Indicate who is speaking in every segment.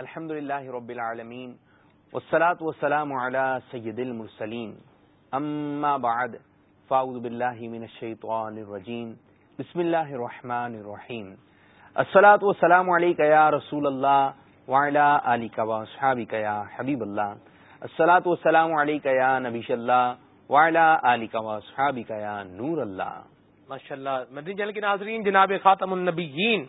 Speaker 1: الحمد لله رب العالمين والصلاة والسلام على سيد المرسلين أما بعد فأعوذ بالله من الشيطان الرجيم بسم الله الرحمن الرحيم الصلاة والسلام عليك يا رسول الله وعلى آلك وأصحابك يا حبيب الله الصلاة والسلام عليك يا نبي الله وعلى آلك وأصحابك يا نور الله
Speaker 2: ماشاء اللہ مدنی جل کے ناظرین، جناب خاتم النبیین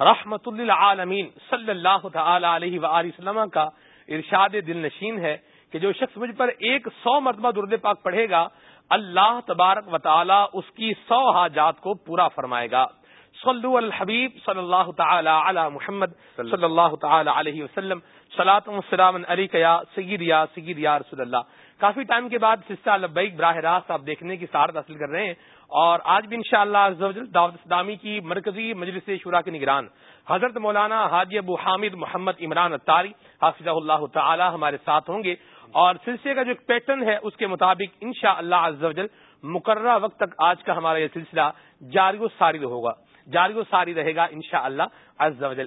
Speaker 2: رحمت للعالمین صلی اللہ تعالی علیہ وآلہ وسلم کا ارشاد دل نشین ہے کہ جو شخص مجھ پر ایک سو مرتبہ درد پاک پڑھے گا، اللہ تبارک و تعالی اس کی سو حاجات کو پورا فرمائے گا۔ صلو الحبیب صلی اللہ تعالی علی محمد صلی اللہ تعالی علیہ وسلم۔ سلاۃ علی یا سید یا سید یا رسول اللہ۔ کافی ٹائم کے بعد سسٹا لبیک براہ راست آپ دیکھنے کی سہارت حاصل کر رہے ہیں۔ اور آج بھی انشاءاللہ شاء اللہ دعوت اسلامی کی مرکزی مجلس شورا کے نگران حضرت مولانا حاجی ابو حامد محمد عمران اتاری حافظ اللہ تعالی ہمارے ساتھ ہوں گے اور سلسلے کا جو ایک پیٹرن ہے اس کے مطابق ان شاء اللہ مقررہ وقت تک آج کا ہمارا یہ سلسلہ جاری و ساری ہوگا جاری و ساری رہے گا ان شاء اللہ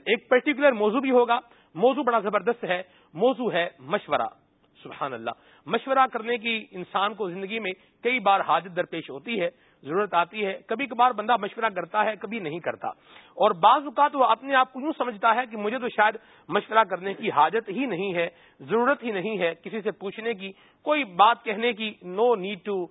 Speaker 2: ایک پرٹیکولر موضوع بھی ہوگا موضوع بڑا زبردست ہے موضوع ہے مشورہ سبحان اللہ مشورہ کرنے کی انسان کو زندگی میں کئی بار حاجت درپیش ہوتی ہے ضرورت آتی ہے، کبھی کبھار بندہ مشورہ کرتا ہے، کبھی نہیں کرتا۔ اور بعض اوقات وہ اپنے آپ کو یوں سمجھتا ہے کہ مجھے تو شاید مشورہ کرنے کی حاجت ہی نہیں ہے، ضرورت ہی نہیں ہے کسی سے پوچھنے کی، کوئی بات کہنے کی no need to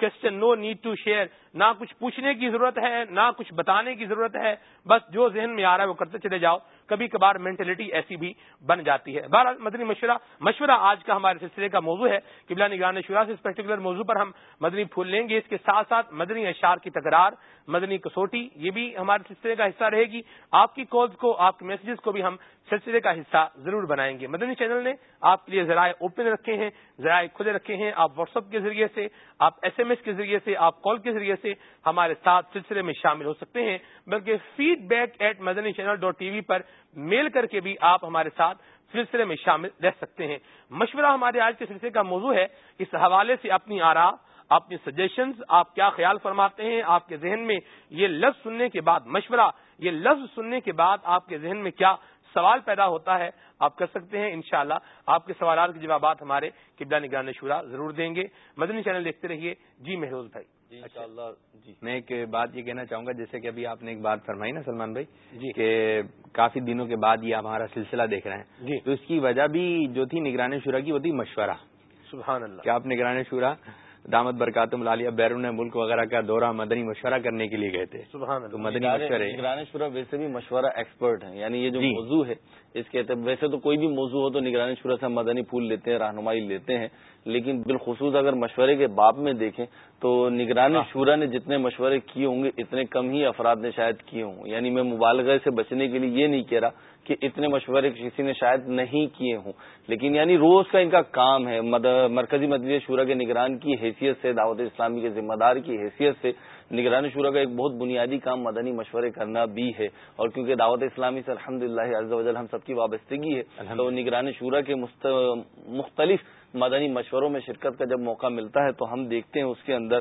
Speaker 2: question no need to share نہ کچھ پوچھنے کی ضرورت ہے، نہ کچھ بتانے کی ضرورت ہے، بس جو ذہن میں آ رہا ہے وہ کرتے چلے جاؤ۔ کبھی کبھار مینٹلٹی ایسی بھی بن جاتی ہے۔ بہر مدنی مشورہ مشورہ آج کا ہمارے سلسلے کا موضوع ہے۔ قبلہ نگران شورا سے اس پرٹیکولر موضوع پر ہم مدنی پھول لیں گے۔ اس کے ساتھ ساتھ مدنی اشار کی تکرار، مدنی کسوٹی، یہ بھی ہمارے سلسلے کا حصہ رہے گی۔ آپ کی کالز کو، آپ کے میسجز کو بھی ہم سلسلے کا حصہ ضرور بنائیں گے۔ مدنی چینل نے آپ کے لیے ذرائع اوپن رکھے ہیں، ذرائع کھلے رکھے ہیں۔ آپ واٹس ایپ کے ذریعے سے، آپ ایس ایم ایس کے ذریعے سے، آپ کال کے ذریعے سے ہمارے ساتھ سلسلے میں شامل ہو سکتے ہیں، بلکہ feedback at Madani channel dot T V پر میل کر کے بھی آپ ہمارے ساتھ سلسلے میں شامل رہ سکتے ہیں۔ مشورہ ہمارے آج کے سلسلے کا موضوع ہے، اس حوالے سے اپنی آرا، اپنی سجیشنز آپ کیا خیال فرماتے ہیں؟ آپ کے ذہن میں یہ لفظ سننے کے بعد مشورہ، یہ لفظ سننے کے بعد آپ کے ذہن میں کیا سوال پیدا ہوتا ہے؟ آپ کر سکتے ہیں انشاءاللہ شاء آپ کے سوالات کے جوابات ہمارے قبلہ نگران شورا ضرور دیں گے۔ مدنی چینل دیکھتے رہیے۔ جی مہروز بھائی۔
Speaker 1: جی جی۔ میں ایک بات یہ کہنا چاہوں گا جیسے کہ ابھی آپ نے ایک بات فرمائی نا سلمان بھائی جی۔ کہ کافی دنوں کے بعد یہ ہمارا سلسلہ دیکھ رہے ہیں۔ جی۔ تو اس کی وجہ بھی جو تھی نگرانی شورا کی وہ تھی مشورہ۔
Speaker 2: سبحان اللہ۔
Speaker 1: کیا آپ نگرانی شورا دامت برکاتم لالیہ بیرون ملک وغیرہ کا دورہ مدنی مشورہ کرنے کے لیے گئے تھے۔
Speaker 3: تو مدنی مشورے شورا ویسے بھی مشورہ ایکسپرٹ ہے یعنی یہ جو جی۔ موضوع ہے اس کے ویسے تو کوئی بھی موضوع ہو تو نگرانی شورا سے مدنی پھول لیتے ہیں رہنمائی لیتے ہیں۔ لیکن بالخصوص اگر مشورے کے باب میں دیکھیں تو نگرانی شورا نے جتنے مشورے کیے ہوں گے اتنے کم ہی افراد نے شاید کیے ہوں۔ یعنی میں مبالغہ سے بچنے کے لیے یہ نہیں کہہ رہا کہ اتنے مشورے کسی نے شاید نہیں کیے ہوں۔ لیکن یعنی روز کا ان کا کام ہے مرکزی مدنی شورا کے نگران کی حیثیت سے، دعوت اسلامی کے ذمہ دار کی حیثیت سے نگرانی شورا کا ایک بہت بنیادی کام مدنی مشورے کرنا بھی ہے اور کیونکہ دعوت اسلامی سے الحمد للہ ہم سب کی وابستگی ہے تو نگرانی شورا کے مختلف مدنی مشوروں میں شرکت کا جب موقع ملتا ہے تو ہم دیکھتے ہیں اس کے اندر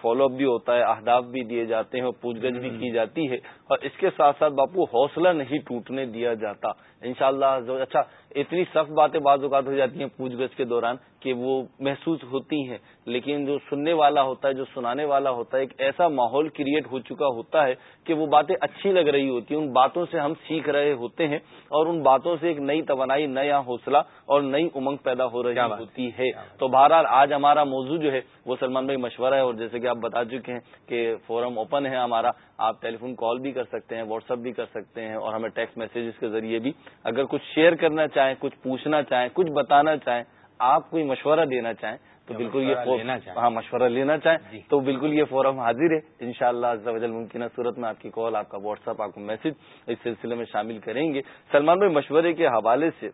Speaker 3: فالو اپ بھی ہوتا ہے اہداف بھی دیے جاتے ہیں اور پوچھ گچھ بھی کی جاتی ہے اور اس کے ساتھ ساتھ باپو حوصلہ نہیں ٹوٹنے دیا جاتا۔ انشاءاللہ اچھا اتنی سخت باتیں بعض اوقات ہو جاتی ہیں پوچھ گچھ کے دوران کہ وہ محسوس ہوتی ہیں لیکن جو سننے والا ہوتا ہے جو سنانے والا ہوتا ہے ایک ایسا ماحول کریٹ ہو چکا ہوتا ہے کہ وہ باتیں اچھی لگ رہی ہوتی ہیں ان باتوں سے ہم سیکھ رہے ہوتے ہیں اور ان باتوں سے ایک نئی توانائی نیا حوصلہ اور نئی امنگ پیدا ہو رہی ہوتی ہے۔ تو بہرحال آج ہمارا موضوع جو ہے وہ سلمان بھائی مشورہ ہے اور جیسے کہ آپ بتا چکے ہیں کہ فورم اوپن ہے ہمارا آپ ٹیلی فون کال بھی کر سکتے ہیں واٹس ایپ بھی کر سکتے ہیں اور ہمیں ٹیکسٹ میسجز کے ذریعے بھی اگر کچھ شیئر کرنا چاہیں کچھ پوچھنا چاہیں کچھ بتانا چاہیں آپ کوئی مشورہ دینا چاہیں تو بالکل یہ ہاں مشورہ لینا چاہیں جی۔ تو بالکل یہ فورم حاضر ہے۔ ان شاء اللہ ممکنہ صورت میں آپ کی کال آپ کا واٹس ایپ آپ کو میسج اس سلسلے میں شامل کریں گے۔ سلمان بھائی مشورے کے حوالے سے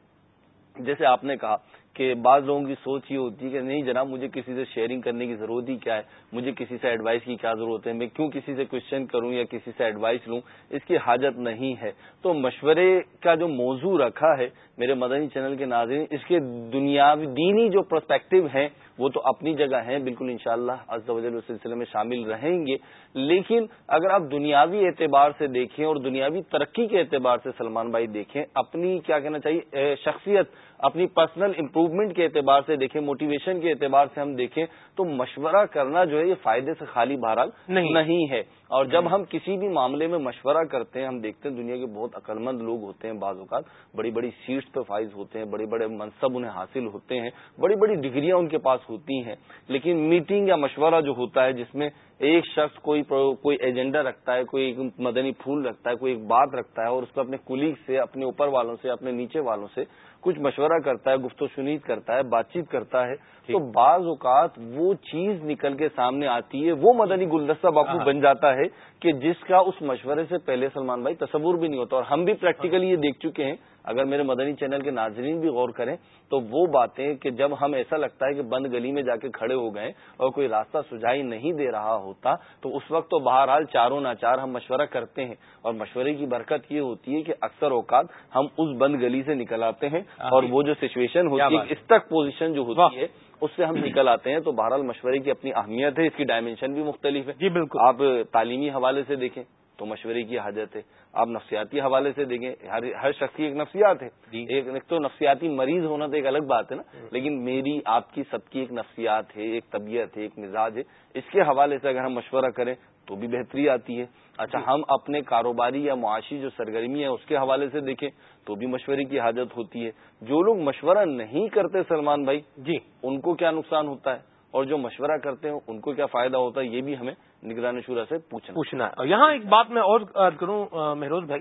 Speaker 3: جیسے آپ نے کہا کہ بعض لوگوں کی سوچ یہ ہوتی ہے کہ نہیں جناب، مجھے کسی سے شیئرنگ کرنے کی ضرورت ہی کیا ہے؟ مجھے کسی سے ایڈوائس کی کیا ضرورت ہے؟ میں کیوں کسی سے کوشچن کروں یا کسی سے ایڈوائس لوں؟ اس کی حاجت نہیں ہے۔ تو مشورے کا جو موضوع رکھا ہے، میرے مدنی چینل کے ناظرین، اس کے دنیاوی دینی جو پرسپیکٹو ہیں وہ تو اپنی جگہ ہیں بالکل انشاءاللہ شاء اللہ اس سلسلے میں شامل رہیں گے۔ لیکن اگر آپ دنیاوی اعتبار سے دیکھیں اور دنیاوی ترقی کے اعتبار سے سلمان بھائی دیکھیں اپنی کیا کہنا چاہیے شخصیت اپنی پرسنل امپروومنٹ کے اعتبار سے دیکھیں موٹیویشن کے اعتبار سے ہم دیکھیں تو مشورہ کرنا جو ہے یہ فائدے سے خالی بہرحال نہیں ہے۔ اور جب ہم کسی بھی معاملے میں مشورہ کرتے ہیں، ہم دیکھتے ہیں دنیا کے بہت عقل مند لوگ ہوتے ہیں بعض اوقات، بڑی بڑی سیٹس پہ فائز ہوتے ہیں، بڑے بڑے منصب انہیں حاصل ہوتے ہیں، بڑی بڑی ڈگریاں ان کے پاس ہوتی ہیں۔ لیکن میٹنگ یا مشورہ جو ہوتا ہے، جس میں ایک شخص کوئی کوئی ایجنڈا رکھتا ہے، کوئی ایک مدنی پھول رکھتا ہے، کوئی ایک بات رکھتا ہے اور اس کو اپنے کلیگ سے، اپنے اوپر والوں سے، اپنے نیچے والوں سے کچھ مشورہ کرتا ہے گفت و شنید کرتا ہے بات چیت کرتا ہے تو بعض اوقات وہ چیز نکل کے سامنے آتی ہے وہ مدنی گلدستہ باپو بن جاتا ہے کہ جس کا اس مشورے سے پہلے سلمان بھائی تصور بھی نہیں ہوتا اور ہم بھی پریکٹیکلی یہ دیکھ چکے ہیں اگر میرے مدنی چینل کے ناظرین بھی غور کریں تو وہ باتیں کہ جب ہم ایسا لگتا ہے کہ بند گلی میں جا کے کھڑے ہو گئے اور کوئی راستہ سجائی نہیں دے رہا ہوتا تو اس وقت تو بہرحال چاروں ناچار ہم مشورہ کرتے ہیں۔ اور مشورے کی برکت یہ ہوتی ہے کہ اکثر اوقات ہم اس بند گلی سے نکل آتے ہیں اور وہ جو سچویشن ہوتی ہے اس تک پوزیشن جو ہوتی ہے اس سے ہم نکل آتے ہیں۔ تو بہرحال مشورے کی اپنی اہمیت ہے اس کی ڈائمینشن بھی مختلف ہے۔
Speaker 2: جی بالکل۔
Speaker 3: آپ تعلیمی حوالے سے دیکھیں۔ تو مشورے کی حاجت ہے۔ آپ نفسیاتی حوالے سے دیکھیں ہر شخص کی ایک نفسیات ہے۔ جی۔ ایک تو نفسیاتی مریض ہونا تو ایک الگ بات ہے نا۔ لیکن میری آپ کی سب کی ایک نفسیات ہے ایک طبیعت ہے ایک مزاج ہے۔ اس کے حوالے سے اگر ہم مشورہ کریں تو بھی بہتری آتی ہے۔ اچھا جی۔ ہم اپنے کاروباری یا معاشی جو سرگرمی ہے اس کے حوالے سے دیکھیں تو بھی مشورے کی حاجت ہوتی ہے۔ جو لوگ مشورہ نہیں کرتے سلمان بھائی
Speaker 2: جی۔
Speaker 3: ان کو کیا نقصان ہوتا ہے؟ اور جو مشورہ کرتے ہیں ان کو کیا فائدہ ہوتا ہے؟ یہ بھی ہمیں نگرانی شورا سے پوچھنا
Speaker 2: پوچھنا ہے۔ اور یہاں ایک بات میں اور کروں مہروز بھائی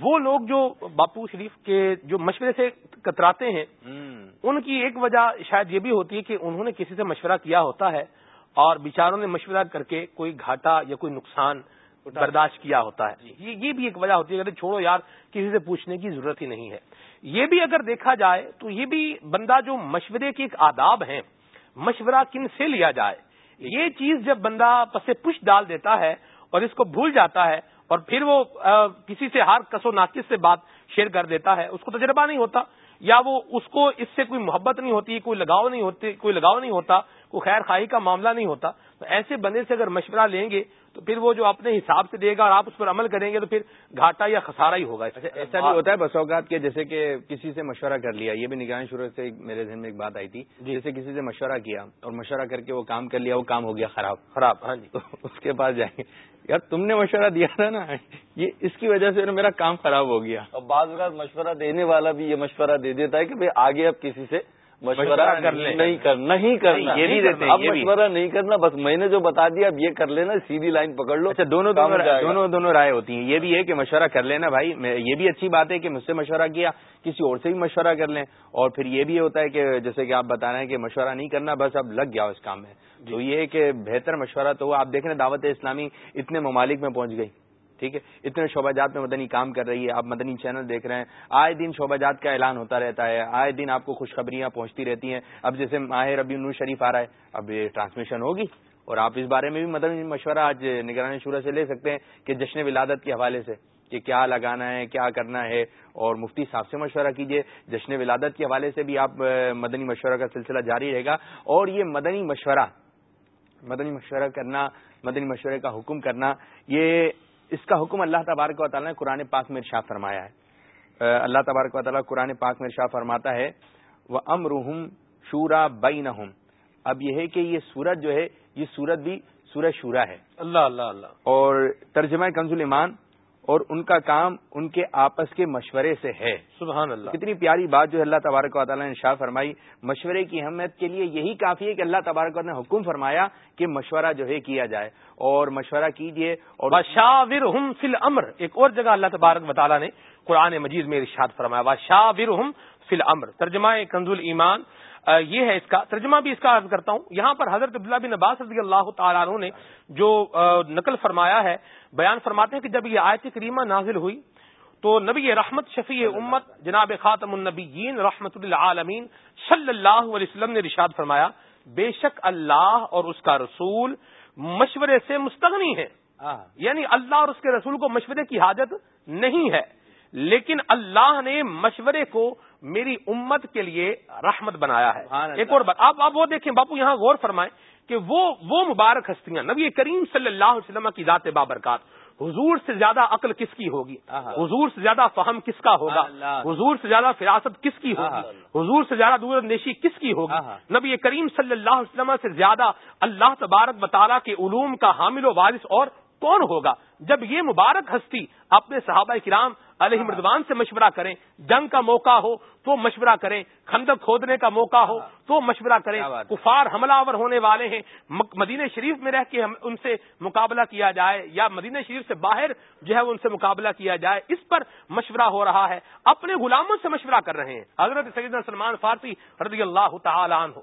Speaker 2: وہ لوگ جو باپو شریف کے جو مشورے سے کتراتے ہیں ان کی ایک وجہ شاید یہ بھی ہوتی ہے کہ انہوں نے کسی سے مشورہ کیا ہوتا ہے اور بیچاروں نے مشورہ کر کے کوئی گھاٹا یا کوئی نقصان برداشت کیا ہوتا ہے۔ جی۔ یہ بھی ایک وجہ ہوتی ہے چھوڑو یار کسی سے پوچھنے کی ضرورت ہی نہیں ہے۔ یہ بھی اگر دیکھا جائے تو یہ بھی بندہ جو مشورے کے ایک آداب ہیں مشورہ کن سے لیا جائے؟ یہ چیز جب بندہ پسے پش ڈال دیتا ہے اور اس کو بھول جاتا ہے اور پھر وہ کسی سے ہار کسو ناقص سے بات شیئر کر دیتا ہے، اس کو تجربہ نہیں ہوتا۔ یا وہ اس کو اس سے کوئی محبت نہیں ہوتی، کوئی لگاؤ نہیں ہوتی کوئی لگاؤ نہیں ہوتا، کوئی خیر خواہی کا معاملہ نہیں ہوتا۔ تو ایسے بندے سے اگر مشورہ لیں گے تو پھر وہ جو اپنے حساب سے دے گا اور آپ اس پر عمل کریں گے تو پھر گھاٹا یا خسارہ ہی ہوگا۔
Speaker 1: اچھا، ایسا بھی ہوتا ہے بس اوقات کے جیسے کہ کسی سے مشورہ کر لیا یہ بھی نگرانی شروع سے میرے ذہن میں ایک بات آئی تھی۔ جی۔ جیسے کسی سے مشورہ کیا اور مشورہ کر کے وہ کام کر لیا وہ کام ہو گیا خراب۔
Speaker 2: خراب ہاں جی۔
Speaker 1: اس کے پاس جائیں گے۔ یار تم نے مشورہ دیا تھا نا؟ یہ اس کی وجہ سے میرا کام خراب ہو گیا۔
Speaker 3: اور بعض اوقات مشورہ دینے والا بھی یہ مشورہ دے دیتا ہے کہ بھائی آگے اب کسی سے مشورہ کر لیں۔ نہیں کرنا نہیں کرنا۔ یہ بھی دیتے اب مشورہ نہیں کرنا بس میں نے جو بتا دیا اب یہ کر لینا سیدھی لائن پکڑ لو
Speaker 1: اچھا دونوں دونوں دونوں رائے ہوتی ہیں۔ یہ بھی ہے کہ مشورہ کر لینا بھائی یہ بھی اچھی بات ہے کہ مجھ سے مشورہ کیا کسی اور سے بھی مشورہ کر لیں۔ اور پھر یہ بھی ہوتا ہے کہ جیسے کہ آپ بتا رہے ہیں کہ مشورہ نہیں کرنا بس اب لگ گیا اس کام میں۔ جی۔ تو یہ کہ بہتر مشورہ تو آپ دیکھ رہے ہیں دعوت اسلامی اتنے ممالک میں پہنچ گئی۔ ٹھیک ہے؟ اتنے شعبہ جات میں مدنی کام کر رہی ہے، آپ مدنی چینل دیکھ رہے ہیں۔ آئے دن شعبہ جات کا اعلان ہوتا رہتا ہے۔ آئے دن آپ کو خوشخبریاں پہنچتی رہتی ہیں۔ اب جیسے ماہ ربی نور شریف آ رہا ہے، اب یہ ٹرانسمیشن ہوگی اور آپ اس بارے میں بھی مدنی مشورہ آج نگرانی شورا سے لے سکتے ہیں کہ جشن ولادت کے حوالے سے کہ کیا لگانا ہے، کیا کرنا ہے۔ اور مفتی صاحب سے مشورہ کیجیے جشن ولادت کے حوالے سے بھی آپ مدنی مشورہ کا سلسلہ جاری رہے گا۔ اور یہ مدنی مشورہ مدنی مشورہ کرنا، مدنی مشورے کا حکم کرنا، یہ اس کا حکم اللہ تبارک و تعالیٰ نے قرآن پاک میں ارشاد فرمایا ہے۔ اللہ تبارک و تعالیٰ قرآن پاک میں ارشاد فرماتا ہے وہ امرحم شورا بئی اب یہ ہے کہ یہ سورت جو ہے یہ سورت بھی سورج شورا ہے۔
Speaker 2: اللہ اللہ اللہ۔
Speaker 1: اور ترجمہ کنزول ایمان اور ان کا کام ان کے آپس کے مشورے سے ہے۔
Speaker 2: سبحان اللہ۔
Speaker 1: کتنی پیاری بات جو اللہ تبارک و تعالیٰ نے شاہ فرمائی۔ مشورے کی اہمیت کے لیے یہی کافی ہے کہ اللہ تبارک و نے حکم فرمایا کہ مشورہ جو ہے کیا جائے۔ اور مشورہ کیجیے اور
Speaker 2: شاور فل امر ایک اور جگہ اللہ تبارک و تعالیٰ نے قرآن مجید میں ارشاد فرمایا۔ شاور فل امر ترجمہ کنزول ایمان۔ یہ ہے اس کا ترجمہ بھی اس کا عرض کرتا ہوں۔ یہاں پر حضرت عبداللہ بن عباس رضی اللہ تعالیٰ عنہ نے جو نقل فرمایا ہے بیان فرماتے ہیں کہ جب یہ آیت کریمہ نازل ہوئی تو نبی رحمت شفیع امت جناب خاتم النبیین رحمت العالمین صلی اللہ علیہ وسلم نے رشاد فرمایا بے شک اللہ اور اس کا رسول مشورے سے مستغنی ہے یعنی اللہ اور اس کے رسول کو مشورے کی حاجت نہیں ہے لیکن اللہ نے مشورے کو میری امت کے لیے رحمت بنایا ہے۔ ایک اور بات آپ وہ دیکھیں باپو یہاں غور فرمائیں کہ وہ وہ مبارک ہستیاں نبی کریم صلی اللہ علیہ وسلم کی ذات بابرکات حضور سے زیادہ عقل کس کی ہوگی؟ حضور سے زیادہ فہم کس کا ہوگا؟ حضور سے زیادہ فراست کس کی ہوگی؟ حضور سے زیادہ دور اندیشی کس کی ہوگی؟ نبی کریم صلی اللہ علیہ وسلم سے زیادہ اللہ تبارک بطالہ کے علوم کا حامل و وارث اور کون ہوگا؟ جب یہ مبارک ہستی اپنے صحابہ کرام علیہ مردوان سے مشورہ کریں جنگ کا موقع ہو تو مشورہ کریں خندق کھودنے کا موقع ہو تو مشورہ کریں۔ کفار حملہ آور ہونے والے ہیں مدینہ شریف میں رہ کے ان سے مقابلہ کیا جائے یا مدینہ شریف سے باہر جو ہے ان سے مقابلہ کیا جائے اس پر مشورہ ہو رہا ہے۔ اپنے غلاموں سے مشورہ کر رہے ہیں۔ حضرت سیدنا سلمان فارسی رضی اللہ تعالی عنہ۔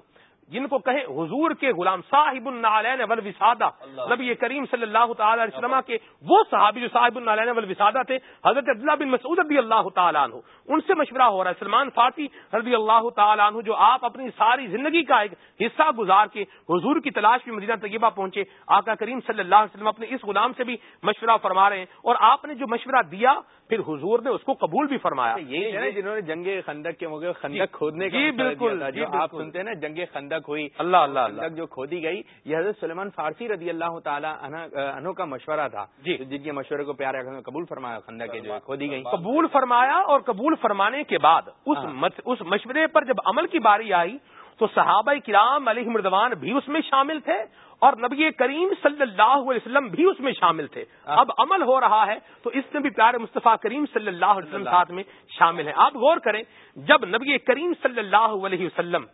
Speaker 2: جن کو کہیں حضور کے غلام صاحب النعلین والوسادہ۔ نبی کریم صلی اللہ تعالی علیہ وسلم کے وہ صحابی جو صاحب النعلین والوسادہ تھے حضرت عبداللہ بن مسعود رضی اللہ تعالیٰ عنہ۔ ان سے مشورہ ہو رہا ہے۔ سلمان فاطی رضی اللہ تعالیٰ عنہ جو آپ اپنی ساری زندگی کا ایک حصہ گزار کے حضور کی تلاش میں مدینہ طیبہ پہنچے آقا کریم صلی اللہ علیہ وسلم اپنے اس غلام سے بھی مشورہ فرما رہے ہیں۔ اور آپ نے جو مشورہ دیا پھر حضور نے اس کو قبول بھی فرمایا۔
Speaker 1: یہی جنہوں نے جنگ خندق کے موقع خندق جی، کھودنے کا جی بالکل جو جی، آپ سنتے ہیں نا جنگ خندق ہوئی اللہ اللہ اللہ۔ جو کھودی گئی یہ حضرت سلیمان فارسی رضی اللہ تعالیٰ انہوں کا مشورہ تھا۔ جن کے مشورے کو پیارے قبول فرمایا خندق جو کھودی گئی
Speaker 2: قبول فرمایا اور قبول فرمانے کے بعد ہاں۔ اس مشورے پر جب عمل کی باری آئی تو صحابہ کرام علیہ مردوان بھی اس میں شامل تھے۔ اور نبی کریم صلی اللہ علیہ وسلم بھی اس میں شامل تھے۔ اب عمل ہو رہا ہے تو اس میں بھی پیارے مصطفیٰ کریم صلی اللہ علیہ وسلم ساتھ میں شامل ہے آپ غور کریں جب نبی کریم صلی اللہ علیہ وسلم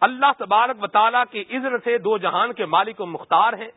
Speaker 2: اللہ تبارک و تعالیٰ کے عزر سے دو جہان کے مالک و مختار ہیں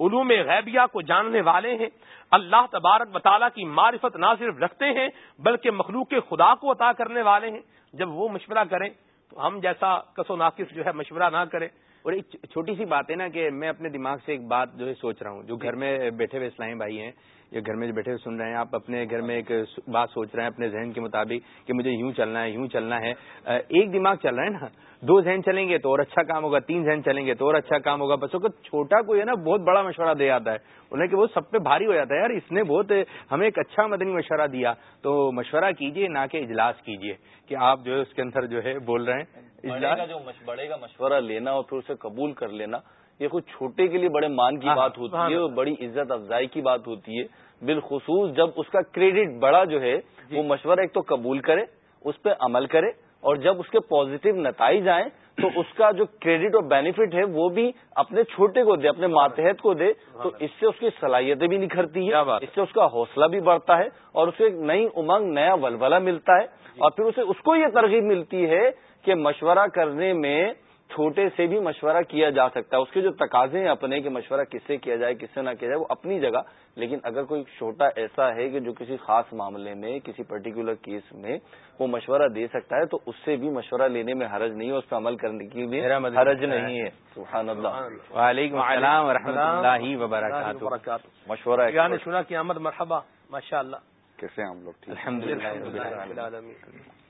Speaker 2: علوم غیبیہ کو جاننے والے ہیں اللہ تبارک و تعالیٰ کی معرفت نہ صرف رکھتے ہیں بلکہ مخلوق خدا کو عطا کرنے والے ہیں۔ جب وہ مشورہ کریں تو ہم جیسا کس و ناقص جو ہے مشورہ نہ کریں۔
Speaker 1: اور ایک چھوٹی سی بات ہے نا کہ میں اپنے دماغ سے ایک بات جو ہے سوچ رہا ہوں، جو گھر میں بیٹھے ہوئے اسلامی بھائی ہیں یا گھر میں جو بیٹھے ہوئے سن رہے ہیں، آپ اپنے گھر میں ایک بات سوچ رہے ہیں اپنے ذہن کے مطابق کہ مجھے یوں چلنا ہے، یوں چلنا ہے۔ ایک دماغ چل رہا ہے نا، دو ذہن چلیں گے تو اور اچھا کام ہوگا، تین ذہن چلیں گے تو اور اچھا کام ہوگا۔ بس کو چھوٹا کوئی ہے نا، بہت بڑا مشورہ دے آتا ہے۔ انہیں کہ وہ سب پہ بھاری ہو جاتا ہے، یار اس نے بہت ہمیں ایک اچھا مدنی مشورہ دیا۔ تو مشورہ کیجیے نہ کہ اجلاس کیجیے کہ آپ جو ہے اس کے اندر جو ہے بول رہے ہیں۔
Speaker 3: جو بڑے کا مشورہ لینا اور پھر اسے قبول کر لینا۔ یہ کچھ چھوٹے کے لیے بڑے مان کی ہاں، بات ہوتی ہاں۔ ہے اور بڑی عزت افزائی کی بات ہوتی ہے۔ بالخصوص جب اس کا کریڈٹ بڑا جو ہے جی۔ وہ مشورہ ایک تو قبول کرے اس پہ عمل کرے اور جب اس کے پازیٹو نتائج آئیں تو اس کا جو کریڈٹ اور بینیفٹ ہے وہ بھی اپنے چھوٹے کو دے اپنے ماتحت کو دے۔ تو اس سے اس کی صلاحیتیں بھی نکھرتی ہیں اس سے اس کا حوصلہ بھی بڑھتا ہے اور اسے ایک نئی امنگ نیا ولولہ ملتا ہے۔ اور پھر اسے اس کو یہ ترغیب ملتی ہے کہ مشورہ کرنے میں چھوٹے سے بھی مشورہ کیا جا سکتا ہے۔ اس کے جو تقاضے ہیں اپنے کہ مشورہ کس سے کیا جائے کس سے نہ کیا جائے وہ اپنی جگہ۔ لیکن اگر کوئی چھوٹا ایسا ہے کہ جو کسی خاص معاملے میں کسی پرٹیکولر کیس میں وہ مشورہ دے سکتا ہے تو اس سے بھی مشورہ لینے میں حرج نہیں ہے اس پہ عمل کرنے کی بھی حرج نہیں ہے۔ سبحان اللہ۔
Speaker 1: وعلیکم السلام ورحمۃ اللہ وبرکاتہ۔
Speaker 2: مشورہ مرحبا ماشاء اللہ
Speaker 3: کیسے ہم لوگ؟
Speaker 2: الحمد للہ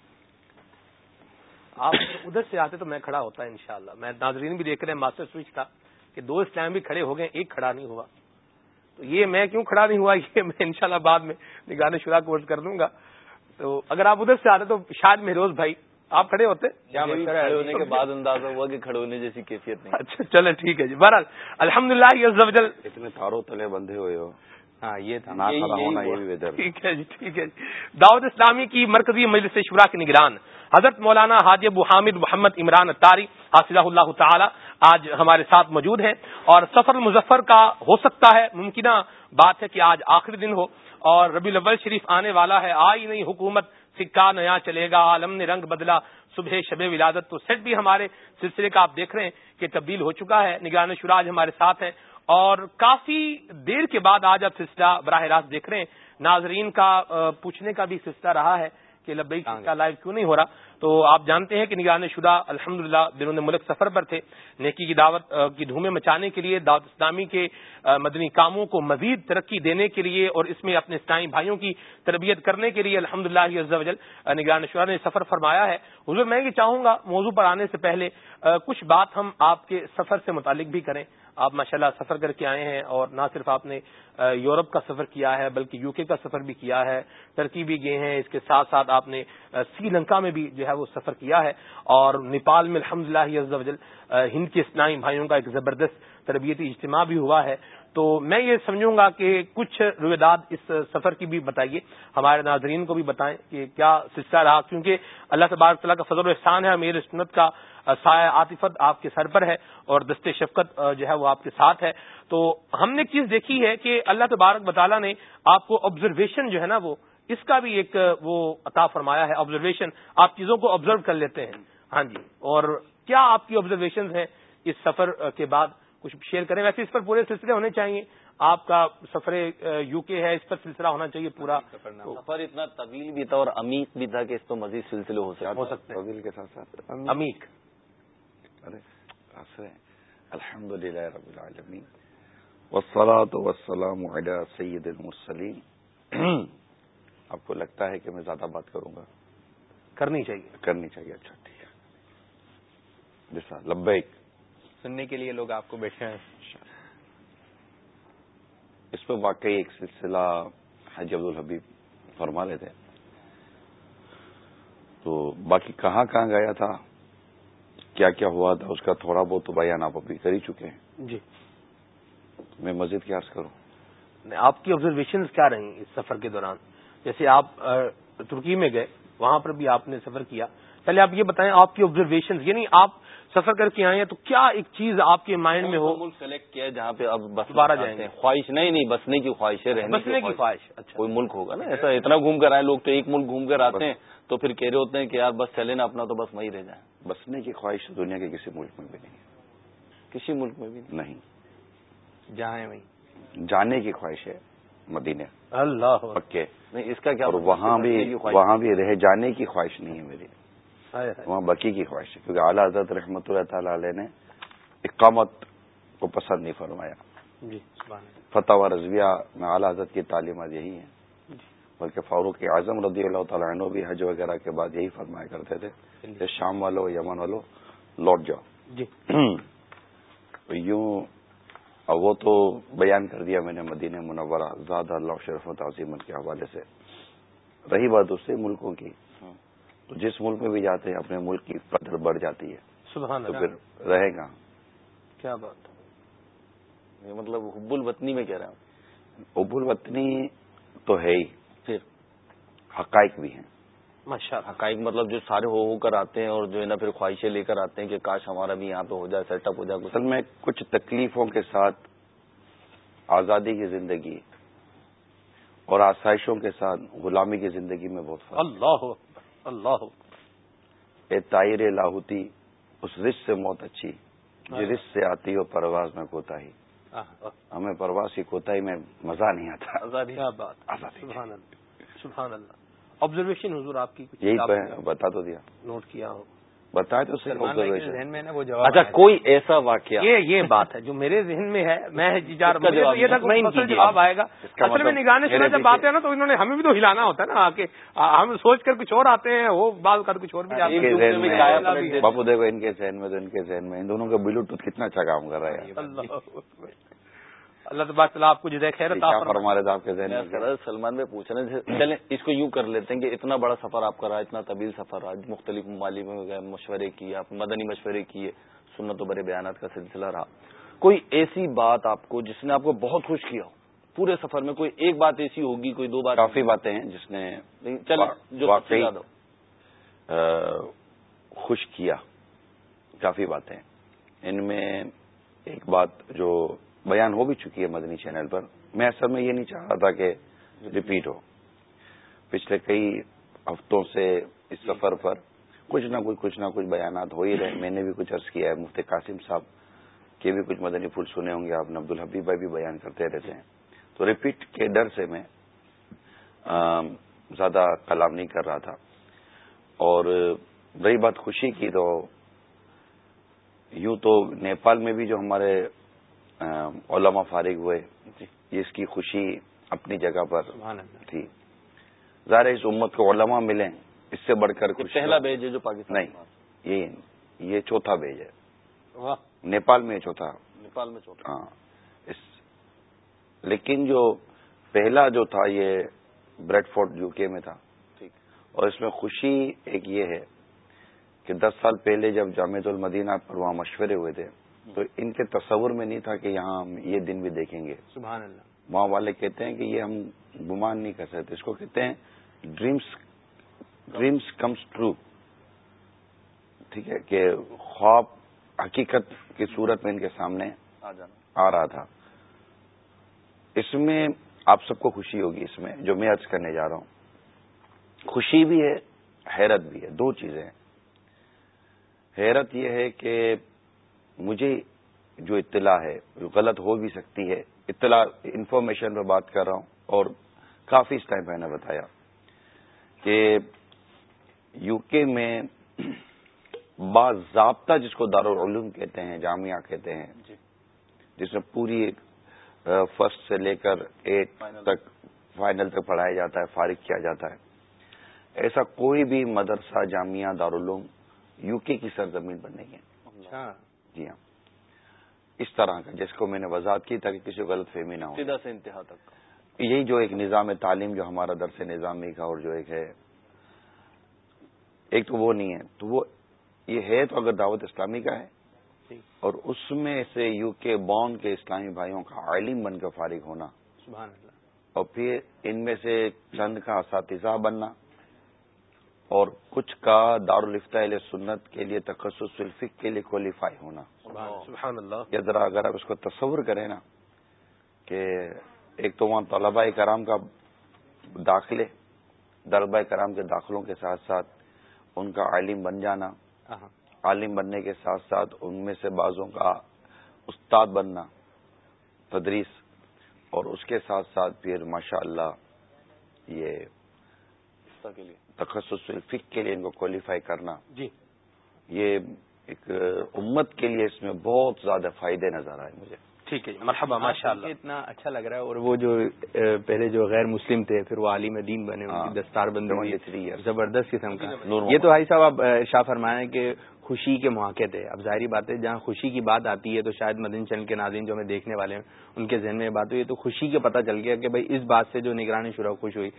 Speaker 2: آپ ادھر سے آتے تو میں کھڑا ہوتا ہے انشاءاللہ۔ میں ناظرین بھی دیکھ رہے ہیں ماسٹر سوئچ تھا کہ دو اسلام بھی کھڑے ہو گئے ایک کھڑا نہیں ہوا۔ تو یہ میں کیوں کھڑا نہیں ہوا؟ یہ میں انشاءاللہ بعد میں نگاہ شرا کورس کر دوں گا۔ تو اگر آپ ادھر سے آتے تو شاید مہروز بھائی آپ کھڑے ہوتے؟
Speaker 3: ہونے کے بعد اندازہ ہوا کہ کھڑے ہونے جیسی کیفیت نہیں۔
Speaker 2: اچھا چلے ٹھیک ہے جی۔ بہرحال الحمد للہ
Speaker 3: اتنے تاروں تلے بندھے ہوئے ہو۔
Speaker 2: ہاں یہ تھا۔ ٹھیک ہے جی ٹھیک ہے جی۔ دعوت اسلامی کی مرکزی مجلس شورا کے نگران حضرت مولانا حاجی ابو حامد محمد عمران تاری حاصلہ اللہ تعالی، آج ہمارے ساتھ موجود ہیں اور سفر مظفر کا ہو سکتا ہے، ممکنہ بات ہے کہ آج آخری دن ہو اور ربی الاول شریف آنے والا ہے، آئی نہیں، حکومت سکہ نیا چلے گا، عالم نے رنگ بدلا، صبح شب ولادت، تو سیٹ بھی ہمارے سلسلے کا آپ دیکھ رہے ہیں کہ تبدیل ہو چکا ہے، نگران شراج ہمارے ساتھ ہیں اور کافی دیر کے بعد آج اب سلسلہ براہ راست دیکھ رہے ہیں، ناظرین کا پوچھنے کا بھی سلسلہ رہا ہے۔ کہ لبئی کا لائیو کیوں نہیں ہو رہا؟ تو آپ جانتے ہیں کہ نگران شدہ الحمد للہ بیرون ملک سفر پر تھے۔ نیکی کی دعوت کی دھومیں مچانے کے لیے دعوت اسلامی کے مدنی کاموں کو مزید ترقی دینے کے لیے اور اس میں اپنے اسلامی بھائیوں کی تربیت کرنے کے لیے الحمد للہ نگران شدہ نے سفر فرمایا ہے۔ حضور میں یہ چاہوں گا موضوع پر آنے سے پہلے کچھ بات ہم آپ کے سفر سے متعلق بھی کریں۔ آپ ماشاءاللہ سفر کر کے آئے ہیں اور نہ صرف آپ نے یورپ کا سفر کیا ہے، بلکہ یو کے کا سفر بھی کیا ہے، ترکی بھی گئے ہیں، اس کے ساتھ ساتھ آپ نے سری لنکا میں بھی جو ہے وہ سفر کیا ہے اور نیپال میں الحمد للہ ہند کے اسلامی بھائیوں کا ایک زبردست تربیتی اجتماع بھی ہوا ہے۔ تو میں یہ سمجھوں گا کہ کچھ رویداد اس سفر کی بھی بتائیے، ہمارے ناظرین کو بھی بتائیں کہ کیا سلسلہ رہا، کیونکہ اللہ تبارک تعالیٰ کا فضل و احسان ہے میرے سنت کا سایہ عاطفت آپ کے سر پر ہے اور دست شفقت جو ہے وہ آپ کے ساتھ ہے۔ تو ہم نے چیز دیکھی ہے کہ اللہ تبارک بطالہ نے آپ کو آبزرویشن جو ہے نا وہ، اس کا بھی ایک وہ عطا فرمایا ہے آبزرویشن آپ چیزوں کو آبزرو کر لیتے ہیں۔ ہاں جی اور کیا آپ کی آبزرویشن ہیں اس سفر کے بعد؟ کچھ شیئر کریں۔ ویسے اس پر پورے سلسلے ہونے چاہیے۔ آپ کا سفر یو کے ہے اس پر سلسلہ ہونا چاہیے پورا۔
Speaker 4: سفر اتنا طویل بھی تھا اور امیق بھی تھا کہ اس پر مزید سلسلے ہو
Speaker 2: سکتے۔
Speaker 4: کے ساتھ ساتھ۔
Speaker 2: امیق
Speaker 4: الحمد للہ رب العالمین۔ وسلاۃ وسلام علی سید المرسلین۔ آپ کو لگتا ہے کہ میں زیادہ بات کروں گا؟
Speaker 2: کرنی چاہیے۔
Speaker 4: کرنی چاہیے۔ اچھا ٹھیک ہے۔ جیسا لبیک۔
Speaker 1: سننے کے لیے لوگ آپ کو بیٹھے ہیں۔
Speaker 4: اس پہ واقعی ایک سلسلہ حج عبد الحبیب فرما رہے تھے۔ تو باقی کہاں کہاں گیا تھا؟ کیا کیا ہوا تھا؟ اس کا تھوڑا بہت تو بیان آپ ابھی کر ہی چکے ہیں۔
Speaker 2: جی۔
Speaker 4: میں مزید کیا عرض کروں۔
Speaker 2: آپ کی آبزرویشن کیا رہی اس سفر کے دوران؟ جیسے آپ ترکی میں گئے وہاں پر بھی آپ نے سفر کیا۔ پہلے آپ یہ بتائیں آپ کی آبزرویشن یعنی آپ سفر کر کے آئے ہیں تو کیا ایک چیز آپ کے مائنڈ میں ہو؟
Speaker 4: ملک سلیکٹ کیا جہاں پہ اب
Speaker 2: بس بارہ جائیں گے۔
Speaker 4: خواہش نہیں نہیں بسنے کی خواہش ہے
Speaker 2: بسنے کی خواہش
Speaker 4: اچھا۔ کوئی ملک ہوگا نا ایسا اتنا گھوم کر آئے لوگ تو ایک ملک گھوم کر آتے ہیں تو پھر کہہ رہے ہوتے ہیں کہ یار بس چلے نا اپنا تو بس وہیں رہ جائیں۔ بسنے کی خواہش دنیا کے کسی ملک میں بھی نہیں کسی ملک میں بھی نہیں۔
Speaker 1: جہاں وہیں
Speaker 4: جانے کی خواہش ہے مدینے
Speaker 2: اللہ۔
Speaker 4: پکے۔ نہیں اس کا کیا وہاں بھی وہاں بھی رہ جانے کی خواہش نہیں ہے میری۔ وہاں بکی کی خواہش ہے کیونکہ اعلیٰ حضرت رحمۃ اللہ تعالی علیہ نے اقامت کو پسند نہیں فرمایا۔
Speaker 2: جی
Speaker 4: فتح و رضویہ میں اعلیٰ حضرت کی تعلیمات یہی ہیں جی۔ بلکہ فاروق اعظم رضی اللہ تعالیٰ عنہ بھی حج وغیرہ کے بعد یہی فرمایا کرتے تھے جی۔ کہ شام والو یمن والو لوٹ جاؤ۔
Speaker 2: جی۔
Speaker 4: یوں وہ تو بیان کر دیا میں نے مدینہ منورہ زیادہ اللہ شرف و تعظیمت کے حوالے سے۔ رہی بات سے ملکوں کی۔ تو جس ملک میں بھی جاتے ہیں اپنے ملک کی قدر بڑھ جاتی ہے۔
Speaker 2: سبحان
Speaker 4: تو پھر رہے گا
Speaker 2: کیا بات۔
Speaker 4: مطلب حب الوطنی میں کہہ رہا ہوں۔ حب الوطنی تو ہے ہی۔ پھر؟ حقائق بھی ہیں۔
Speaker 2: ماشاء
Speaker 4: حقائق مطلب جو سارے ہو ہو کر آتے ہیں اور جو ہے نا پھر خواہشیں لے کر آتے ہیں کہ کاش ہمارا بھی یہاں پہ ہو جائے سیٹ اپ ہو جائے اصل میں کچھ تکلیفوں کے ساتھ آزادی کی زندگی اور آسائشوں کے ساتھ غلامی کی زندگی میں بہت فرق
Speaker 2: اللہ اللہ
Speaker 4: اے تائر لاہوتی اس رش سے موت اچھی جو رش سے آتی ہو پرواز میں کوتا ہی۔ ہمیں پرواز کی کوتا ہی میں مزہ نہیں آتا۔
Speaker 2: سبحان اللہ آبزرویشن حضور آپ کی
Speaker 4: یہی بتا تو دیا۔
Speaker 2: نوٹ کیا ہو۔
Speaker 4: بتائے تو
Speaker 1: ذہن میں وہ
Speaker 4: جواب اچھا کوئی ایسا واقعہ؟
Speaker 2: یہ یہ بات ہے جو میرے ذہن میں ہے میں یہ تک جواب آئے گا۔ اصل میں مطلب نگانے سے جب بات ہے نا تو انہوں نے ہمیں بھی تو ہلانا ہوتا ہے نا کہ ہم سوچ کر کچھ اور آتے ہیں وہ بات کر کچھ اور بھی جاتے
Speaker 4: ہیں۔ باپو دیکھو ان کے ذہن میں تو ان کے ذہن میں ان دونوں کا بلوٹوتھ کتنا اچھا کام کر رہا ہے۔
Speaker 2: اللہ تبارک تعالیٰ آپ کو جزائے خیر
Speaker 4: ہمارے آپ کے ذہن میں؟ سلمان میں پوچھ رہے ہیں چلیں اس کو یوں کر لیتے ہیں کہ اتنا بڑا سفر آپ کا رہا اتنا طویل سفر رہا مختلف ممالک میں گئے مشورے کیے آپ مدنی مشورے کیے سنت و بڑے بیانات کا سلسلہ رہا۔ کوئی ایسی بات آپ کو جس نے آپ کو بہت خوش کیا ہو؟ پورے سفر میں کوئی ایک بات ایسی ہوگی کوئی دو بات؟ کافی باتیں ہیں جس نے جو واقعی خوش کیا کافی باتیں۔ ان میں ایک بات جو بیان ہو بھی چکی ہے مدنی چینل پر۔ میں اصل میں یہ نہیں چاہ رہا تھا کہ ریپیٹ ہو۔ پچھلے کئی ہفتوں سے اس سفر پر کچھ نہ کچھ کچھ نہ کچھ بیانات ہو ہی رہے۔ میں نے بھی کچھ عرض کیا ہے۔ مفتی قاسم صاحب کے بھی کچھ مدنی پھول سنے ہوں گے۔ آپ نے عبدالحبیب بھائی بھی بیان کرتے رہتے ہیں۔ تو ریپیٹ کے ڈر سے میں زیادہ کلام نہیں کر رہا تھا۔ اور رہی بات خوشی کی تو یوں تو نیپال میں بھی جو ہمارے علماء فارغ ہوئے جی اس کی خوشی اپنی جگہ پر تھی۔ ظاہر اس امت کو علماء ملیں اس سے بڑھ کر
Speaker 3: پہلا بیج ہے جو پاکستان
Speaker 4: نہیں یہ یہ چوتھا بیج ہے۔ نیپال میں چوتھا۔
Speaker 3: نیپال میں چوتھا۔
Speaker 4: ہاں اس لیکن جو پہلا جو تھا یہ بریڈ فورٹ یو کے میں تھا۔ اور اس میں خوشی ایک یہ ہے کہ دس سال پہلے جب جامع المدینہ پر وہاں مشورے ہوئے تھے تو ان کے تصور میں نہیں تھا کہ یہاں ہم یہ دن بھی دیکھیں گے۔
Speaker 1: سبحان اللہ۔
Speaker 4: وہاں والے کہتے ہیں کہ یہ ہم گمان نہیں کر سکتے۔ اس کو کہتے ہیں ڈریمس ڈریمس کمس ٹرو ٹھیک ہے کہ خواب حقیقت کی صورت میں ان کے سامنے آ رہا تھا۔ اس میں آپ سب کو خوشی ہوگی اس میں جو میں عرض کرنے جا رہا ہوں۔ خوشی بھی ہے حیرت بھی ہے دو چیزیں حیرت یہ ہے کہ مجھے جو اطلاع ہے جو غلط ہو بھی سکتی ہے اطلاع انفارمیشن پہ بات کر رہا ہوں اور کافی اس ٹائم میں نے بتایا کہ یو کے میں باضابطہ جس کو دارالعلوم کہتے ہیں جامعہ کہتے ہیں جی۔ جس میں پوری فرسٹ سے لے کر ایٹ تک فائنل تک پڑھایا جاتا ہے فارغ کیا جاتا ہے ایسا کوئی بھی مدرسہ جامعہ دارالعلوم یو کے کی سرزمین پر نہیں ہے اچھا۔ جی ہاں۔ اس طرح کا جس کو میں نے وضاحت کی تاکہ کسی کو غلط فہمی نہ ہو۔
Speaker 3: سے انتہا تک۔
Speaker 4: یہی جو ایک نظام تعلیم جو ہمارا درس نظامی کا اور جو ایک ہے ایک تو وہ نہیں ہے۔ تو وہ یہ ہے تو اگر دعوت اسلامی کا ہے جی۔ اور اس میں سے یو کے بون کے اسلامی بھائیوں کا عالم بن کر فارغ ہونا۔
Speaker 1: سبحان اللہ۔
Speaker 4: اور پھر ان میں سے چند کا اساتذہ بننا۔ اور کچھ کا دارالفتہ علیہ سنت کے لیے تخصص الفق کے لیے کوالیفائی ہونا۔
Speaker 3: سبحان اللہ
Speaker 4: یا ذرا اگر آپ اس کو تصور کریں نا کہ ایک تو وہاں طلباء کرام کا داخلے طلباء کرام کے داخلوں کے ساتھ ساتھ ان کا عالم بن جانا عالم بننے کے ساتھ ساتھ ان میں سے بعضوں کا استاد بننا تدریس اور اس کے ساتھ ساتھ پھر ماشاء اللہ یہ تخصص الفق کے لیے ان کو کوالیفائی کرنا.
Speaker 1: جی.
Speaker 4: یہ ایک امت کے لیے اس میں بہت زیادہ فائدے نظر آئے مجھے.
Speaker 1: ٹھیک ہے مرحبا ماشاء اللہ اتنا اچھا لگ رہا ہے اور وہ جو پہلے جو غیر مسلم تھے پھر وہ عالم دین بنے ہاں۔ دستار بندی. زبردست قسم کا. یہ تو بھائی صاحب اب شاہ فرمائے کہ خوشی کے مواقع تھے. اب ظاہری بات ہے جہاں خوشی کی بات آتی ہے تو شاید مدن چند کے ناظرین جو ہمیں دیکھنے والے ہیں ان کے ذہن میں بات ہوئی تو خوشی کے پتہ چل گیا کہ بھائی اس بات سے جو نگرانی شروع خوش ہوئی.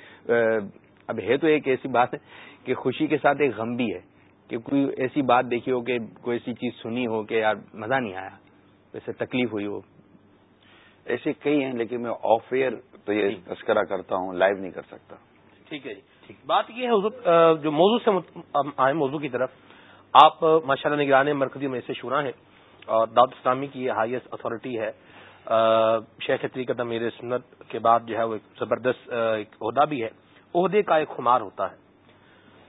Speaker 1: اب ہے تو ایک ایسی بات ہے کہ خوشی کے ساتھ ایک غم بھی ہے کہ کوئی ایسی بات دیکھی ہو کہ کوئی ایسی چیز سنی ہو کہ یار مزہ نہیں آیا ویسے تکلیف ہوئی ہو۔
Speaker 4: ایسے کئی ہیں لیکن میں آف ایئر تو یہ۔ تذکرہ کرتا ہوں لائیو نہیں کر سکتا۔
Speaker 2: ٹھیک ہے جی۔ بات یہ ہے جو موضوع سے آئے موضوع کی طرف آپ ماشاء اللہ نگران مرکزی میں سے شورا ہیں اور دعوت اسلامی کی یہ ہائیسٹ اتھارٹی ہے شیخ طریقت امیر سنت کے بعد جو ہے وہ ایک زبردست عہدہ بھی ہے۔ عہدے کا ایک خمار ہوتا ہے۔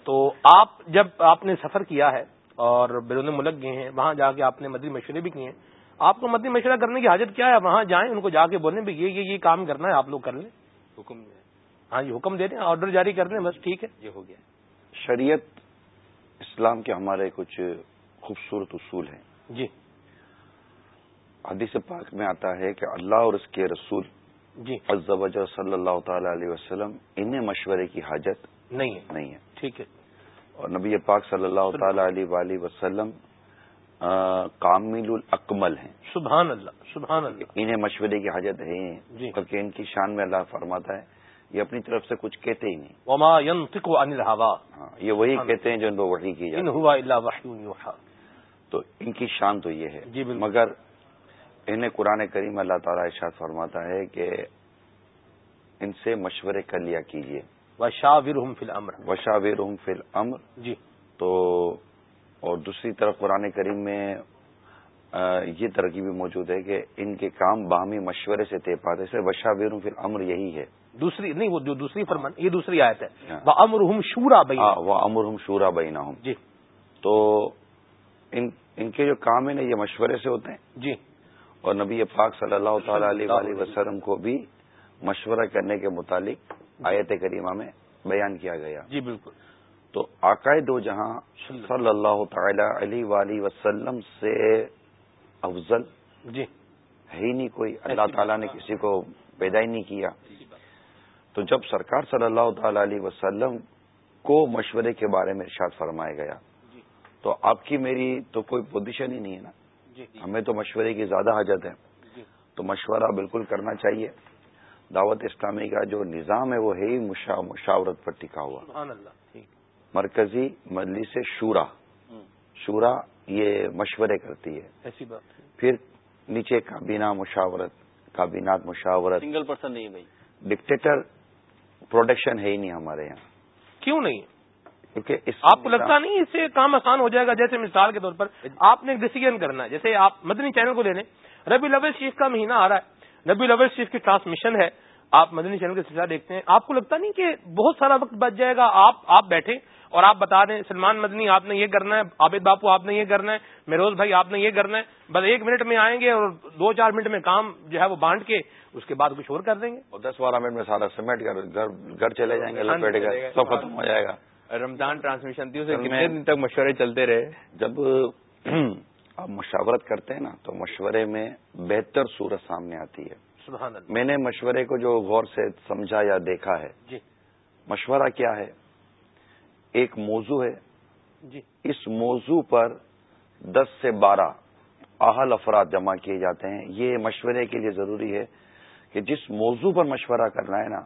Speaker 2: تو آپ جب آپ نے سفر کیا ہے اور بیرون ملک گئے ہیں وہاں جا کے آپ نے مدری مشورے بھی کیے ہیں۔ آپ کو مدنی مشورہ کرنے کی حاجت کیا ہے؟ وہاں جائیں ان کو جا کے بولیں بھائی یہ یہ کام کرنا ہے آپ لوگ کر لیں۔ حکم ہاں جی حکم دے دیں آرڈر جاری کر دیں بس ٹھیک ہے۔ یہ ہو گیا۔
Speaker 4: شریعت اسلام کے ہمارے کچھ خوبصورت اصول ہیں۔
Speaker 2: جی۔
Speaker 4: حدیث پاک میں آتا ہے کہ اللہ اور اس کے رسول
Speaker 2: جی۔
Speaker 4: صلی اللہ تعالی علیہ وسلم انہیں مشورے کی حاجت
Speaker 2: نہیں ہے۔
Speaker 4: نہیں ہے۔
Speaker 2: ٹھیک ہے۔
Speaker 4: اور نبی پاک صلی اللہ تعالی علیہ وسلم کامل الاکمل ہیں۔
Speaker 2: سبحان اللہ سبحان اللہ۔
Speaker 4: انہیں مشورے کی حاجت ہے۔
Speaker 2: جی۔
Speaker 4: بلکہ ان کی شان میں اللہ فرماتا ہے یہ اپنی طرف سے کچھ کہتے ہی نہیں۔
Speaker 2: وما ينطق عن الهوى۔
Speaker 4: ہاں یہ وہی کہتے ہیں جو ان کو وحی کی جاتی ہے۔
Speaker 2: الا وحی یوحى
Speaker 4: تو ان کی شان تو یہ ہے۔
Speaker 2: جی
Speaker 4: مگر انہیں قرآن کریم اللہ تعالیٰ ارشاد فرماتا ہے کہ ان سے مشورے کر لیا کیجیے
Speaker 2: وشاورهم في الامر
Speaker 4: وشاورهم في الامر
Speaker 2: جی۔
Speaker 4: تو اور دوسری طرف قرآن کریم میں یہ ترقی بھی موجود ہے کہ ان کے کام باہمی مشورے سے طے پاتے سے وشا بیروں پھر امر یہی ہے۔
Speaker 2: دوسری نہیں وہ جو دوسری فرمان یہ دوسری آیت ہے۔ ہاں۔ وہ امر ہم شورا بہن
Speaker 4: وہ امر ہم شورا بہین
Speaker 2: جی۔
Speaker 4: تو ان ان کے جو کام ہیں نا یہ مشورے سے ہوتے ہیں۔
Speaker 2: جی۔
Speaker 4: اور نبی پاک صلی اللہ تعالی علیہ وسلم کو بھی مشورہ کرنے کے متعلق آیت کریمہ میں بیان کیا گیا۔
Speaker 2: جی بالکل۔
Speaker 4: تو عقائد دو جہاں صلی اللہ تعالی علیہ وآلہ وسلم سے افضل
Speaker 2: جی۔
Speaker 4: ہے ہی نہیں کوئی۔ اللہ تعالیٰ نے کسی کو پیدا ہی نہیں کیا۔ تو جب سرکار صلی اللہ تعالی علیہ وسلم کو مشورے کے بارے میں ارشاد فرمایا گیا تو آپ کی میری تو کوئی پوزیشن ہی نہیں ہے نا؟
Speaker 2: جی
Speaker 4: ہمیں تو مشورے کی زیادہ حاجت ہے۔
Speaker 2: جی۔
Speaker 4: تو مشورہ بالکل کرنا چاہیے۔ دعوت اسلامی کا جو نظام ہے وہ ہے ہی مشا- مشاورت پر ٹکا ہوا۔ مرکزی مجلس شورا۔ شورا یہ مشورے کرتی ہے۔
Speaker 2: ایسی بات۔
Speaker 4: پھر نیچے کابینہ مشاورت کابینات مشاورت۔
Speaker 3: سنگل پرسن نہیں بھائی۔
Speaker 4: ڈکٹیٹر پروڈکشن ہے ہی نہیں ہمارے یہاں۔
Speaker 2: کیوں نہیں
Speaker 4: کیونکہ
Speaker 2: آپ کو لگتا نہیں اس سے کام آسان ہو جائے گا؟ جیسے مثال کے طور پر آپ نے ایک ڈیسیجن کرنا ہے۔ جیسے آپ مدنی چینل کو لے لیں۔ ربی الاول شریف کا مہینہ آ رہا ہے۔ ربی الاول شریف کی ٹرانسمیشن ہے۔ آپ مدنی چینل کا سلسلہ دیکھتے ہیں۔ آپ کو لگتا نہیں کہ بہت سارا وقت بچ جائے گا؟ آپ آپ بیٹھے اور آپ بتا دیں سلمان مدنی آپ نے یہ کرنا ہے عابد باپو آپ نے یہ کرنا ہے میروز بھائی آپ نے یہ کرنا ہے۔ بس ایک منٹ میں آئیں گے اور دو چار منٹ میں کام جو ہے وہ بانٹ کے اس کے بعد کچھ اور کر دیں گے۔
Speaker 4: اور دس بارہ منٹ میں سارا سمیٹ کر گھر گھر چلے جائیں گے لپیٹ۔ سب ختم ہو جائے گا۔
Speaker 1: رمضان ٹرانسمیشن تھی اسے کتنے دن تک مشورے چلتے رہے؟
Speaker 4: جب آپ مشاورت کرتے ہیں نا تو مشورے میں بہتر صورت سامنے آتی ہے۔
Speaker 2: سبحان اللہ۔
Speaker 4: میں نے مشورے کو جو غور سے سمجھا یا دیکھا ہے
Speaker 2: جی۔
Speaker 4: مشورہ کیا ہے؟ ایک موضوع ہے۔
Speaker 2: جی۔
Speaker 4: اس موضوع پر دس سے بارہ اہل افراد جمع کیے جاتے ہیں۔ یہ مشورے کے لیے ضروری ہے کہ جس موضوع پر مشورہ کرنا ہے نا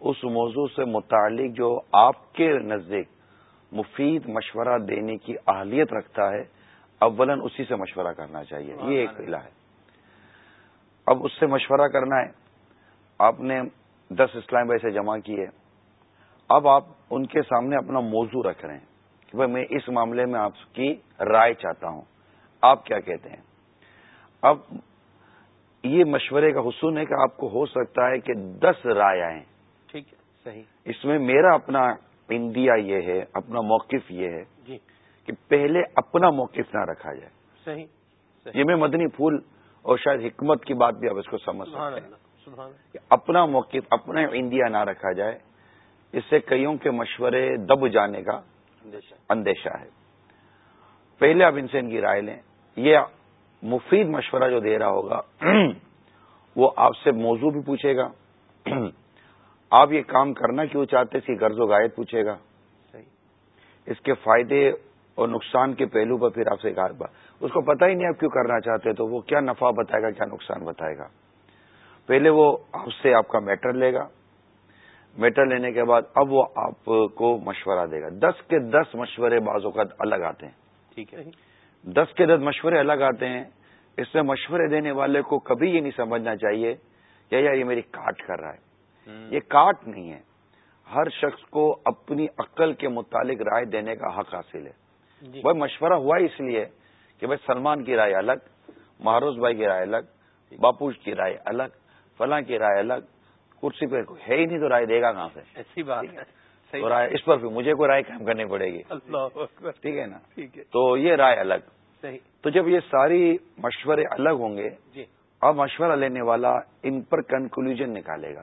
Speaker 4: اس موضوع سے متعلق جو آپ کے نزدیک مفید مشورہ دینے کی اہلیت رکھتا ہے اولن اسی سے مشورہ کرنا چاہیے۔ یہ ایک پہلا ہے۔ اب اس سے مشورہ کرنا ہے۔ آپ نے دس اسلام بھائی سے جمع کیے۔ اب آپ ان کے سامنے اپنا موضوع رکھ رہے ہیں کہ بھائی میں اس معاملے میں آپ کی رائے چاہتا ہوں۔ آپ کیا کہتے ہیں؟ اب یہ مشورے کا حصول ہے کہ آپ کو ہو سکتا ہے کہ دس رائے آئیں۔
Speaker 2: صحیح۔
Speaker 4: اس میں میرا اپنا انڈیا یہ ہے اپنا موقف یہ ہے
Speaker 2: جی۔
Speaker 4: کہ پہلے اپنا موقف نہ رکھا جائے۔
Speaker 2: صحیح
Speaker 4: یہ میں مدنی پھول اور شاید حکمت کی بات بھی آپ اس کو سمجھ
Speaker 2: سبحان
Speaker 4: سکتے ہیں
Speaker 2: سبحان
Speaker 4: کہ اپنا موقف اپنا انڈیا نہ رکھا جائے اس سے کئیوں کے مشورے دب جانے کا اندیشہ ہے۔ پہلے آپ ان سے ان کی رائے لیں۔ یہ مفید مشورہ جو دے رہا ہوگا وہ آپ سے موضوع بھی پوچھے گا۔ آپ یہ کام کرنا کیوں چاہتے اس کی غرض و غائب پوچھے گا۔
Speaker 2: صحیح۔
Speaker 4: اس کے فائدے اور نقصان کے پہلو پر پھر آپ سے کہا اس کو پتہ ہی نہیں آپ کیوں کرنا چاہتے تو وہ کیا نفع بتائے گا کیا نقصان بتائے گا۔ پہلے وہ آپ سے آپ کا میٹر لے گا۔ میٹر لینے کے بعد اب وہ آپ کو مشورہ دے گا۔ دس کے دس مشورے بعض اوقات الگ آتے ہیں۔
Speaker 2: ٹھیک ہے۔
Speaker 4: دس کے دس مشورے الگ آتے ہیں۔ اس میں مشورے دینے والے کو کبھی یہ نہیں سمجھنا چاہیے کہ یار یہ میری کاٹ کر رہا ہے۔ یہ کاٹ نہیں ہے۔ ہر شخص کو اپنی عقل کے متعلق رائے دینے کا حق حاصل ہے۔
Speaker 2: جی۔
Speaker 4: بھائی مشورہ ہوا اس لیے کہ بھائی سلمان کی رائے الگ مہاروز بھائی کی رائے الگ باپوش کی رائے الگ فلاں کی رائے الگ کرسی پہ ہے ہی نہیں تو رائے دے گا کہاں سے؟
Speaker 2: ایسی بات ہے۔
Speaker 4: رائے اس پر مجھے کوئی رائے قائم کرنی پڑے گی۔ ٹھیک ہے نا؟ تو یہ رائے الگ۔ تو جب یہ ساری مشورے الگ ہوں گے
Speaker 2: جی۔
Speaker 4: اب مشورہ لینے والا ان پر کنکلوژن نکالے گا۔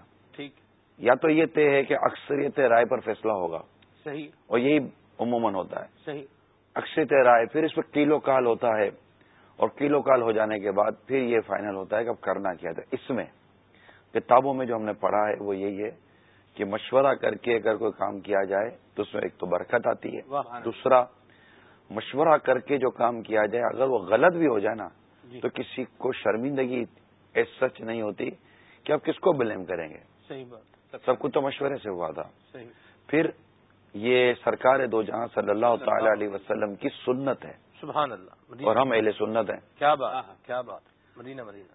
Speaker 4: یا تو یہ طے ہے کہ اکثریت رائے پر فیصلہ ہوگا۔
Speaker 2: صحیح۔
Speaker 4: اور یہی عموماً ہوتا ہے۔
Speaker 2: صحیح۔
Speaker 4: اکثریت رائے پھر اس پہ کیلو کال ہوتا ہے اور کیلو کال ہو جانے کے بعد پھر یہ فائنل ہوتا ہے کہ اب کرنا کیا تھا۔ اس میں کتابوں میں جو ہم نے پڑھا ہے وہ یہی ہے کہ مشورہ کر کے اگر کوئی کام کیا جائے تو اس میں ایک تو برکت آتی ہے۔
Speaker 2: واہ
Speaker 4: دوسرا مشورہ کر کے جو کام کیا جائے اگر وہ غلط بھی ہو جائے نا
Speaker 2: جی۔
Speaker 4: تو کسی کو شرمندگی ایس سچ نہیں ہوتی کہ آپ کس کو بلیم کریں گے۔
Speaker 2: صحیح بات۔
Speaker 4: سب کچھ تو مشورے سے ہوا تھا۔
Speaker 2: صحیح۔
Speaker 4: پھر یہ سرکار دو جہاں صلی اللہ تعالی علیہ وسلم۔ کی سنت ہے۔
Speaker 2: سبحان اللہ
Speaker 4: اور ہم اہل سنت ہیں۔
Speaker 2: کیا بات کیا بات۔ مدینہ مدینہ۔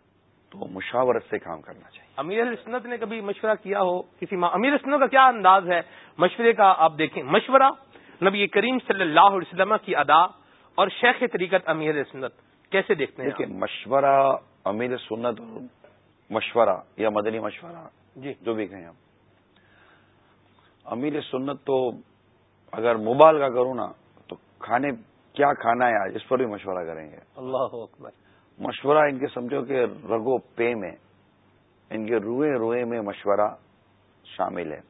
Speaker 4: تو مشاورت سے کام کرنا چاہیے۔
Speaker 2: امیر سنت نے کبھی مشورہ کیا ہو کسی ماں؟ امیر سنت کا کیا انداز ہے؟ مشورے کا آپ دیکھیں۔ مشورہ نبی کریم صلی اللہ علیہ وسلم کی ادا اور شیخ طریقت امیر سنت کیسے دیکھتے ہیں
Speaker 4: دیکھیے مشورہ امیر سنت مشورہ یا مدنی مشورہ
Speaker 2: آپ؟ جی۔
Speaker 4: جو بھی کہیں ہم امیر سنت تو اگر موبائل کا کروں نا تو کھانے کیا کھانا ہے آج؟ اس پر بھی مشورہ کریں گے۔
Speaker 2: اللہ اکبر۔
Speaker 4: مشورہ ان کے سمجھو کہ رگو پے میں ان کے روئے روئے میں مشورہ شامل ہے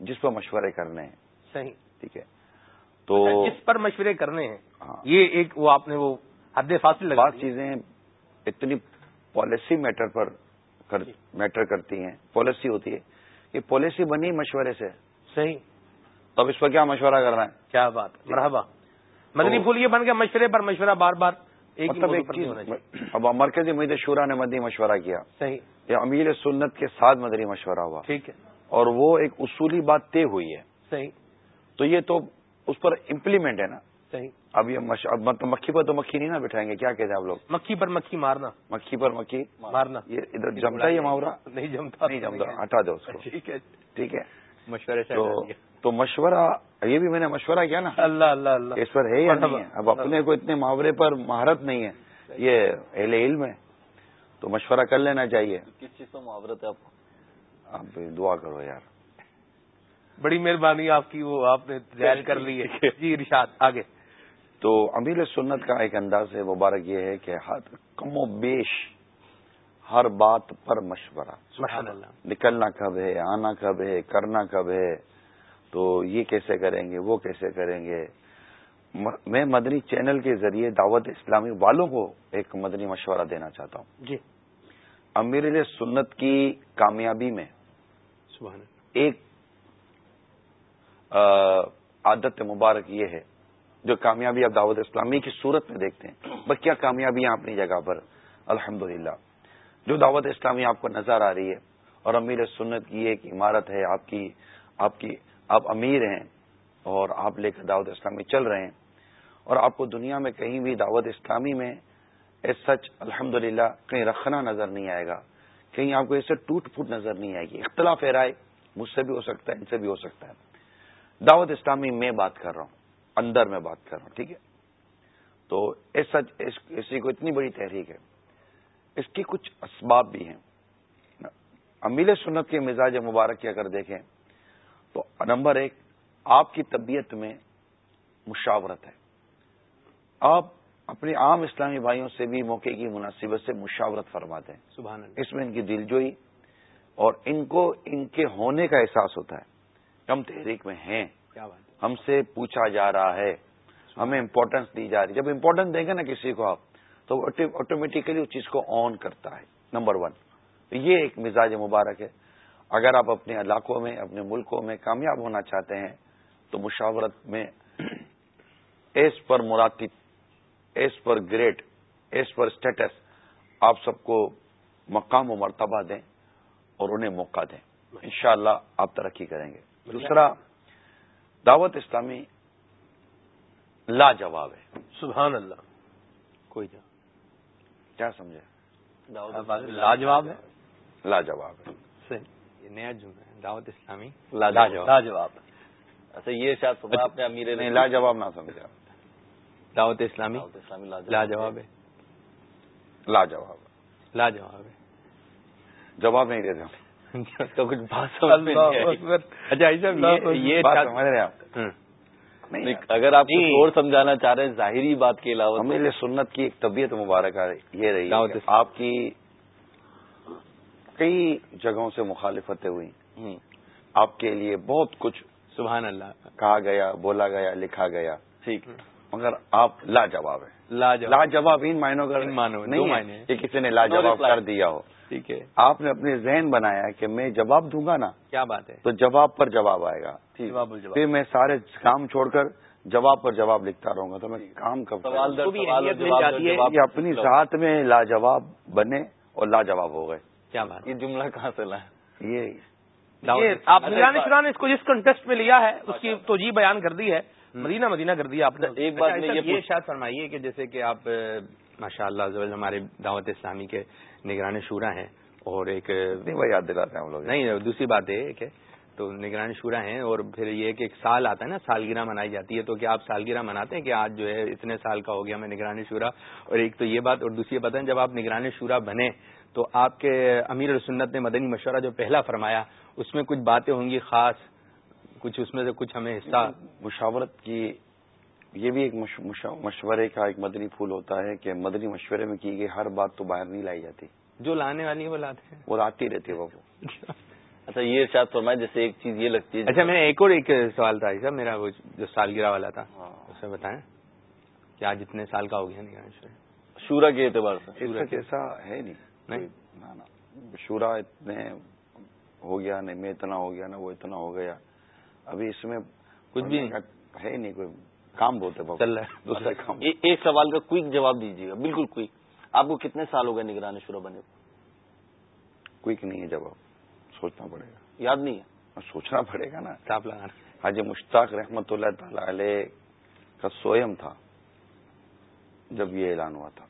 Speaker 4: جس پر مشورے کرنے ہیں۔
Speaker 2: صحیح۔
Speaker 4: ٹھیک ہے۔ تو
Speaker 2: اچھا، جس پر مشورے کرنے ہیں۔
Speaker 4: ہاں۔
Speaker 2: یہ ایک وہ آپ نے وہ حد فاصل لگا
Speaker 4: بعض چیزیں اتنی پالیسی میٹر پر میٹر کرتی ہیں پالیسی ہوتی ہے کہ پالیسی بنی مشورے سے۔
Speaker 2: صحیح.
Speaker 4: تو اب اس پر کیا مشورہ کرنا ہے
Speaker 2: کیا بات. مرحبا. مدنی پھول یہ بن گیا مشورے پر مشورہ بار بار. ایک
Speaker 4: مطلب اب مرکزی مدد شورا نے مدنی مشورہ کیا.
Speaker 2: صحیح.
Speaker 4: یا امیر سنت کے ساتھ مدنی مشورہ ہوا.
Speaker 2: ٹھیک ہے.
Speaker 4: اور وہ ایک اصولی بات طے ہوئی ہے.
Speaker 2: صحیح.
Speaker 4: تو یہ تو اس پر امپلیمنٹ ہے نا.
Speaker 2: صحیح.
Speaker 4: اب یہ مطلب مکھی پر تو مکھی نہیں نا بٹھائیں گے. کیا کہتے ہیں آپ لوگ؟
Speaker 2: مکھی پر مکھی مارنا.
Speaker 4: مکھی پر مکھی
Speaker 2: مارنا.
Speaker 4: یہ ادھر جمتا ہے یہ محاورہ
Speaker 2: نہیں جمتا.
Speaker 4: نہیں جمتا. ہٹا دو اس کو.
Speaker 2: ٹھیک ہے.
Speaker 4: ٹھیک ہے.
Speaker 1: مشورے سے
Speaker 4: تو مشورہ یہ بھی میں نے مشورہ کیا نا؟
Speaker 2: اللہ اللہ اللہ۔
Speaker 4: اس پر ہے یا نہیں ہے؟ اب اپنے کو اتنے محاورے پر مہارت نہیں ہے۔ یہ اہل علم ہے۔ تو مشورہ کر لینا چاہیے۔
Speaker 3: کس چیز کا محاورت ہے آپ کو؟
Speaker 4: آپ دعا کرو یار۔
Speaker 2: بڑی مہربانی آپ کی وہ آپ نے ظاہر کر لی ہے۔ جی ارشاد آگے۔
Speaker 4: تو امیر سنت کا ایک انداز ہے مبارک یہ ہے کہ کم و بیش ہر بات پر مشورہ۔
Speaker 2: سبحان اللہ۔
Speaker 4: نکلنا کب ہے آنا کب ہے کرنا کب ہے تو یہ کیسے کریں گے وہ کیسے کریں گے۔ میں مدنی چینل کے ذریعے دعوت اسلامی والوں کو ایک مدنی مشورہ دینا چاہتا ہوں۔
Speaker 2: جی۔
Speaker 4: امیر سنت کی کامیابی میں
Speaker 2: سبحان
Speaker 4: ایک عادت مبارک یہ ہے جو کامیابی آپ دعوت اسلامی کی صورت میں دیکھتے ہیں۔ بس کیا کامیابیاں اپنی جگہ پر؟ الحمد جو دعوت اسلامی آپ کو نظر آ رہی ہے اور امیر سنت کی ایک عمارت ہے، آپ کی آپ کی، آپ امیر ہیں اور آپ لے کر دعوت اسلامی چل رہے ہیں۔ اور آپ کو دنیا میں کہیں بھی دعوت اسلامی میں ایس سچ الحمد کہیں رکھنا نظر نہیں آئے گا۔ کہیں آپ کو ایسے ٹوٹ پھوٹ نظر نہیں آئے گی۔ اختلاف رائے، مجھ سے بھی ہو سکتا ہے، ان سے بھی ہو سکتا ہے۔ دعوت اسلامی میں بات کر رہا ہوں، اندر میں بات کر رہا ہوں، ٹھیک ہے؟ تو ایس سچ ایسی کو اتنی بڑی تحریک ہے۔ اس کی کچھ اسباب بھی ہیں۔ امیل سنت کے مزاج مبارک کی اگر دیکھیں تو نمبر ایک آپ کی طبیعت میں مشاورت ہے۔ آپ اپنے عام اسلامی بھائیوں سے بھی موقع کی مناسبت سے مشاورت فرماتے ہیں۔
Speaker 2: سبحان
Speaker 4: اس میں ان کی دل جوئی اور ان کو ان کے ہونے کا احساس ہوتا ہے۔ کم تحریک میں ہیں۔
Speaker 2: کیا بات
Speaker 4: ہم سے پوچھا جا رہا ہے۔ ہمیں امپورٹینس دی جا رہی جب امپورٹینس دیں گے نا کسی کو آپ تو آٹومیٹیکلی اس چیز کو آن کرتا ہے نمبر ون یہ ایک مزاج مبارک ہے۔ اگر آپ اپنے علاقوں میں اپنے ملکوں میں کامیاب ہونا چاہتے ہیں تو مشاورت میں ایس پر مراتب as per great as per status آپ سب کو مقام و مرتبہ دیں اور انہیں موقع دیں۔ انشاءاللہ اللہ آپ ترقی کریں گے۔ دوسرا دعوت اسلامی لاجواب ہے۔
Speaker 2: سبحان اللہ۔
Speaker 1: کوئی جا
Speaker 4: کیا سمجھے؟
Speaker 2: لاجواب ہے؟
Speaker 4: لاجواب ہے۔
Speaker 1: نیا جملہ ہے دعوت اسلامی۔
Speaker 2: لاجواب
Speaker 3: اچھا یہ شاید آپ نے امیر
Speaker 4: نہیں لاجواب نہ سمجھا
Speaker 1: دعوت اسلامی؟
Speaker 3: اسلامی
Speaker 1: لاجواب ہے۔
Speaker 4: لاجواب
Speaker 1: لاجواب ہے۔
Speaker 4: جواب نہیں دیتے ہم۔
Speaker 1: تو کچھ بات سمجھ میں اچھا یہ
Speaker 4: بات سمجھ رہے ہیں آپ۔
Speaker 3: نہیں اگر آپ اور سمجھانا چاہ رہے ہیں ظاہری بات کے علاوہ
Speaker 4: ہمیں سنت کی ایک طبیعت مبارک یہ رہی آپ کی کئی جگہوں سے مخالفتیں ہوئی آپ کے لیے بہت کچھ
Speaker 1: سبحان اللہ۔
Speaker 4: کہا گیا بولا گیا لکھا گیا۔
Speaker 2: ٹھیک۔
Speaker 4: مگر آپ لاجواب ہیں۔
Speaker 1: لاجواب۔
Speaker 4: ان معنوں کا
Speaker 1: نہیں
Speaker 4: کہ کسی نے لاجواب کر دیا ہو۔
Speaker 1: ٹھیک ہے
Speaker 4: آپ نے اپنے ذہن بنایا کہ میں جواب دوں گا نا
Speaker 1: کیا بات ہے؟
Speaker 4: تو جواب پر جواب آئے گا۔ پھر میں سارے کام چھوڑ کر جواب پر جواب لکھتا رہوں گا۔ تو میں کام کب اپنی ذات میں لاجواب بنے اور لاجواب ہو گئے۔
Speaker 1: کیا بات
Speaker 3: یہ جملہ کہاں سے لائے؟
Speaker 4: یہ
Speaker 2: آپ نے اس کو جس کنٹیسٹ میں لیا ہے اس کی توجہ بیان کر دی ہے۔ مدینہ مدینہ کر دیا آپ نے۔
Speaker 1: ایک بات اچھا، یہ شاید فرمائیے کہ جیسے کہ آپ ماشاء اللہ ہمارے دعوت اسلامی کے نگران شورا ہیں اور ایک
Speaker 4: یاد دلاتے ہیں ہم لوگ۔
Speaker 1: نہیں دوسری بات ہے کہ تو نگران شورا ہیں اور پھر یہ کہ ایک سال آتا ہے نا سالگرہ منائی جاتی ہے۔ تو کیا آپ سالگرہ مناتے ہیں کہ آج جو ہے اتنے سال کا ہو گیا میں نگرانی شورا؟ اور ایک تو یہ بات اور دوسری بات ہے جب آپ نگرانی شورا بنے تو آپ کے امیر السنت نے مدنی مشورہ جو پہلا فرمایا اس میں کچھ باتیں ہوں گی خاص کچھ اس میں سے کچھ ہمیں حصہ۔
Speaker 4: مشاورت کی یہ بھی ایک مشورے کا ایک مدنی پھول ہوتا ہے کہ مدنی مشورے میں کی گئی ہر بات تو باہر نہیں لائی جاتی۔
Speaker 1: جو لانے والی وہ لاتے ہیں۔
Speaker 4: وہ لاتی رہتی ہے وہ۔
Speaker 3: اچھا یہ ارشاد فرمائے جیسے ایک چیز یہ لگتی ہے
Speaker 1: اچھا میں ایک اور ایک سوال تھا صاحب میرا وہ جو سالگرہ والا تھا
Speaker 3: ہاں۔
Speaker 1: اس میں بتائیں کہ آج اتنے سال کا ہو گیا نہیں
Speaker 3: شورا کے اعتبار سے۔
Speaker 4: ایسا ہے نہیں؟
Speaker 1: نہیں؟
Speaker 4: نہ نہ۔ شورا اتنے ہو گیا نہیں میں اتنا ہو گیا نا وہ اتنا ہو گیا۔ ابھی اس میں
Speaker 1: کچھ بھی
Speaker 4: ہے نہیں کوئی کام بہت ہے
Speaker 1: چل رہا ہے۔
Speaker 4: دوسرے کام۔
Speaker 3: ایک سوال کا کوئک جواب دیجیے گا۔ بالکل کوئک۔ آپ کو کتنے سال ہو گئے نگران شورا بنے
Speaker 4: کوئک نہیں ہے جواب سوچنا پڑے گا۔
Speaker 3: یاد نہیں ہے؟
Speaker 4: سوچنا پڑے گا نا۔
Speaker 1: صاف لگانا۔
Speaker 4: حاجی مشتاق رحمت اللہ تعالی علیہ کا سوئم تھا جب یہ اعلان ہوا تھا۔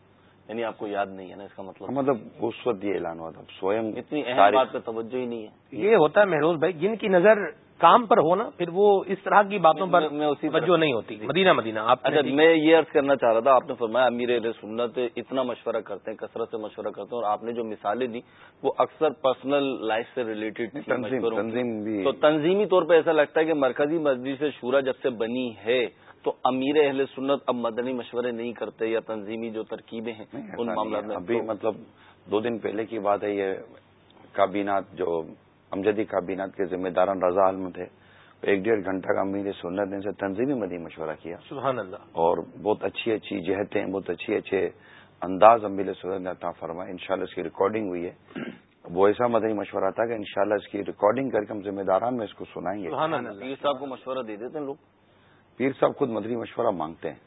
Speaker 3: یعنی آپ کو یاد نہیں ہے نا اس کا مطلب؟
Speaker 4: مطلب اس وقت یہ اعلان ہوا تھا۔ سوئم
Speaker 3: اتنی اہم بات پہ توجہ ہی نہیں ہے۔
Speaker 2: یہ ہوتا ہے مہروز بھائی جن کی نظر کام پر ہو نا پھر وہ اس طرح کی باتوں پر توجہ نہیں ہوتی۔ مدینہ مدینہ آپ
Speaker 3: اچھا میں یہ عرض کرنا چاہ رہا تھا آپ نے فرمایا امیر اہل سنت اتنا مشورہ کرتے ہیں کثرت سے مشورہ کرتے ہیں اور آپ نے جو مثالیں دی وہ اکثر پرسنل لائف سے ریلیٹڈ
Speaker 4: تنظیم تنظیم بھی۔
Speaker 3: تو تنظیمی طور پہ ایسا لگتا ہے کہ مرکزی مجلس شورا جب سے بنی ہے تو امیر اہل سنت اب مدنی مشورے نہیں کرتے یا تنظیمی جو ترکیبیں ہیں ان معاملات۔ میں
Speaker 4: ابھی مطلب دو دن پہلے کی بات ہے یہ کابینات جو امجدی کابینات کے ذمہ داران رضا عالم تھے ایک ڈیڑھ گھنٹہ کا امیر سنت نے سے تنظیمی مدی مشورہ کیا۔
Speaker 2: سبحان اللہ۔
Speaker 4: اور بہت اچھی اچھی جہتیں بہت اچھی اچھے انداز امیر سنت نے عطا فرمائے۔ انشاءاللہ اس کی ریکارڈنگ ہوئی ہے۔ وہ ایسا مدنی مشورہ تھا کہ انشاءاللہ اس کی ریکارڈنگ کر کے ہم ذمہ داران میں اس کو سنائیں گے۔
Speaker 2: سبحان اللہ۔
Speaker 3: پیر صاحب کو مشورہ دے دیتے ہیں لوگ؟
Speaker 4: پیر صاحب خود مدنی مشورہ مانگتے ہیں۔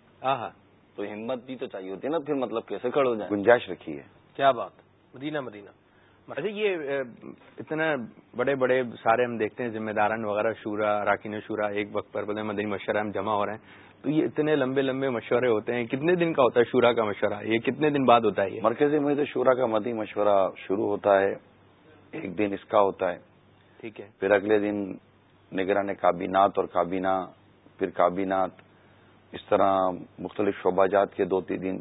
Speaker 3: تو ہمت بھی تو چاہیے ہوتی ہے نا پھر مطلب کیسے کھڑے ہو جائیں؟
Speaker 4: گنجائش رکھی ہے۔
Speaker 2: کیا بات۔ مدینہ مدینہ۔
Speaker 1: اچھا یہ اتنا بڑے بڑے سارے ہم دیکھتے ہیں ذمہ داران وغیرہ شورا اراکین شورا ایک وقت پر بولے مدنی مشورہ ہم جمع ہو رہے ہیں۔ تو یہ اتنے لمبے لمبے مشورے ہوتے ہیں کتنے دن کا ہوتا ہے شورا کا مشورہ؟ یہ کتنے دن بعد ہوتا ہے یہ؟
Speaker 4: مرکزی تو شورا کا مدی مشورہ شروع ہوتا ہے ایک دن اس کا ہوتا ہے۔
Speaker 1: ٹھیک ہے۔
Speaker 4: پھر اگلے دن نگران کابینات اور کابینہ پھر کابینات اس طرح مختلف شعبہ جات کے دو تین دن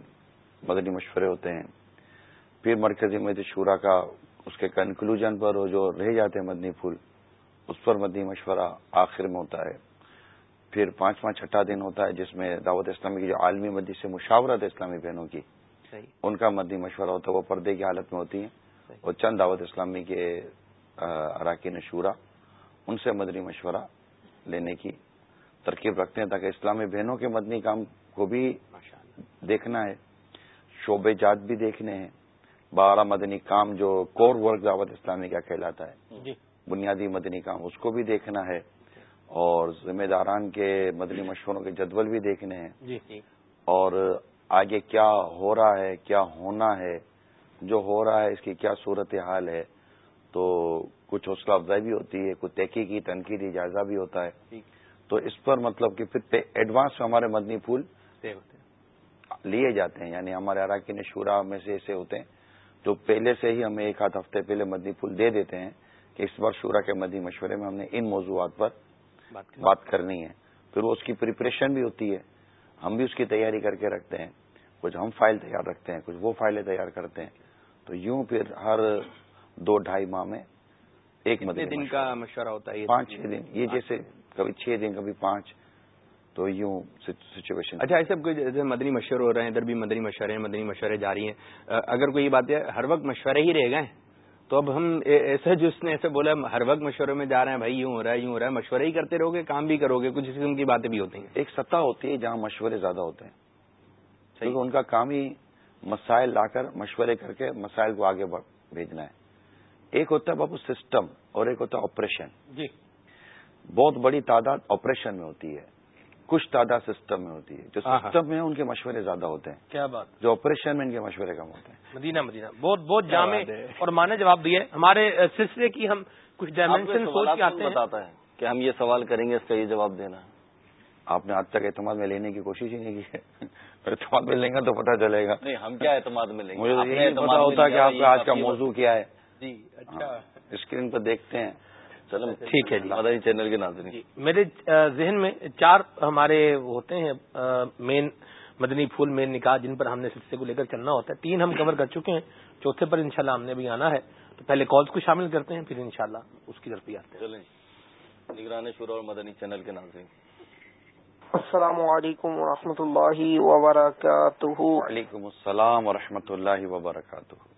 Speaker 4: مدنی مشورے ہوتے ہیں۔ پھر مرکزی میں شورا کا اس کے کنکلوژن پر وہ جو رہ جاتے ہیں مدنی پھول اس پر مدنی مشورہ آخر میں ہوتا ہے۔ پھر پانچواں چھٹا دن ہوتا ہے جس میں دعوت اسلامی کی جو عالمی مجلس سے مشاورت ہے اسلامی بہنوں کی
Speaker 1: صحیح۔
Speaker 4: ان کا مدنی مشورہ ہوتا ہے وہ پردے کی حالت میں ہوتی ہیں۔ اور چند دعوت اسلامی کے اراکین شورا ان سے مدنی مشورہ لینے کی ترکیب رکھتے ہیں تاکہ اسلامی بہنوں کے مدنی کام کو بھی دیکھنا ہے شعبے جات بھی دیکھنے ہیں۔ بارہ مدنی کام جو کور ورک دعوت اسلامی کا کہلاتا ہے۔
Speaker 2: جی۔
Speaker 4: بنیادی مدنی کام اس کو بھی دیکھنا ہے۔ اور ذمہ داران کے مدنی مشوروں کے جدول بھی دیکھنے ہیں۔
Speaker 2: جی۔
Speaker 4: اور آگے کیا ہو رہا ہے کیا ہونا ہے جو ہو رہا ہے اس کی کیا صورت حال ہے۔ تو کچھ حوصلہ افزائی بھی ہوتی ہے کچھ تحقیقی تنقیدی جائزہ بھی ہوتا ہے۔ تو اس پر مطلب کہ پھر ایڈوانس میں ہمارے مدنی پھول لیے جاتے ہیں۔ یعنی ہمارے اراکین شورا میں سے ایسے ہوتے ہیں۔ جو پہلے سے ہی ہمیں ایک آدھ ہفتے پہلے مدنی پھول دے دیتے ہیں کہ اس بار شورا کے مدنی مشورے میں ہم نے ان موضوعات پر
Speaker 1: بات
Speaker 4: بات کرنی ہے۔ پھر وہ اس کی پریپریشن بھی ہوتی ہے۔ ہم بھی اس کی تیاری کر کے رکھتے ہیں۔ کچھ ہم فائل تیار رکھتے ہیں کچھ وہ فائلیں تیار کرتے ہیں۔ تو یوں پھر ہر دو ڈھائی ماہ میں ایک مدنی
Speaker 1: دن کا مشورہ۔ ہوتا ہے
Speaker 4: پانچ چھ دن۔ یہ جیسے کبھی چھ دن کبھی پانچ۔ تو یوں سچویشن
Speaker 1: اچھا کوئی جیسے مدنی مشورے ہو رہے ہیں ادھر بھی مدنی مشورے ہیں مدنی مشورے جاری ہیں۔ اگر کوئی بات ہے ہر وقت مشورے ہی رہ گئے تو اب ہم جو اس نے ایسے بولا ہر وقت مشورے میں جا رہے ہیں بھائی یوں ہو رہا ہے یوں ہو رہا ہے مشورے ہی کرتے رہو گے کام بھی کرو گے کچھ اس قسم کی باتیں بھی ہوتی ہیں۔
Speaker 4: ایک سطح ہوتی ہے جہاں مشورے زیادہ ہوتے ہیں۔ کیونکہ ان کا کام ہی مسائل لا کر مشورے کر کے مسائل کو آگے بھیجنا ہے۔ ایک ہوتا ہے بابو سسٹم اور ایک ہوتا ہے آپریشن
Speaker 2: جی۔
Speaker 4: بہت بڑی تعداد آپریشن میں ہوتی ہے۔ کچھ تعداد سسٹم میں ہوتی ہے۔ جو۔ سسٹم میں ان کے مشورے زیادہ ہوتے ہیں۔
Speaker 2: کیا بات۔
Speaker 4: جو آپریشن میں ان کے مشورے کم ہوتے ہیں۔
Speaker 2: مدینہ مدینہ۔ بہت بہت جامع۔ اور مانے جواب دیے۔ ہمارے سلسلے کی ہم کچھ ڈائمینشن سوچ کے آتے ہیں۔
Speaker 3: بتاتا ہے کہ ہم یہ سوال کریں گے اس کا یہ جواب دینا۔ ہے
Speaker 4: آپ نے آج تک اعتماد میں لینے کی کوشش ہی نہیں کی ہے۔ اعتماد میں لیں گے تو پتہ چلے گا۔
Speaker 3: نہیں ہم کیا اعتماد میں لیں گے؟
Speaker 4: مجھے یہ پتا ہوتا کہ آپ کا آج کا موضوع کیا ہے۔
Speaker 2: جی
Speaker 4: ہاں، اسکرین پر دیکھتے ہیں۔
Speaker 3: چلو
Speaker 2: ٹھیک ہے جی۔
Speaker 3: مدنی چینل کے ناظرین۔
Speaker 2: جی میرے ذہن میں چار ہمارے ہوتے ہیں مین مدنی پھول مین نکاح جن پر ہم نے سلسلے کو لے کر چلنا ہوتا ہے۔ تین ہم کور کر چکے ہیں چوتھے پر انشاءاللہ ہم نے بھی آنا ہے۔ تو پہلے کالز کو شامل کرتے ہیں پھر انشاءاللہ اس کی طرف بھی آتے ہیں۔
Speaker 3: چلیں نگران شورا اور مدنی چینل کے ناظرین۔
Speaker 5: السلام علیکم ورحمۃ اللہ وبرکاتہ۔
Speaker 4: وعلیکم السلام ورحمۃ اللہ وبرکاتہ۔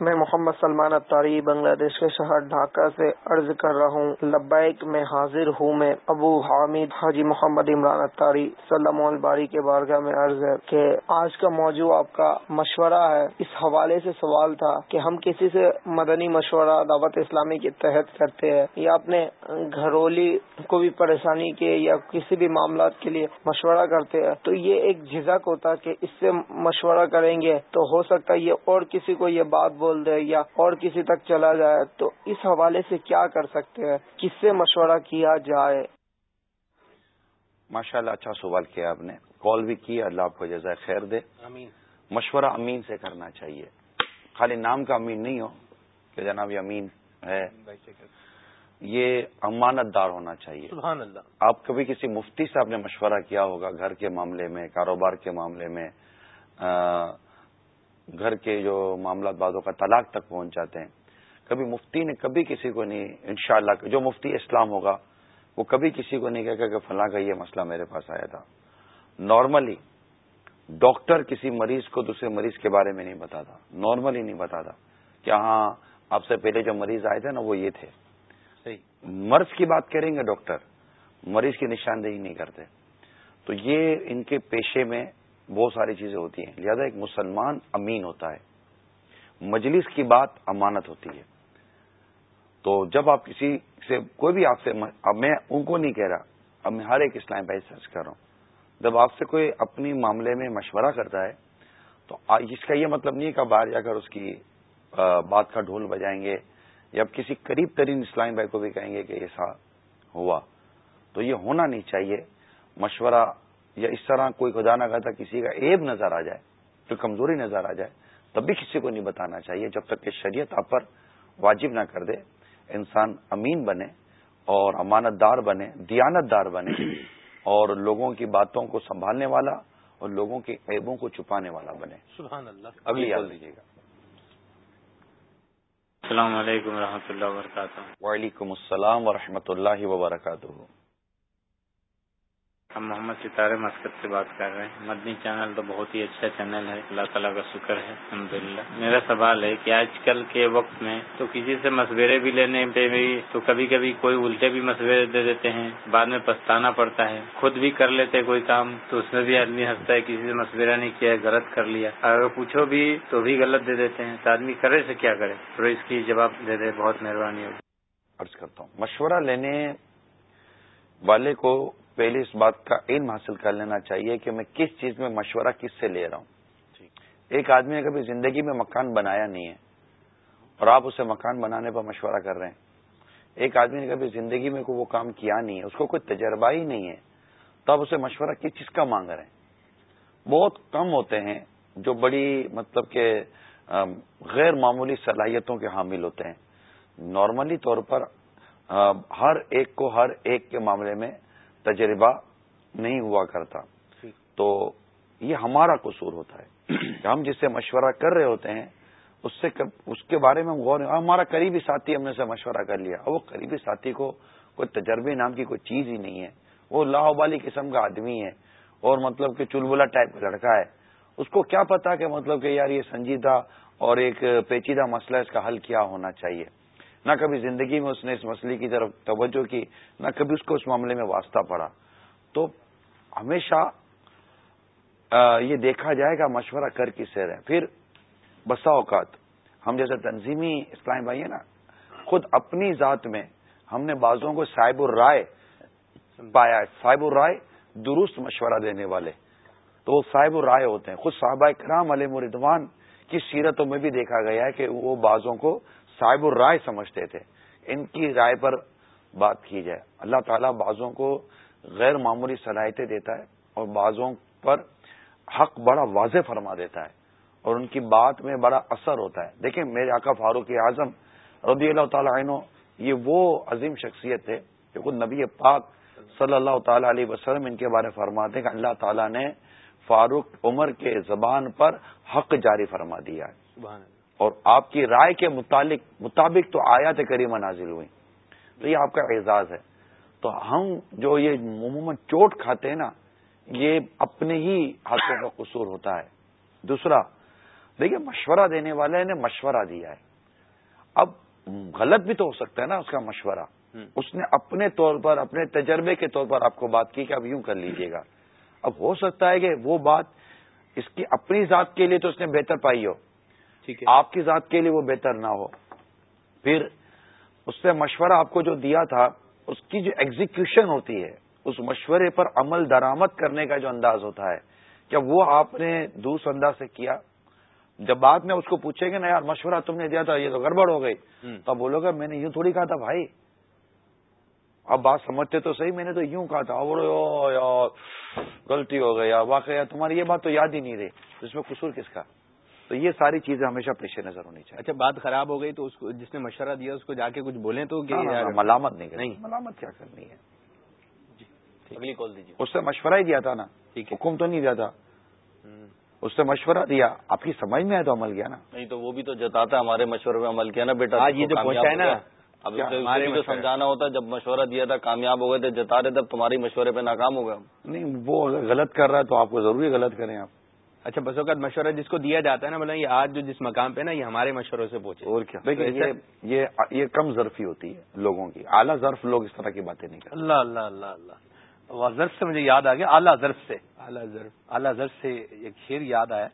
Speaker 5: میں محمد سلمان اتاری بنگلہ دیش کے شہر ڈھاکہ سے عرض کر رہا ہوں، لبیک میں حاضر ہوں میں ابو حامد حاجی محمد عمران اتاری سلم الباری کے بارگاہ میں عرض ہے کہ آج کا موضوع آپ کا مشورہ ہے۔ اس حوالے سے سوال تھا کہ ہم کسی سے مدنی مشورہ دعوت اسلامی کے تحت کرتے ہیں یا اپنے گھرولی کو بھی پریشانی کے یا کسی بھی معاملات کے لیے مشورہ کرتے ہیں؟ تو یہ ایک جھجک ہوتا کہ اس سے مشورہ کریں گے تو ہو سکتا ہے یہ اور کسی کو یہ بات بول دے یا اور کسی تک چلا جائے تو اس حوالے سے کیا کر سکتے ہیں؟ کس سے مشورہ کیا جائے؟
Speaker 4: ماشاء اللہ اچھا سوال کیا آپ نے۔ کال بھی کی اللہ آپ کو جزائے خیر دے۔ مشورہ امین سے کرنا چاہیے۔ خالی نام کا امین نہیں ہو کہ جناب یہ امین ہے۔ یہ امانت دار ہونا چاہیے۔
Speaker 2: سبحان اللہ۔
Speaker 4: آپ کبھی کسی مفتی سے آپ نے مشورہ کیا ہوگا گھر کے معاملے میں کاروبار کے معاملے میں؟ گھر کے جو معاملات بعدوں کا طلاق تک پہنچ جاتے ہیں کبھی مفتی نے کبھی کسی کو نہیں انشاءاللہ جو مفتی اسلام ہوگا وہ کبھی کسی کو نہیں کہا کہ فلاں کا یہ مسئلہ میرے پاس آیا تھا۔ نارملی ڈاکٹر کسی مریض کو دوسرے مریض کے بارے میں نہیں بتاتا۔ نارملی نہیں بتاتا کہ ہاں آپ سے پہلے جو مریض آئے تھے نا وہ یہ تھے۔ صحیح۔ مرض کی بات کریں گے ڈاکٹر مریض کی نشاندہی نہیں کرتے۔ تو یہ ان کے پیشے میں بہت ساری چیزیں ہوتی ہیں۔ لہذا ایک مسلمان امین ہوتا ہے۔ مجلس کی بات امانت ہوتی ہے۔ تو جب آپ کسی سے کوئی بھی آپ سے اب میں ان کو نہیں کہہ رہا، اب میں ہر ایک اسلام بھائی سرچ کر رہا ہوں۔ جب آپ سے کوئی اپنی معاملے میں مشورہ کرتا ہے، تو اس کا یہ مطلب نہیں ہے کہ باہر جا کر اس کی بات کا ڈھول بجائیں گے یا کسی قریب ترین اسلام بھائی کو بھی کہیں گے کہ ایسا ہوا۔ تو یہ ہونا نہیں چاہیے۔ مشورہ یا اس طرح کوئی خدا نہ کہتا کسی کا ایب نظر آ جائے کوئی کمزوری نظر آ جائے تب بھی کسی کو نہیں بتانا چاہیے جب تک کہ شریعت آپ پر واجب نہ کر دے انسان امین بنے اور امانت دار بنے دیانت دار بنے اور لوگوں کی باتوں کو سنبھالنے والا اور لوگوں کے عیبوں کو چھپانے والا بنے۔
Speaker 2: سبحان اللہ۔
Speaker 4: اگلی یاد لیجیے گا۔
Speaker 6: السلام علیکم و اللہ وبرکاتہ۔
Speaker 4: وعلیکم السلام و اللہ وبرکاتہ۔
Speaker 6: ہم محمد ستارے مسکت سے بات کر رہے ہیں۔ مدنی چینل تو بہت ہی اچھا چینل ہے۔ اللہ تعالیٰ کا شکر ہے۔ الحمد میرا سوال ہے کہ آج کل کے وقت میں تو کسی سے مشورے بھی لینے پہ بھی تو کبھی کبھی کوئی الٹے بھی مشورے دے دیتے ہیں۔ بعد میں پچھتانا پڑتا ہے۔ خود بھی کر لیتے کوئی کام تو اس میں بھی آدمی ہنستا ہے۔ کسی سے مشورہ نہیں کیا، غلط کر لیا۔ اگر پوچھو بھی تو بھی غلط دے دیتے ہیں۔ تو آدمی کرے سے کیا کرے؟ تو اس کی جواب دے دے۔ بہت مہربانی ہوگی۔
Speaker 4: عرض کرتا ہوں۔ مشورہ لینے والے کو پہلے اس بات کا علم حاصل کر لینا چاہیے کہ میں کس چیز میں مشورہ کس سے لے رہا ہوں۔ ایک آدمی نے کبھی زندگی میں مکان بنایا نہیں ہے اور آپ اسے مکان بنانے پر مشورہ کر رہے ہیں۔ ایک آدمی نے کبھی زندگی میں کوئی وہ کام کیا نہیں ہے اس کو کوئی تجربہ ہی نہیں ہے تو آپ اسے مشورہ کس چیز کا مانگ رہے ہیں؟ بہت کم ہوتے ہیں جو بڑی مطلب کہ غیر معمولی صلاحیتوں کے حامل ہوتے ہیں۔ نارملی طور پر ہر ایک کو ہر ایک کے معاملے میں تجربہ نہیں ہوا کرتا۔ تو یہ ہمارا قصور ہوتا ہے ہم جس سے مشورہ کر رہے ہوتے ہیں اس سے اس کے بارے میں غور ہمارا قریبی ساتھی ہم نے سے مشورہ کر لیا۔ وہ قریبی ساتھی کو کوئی تجربے نام کی کوئی چیز ہی نہیں ہے۔ وہ لاہوبالی قسم کا آدمی ہے اور مطلب کہ چلبلا ٹائپ کا لڑکا ہے۔ اس کو کیا پتا کہ مطلب کہ یار یہ سنجیدہ اور ایک پیچیدہ مسئلہ اس کا حل کیا ہونا چاہیے۔ نہ کبھی زندگی میں اس نے اس مسئلے کی طرف توجہ کی، نہ کبھی اس کو اس معاملے میں واسطہ پڑا۔ تو ہمیشہ یہ دیکھا جائے گا مشورہ کر کسے رہے پھر بسا اوقات، ہم جیسے تنظیمی اسلام بھائی ہیں نا، خود اپنی ذات میں ہم نے بازوں کو صاحب الرائے پایا ہے۔ صاحب الرائے درست مشورہ دینے والے۔ تو وہ صاحب الرائے ہوتے ہیں۔ خود صحابہ کرام علیہ مردوان کی سیرتوں میں بھی دیکھا گیا ہے کہ وہ بازوں کو صاحب الرائے سمجھتے تھے۔ ان کی رائے پر بات کی جائے۔ اللہ تعالیٰ بعضوں کو غیر معمولی صلاحیتیں دیتا ہے اور بعضوں پر حق بڑا واضح فرما دیتا ہے اور ان کی بات میں بڑا اثر ہوتا ہے۔ دیکھیں میرے آقا فاروق اعظم رضی اللہ تعالیٰ عنہ، یہ وہ عظیم شخصیت ہے کہ خود نبی پاک صلی اللہ تعالی علیہ وسلم ان کے بارے فرماتے ہیں کہ اللہ تعالیٰ نے فاروق عمر کے زبان پر حق جاری فرما دیا ہے۔ اور آپ کی رائے کے متعلق مطابق تو آیات کریمہ نازل ہوئی تو یہ آپ کا اعزاز ہے۔ تو ہم جو یہ عموماً چوٹ کھاتے ہیں نا یہ اپنے ہی ہاتھوں کا قصور ہوتا ہے۔ دوسرا دیکھیے مشورہ دینے والے نے مشورہ دیا ہے۔ اب غلط بھی تو ہو سکتا ہے نا اس کا مشورہ۔ اس نے اپنے طور پر اپنے تجربے کے طور پر آپ کو بات کی کہ اب یوں کر لیجیے گا۔ اب ہو سکتا ہے کہ وہ بات اس کی اپنی ذات کے لیے تو اس نے بہتر پائی ہو۔ آپ کی ذات کے لیے وہ بہتر نہ ہو۔ پھر اس سے مشورہ آپ کو جو دیا تھا اس کی جو ایگزیکشن ہوتی ہے اس مشورے پر عمل درامد کرنے کا جو انداز ہوتا ہے کیا وہ آپ نے دوسرے انداز سے کیا؟ جب بعد میں اس کو پوچھیں گے نا یار مشورہ تم نے دیا تھا یہ تو گڑبڑ ہو گئی۔ تو اب بولو گا میں نے یوں تھوڑی کہا تھا بھائی اب بات سمجھتے تو صحیح میں نے تو یوں کہا تھا۔ یار غلطی ہو گئی۔ واقعی تمہاری یہ بات تو یاد ہی نہیں رہی۔ اس میں قصور کس کا؟ تو یہ ساری چیزیں ہمیشہ پیش نظر ہونی چاہیے۔
Speaker 1: اچھا بات خراب ہو گئی تو اس کو جس نے مشورہ دیا اس کو جا کے کچھ بولیں تو
Speaker 4: ملامت نہیں کرنی۔ ملامت کیا کرنی ہے؟
Speaker 3: جی اگلی کال دیجیے۔
Speaker 4: اس سے مشورہ ہی دیا تھا نا۔ حکم تو نہیں دیا تھا۔ اس سے مشورہ دیا۔ آپ کی سمجھ میں ہے تو عمل کیا نا؟
Speaker 3: نہیں تو وہ بھی تو جتاتا ہے ہمارے مشورے میں عمل کیا نا بیٹا
Speaker 1: یہ جو پہنچا ہے نا۔
Speaker 3: اب تو سمجھانا ہوتا جب مشورہ دیا تھا کامیاب ہو گئے تھے جتا رہے تب تمہارے مشورے پہ ناکام ہو گئے
Speaker 4: نہیں وہ غلط کر رہا ہے تو آپ کو ضروری غلط کریں آپ۔
Speaker 1: اچھا بس اوقات مشورہ جس کو دیا جاتا ہے نا بولے یہ آج جو جس مقام پہ نا یہ ہمارے مشوروں سے پہنچے
Speaker 4: اور کیا؟ یہ کم ظرفی ہوتی ہے لوگوں کی۔ اعلیٰ ظرف لوگ اس طرح کی باتیں نہیں کرتے۔
Speaker 2: اللہ اللہ اللہ اللہ۔ ظرف سے مجھے یاد آ گیا اعلیٰ ظرف سے۔ اعلیٰ ظرف۔ اعلیٰ ظرف سے ایک شیر یاد آیا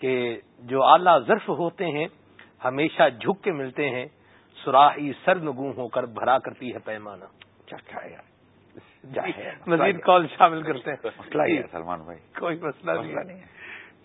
Speaker 2: کہ جو اعلیٰ ظرف ہوتے ہیں ہمیشہ جھک کے ملتے ہیں سراہی سر نگو ہو کر بھرا کرتی ہے پیمانہ۔ مزید کال شامل کرتے ہیں۔
Speaker 4: مسئلہ ہی ہے سلمان بھائی۔
Speaker 2: کوئی مسئلہ نہیں۔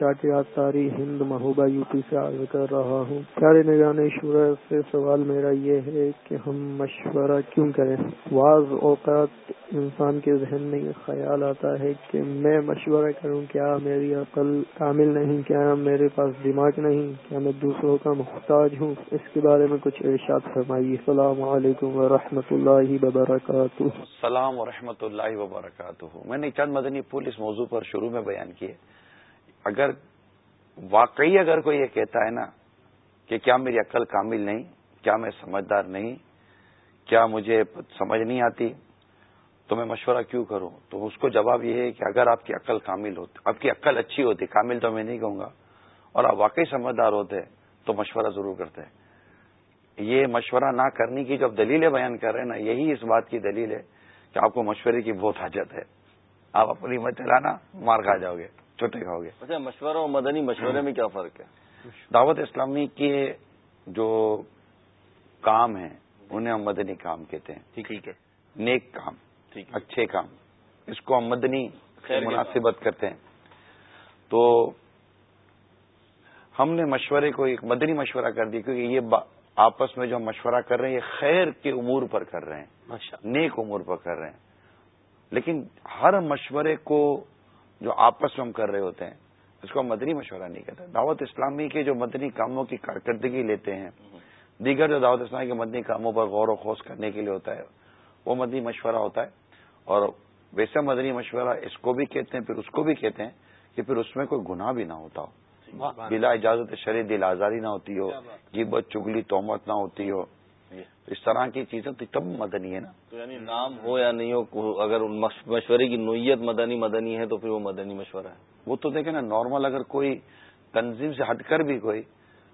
Speaker 5: شاکرات ساری ہند محبوبہ یو پی سے عرض کر رہا ہوں۔ پیارے نگران شورا سے سوال میرا یہ ہے کہ ہم مشورہ کیوں کریں؟ بعض اوقات انسان کے ذہن میں یہ خیال آتا ہے کہ میں مشورہ کروں، کیا میری عقل کامل نہیں؟ کیا میرے پاس دماغ نہیں؟ کیا میں دوسروں کا محتاج ہوں؟ اس کے بارے میں کچھ ارشاد فرمائیے۔ السلام علیکم ورحمۃ اللہ وبرکاتہ۔
Speaker 4: السلام و اللہ وبرکاتہ۔ میں نے چند مدنی پھول اس موضوع پر شروع میں بیان کیے۔ اگر واقعی اگر کوئی یہ کہتا ہے نا کہ کیا میری عقل کامل نہیں، کیا میں سمجھدار نہیں، کیا مجھے سمجھ نہیں آتی، تو میں مشورہ کیوں کروں؟ تو اس کو جواب یہ ہے کہ اگر آپ کی عقل کامل ہوتی آپ کی عقل اچھی ہوتی، کامل تو میں نہیں کہوں گا، اور آپ واقعی سمجھدار ہوتے، تو مشورہ ضرور کرتے۔ یہ مشورہ نہ کرنے کی جب دلیلیں بیان کر رہے ہیں نا، یہی اس بات کی دلیل ہے کہ آپ کو مشورے کی بہت حاجت ہے۔ آپ اپنی مت چلانا مار کھا جاؤ گے۔ چھوٹے کھاؤ گے
Speaker 3: اچھا مشورہ اور مدنی مشورے میں کیا فرق ہے؟
Speaker 4: دعوت اسلامی کے جو کام ہیں انہیں ہم مدنی کام کہتے ہیں۔
Speaker 3: ٹھیک ہے۔
Speaker 4: نیک کام اچھے کام۔ اس کو ہم مدنی مناسبت کرتے ہیں۔ تو ہم نے مشورے کو ایک مدنی مشورہ کر دیا کیونکہ یہ آپس میں جو ہم مشورہ کر رہے ہیں یہ خیر کے امور پر کر رہے ہیں۔ نیک امور پر کر رہے ہیں۔ لیکن ہر مشورے کو جو آپس میں ہم کر رہے ہوتے ہیں اس کو ہم مدنی مشورہ نہیں کہتے۔ دعوت اسلامی کے جو مدنی کاموں کی کارکردگی لیتے ہیں دیگر جو دعوت اسلامی کے مدنی کاموں پر غور و خوص کرنے کے لیے ہوتا ہے وہ مدنی مشورہ ہوتا ہے۔ اور ویسا مدنی مشورہ اس کو بھی کہتے ہیں پھر اس کو بھی کہتے ہیں کہ پھر اس میں کوئی گناہ بھی نہ ہوتا ہو۔ بلا اجازت شرح دل آزاری نہ ہوتی ہو یہ بت چگلی تومت نہ ہوتی ہو۔ اس طرح کی چیزیں تو تب مدنی ہے نا۔
Speaker 3: تو یعنی نام ہو یا نہیں ہو اگر مشورے کی نوعیت مدنی مدنی ہے تو پھر وہ مدنی مشورہ ہے۔
Speaker 4: وہ تو دیکھیں نا نارمل اگر کوئی تنظیم سے ہٹ کر بھی کوئی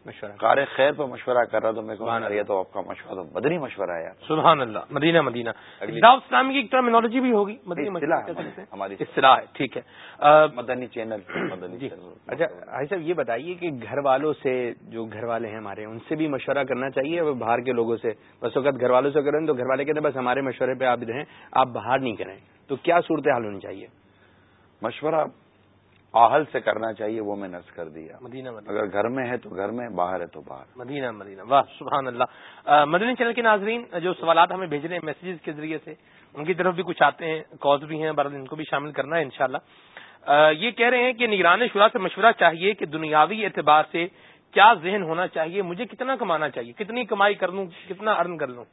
Speaker 4: مشورہ کار خیر پر مشورہ کر رہا تو میں یہ تو آپ کا مشورہ تو مدنی مشورہ ہے
Speaker 2: سبحان اللہ مدینہ مدینہ۔ دعوت اسلامی کی ایک ٹرمینالوجی بھی ہوگی مدنی ہماری اصطلاح ہے ٹھیک ہے۔
Speaker 4: مدنی چینل مدنی
Speaker 1: جی۔ اچھا بھائی صاحب یہ بتائیے کہ گھر والوں سے جو گھر والے ہیں ہمارے ان سے بھی مشورہ کرنا چاہیے باہر کے لوگوں سے؟ بس وقت گھر والوں سے کریں تو گھر والے کہتے ہیں بس ہمارے مشورے پہ آپ رہیں آپ باہر نہیں کریں۔ تو کیا صورتحال ہونی چاہیے؟
Speaker 4: مشورہ آہل سے کرنا چاہیے وہ میں نرس کر دیا۔
Speaker 2: مدینہ مدینہ۔
Speaker 4: اگر گھر میں ہے تو گھر میں باہر ہے تو باہر۔
Speaker 2: مدینہ مدینہ۔ واہ سبحان اللہ۔ مدنی چینل کے ناظرین جو سوالات ہمیں بھیج رہے ہیں میسیجز کے ذریعے سے ان کی طرف بھی کچھ آتے ہیں کالز بھی ہیں برد ان کو بھی شامل کرنا ہے انشاءاللہ۔ یہ کہہ رہے ہیں کہ نگران شورا سے مشورہ چاہیے کہ دنیاوی اعتبار سے کیا ذہن ہونا چاہیے مجھے کتنا کمانا چاہیے؟ کتنی کمائی کر لوں کتنا ارن کر لوں؟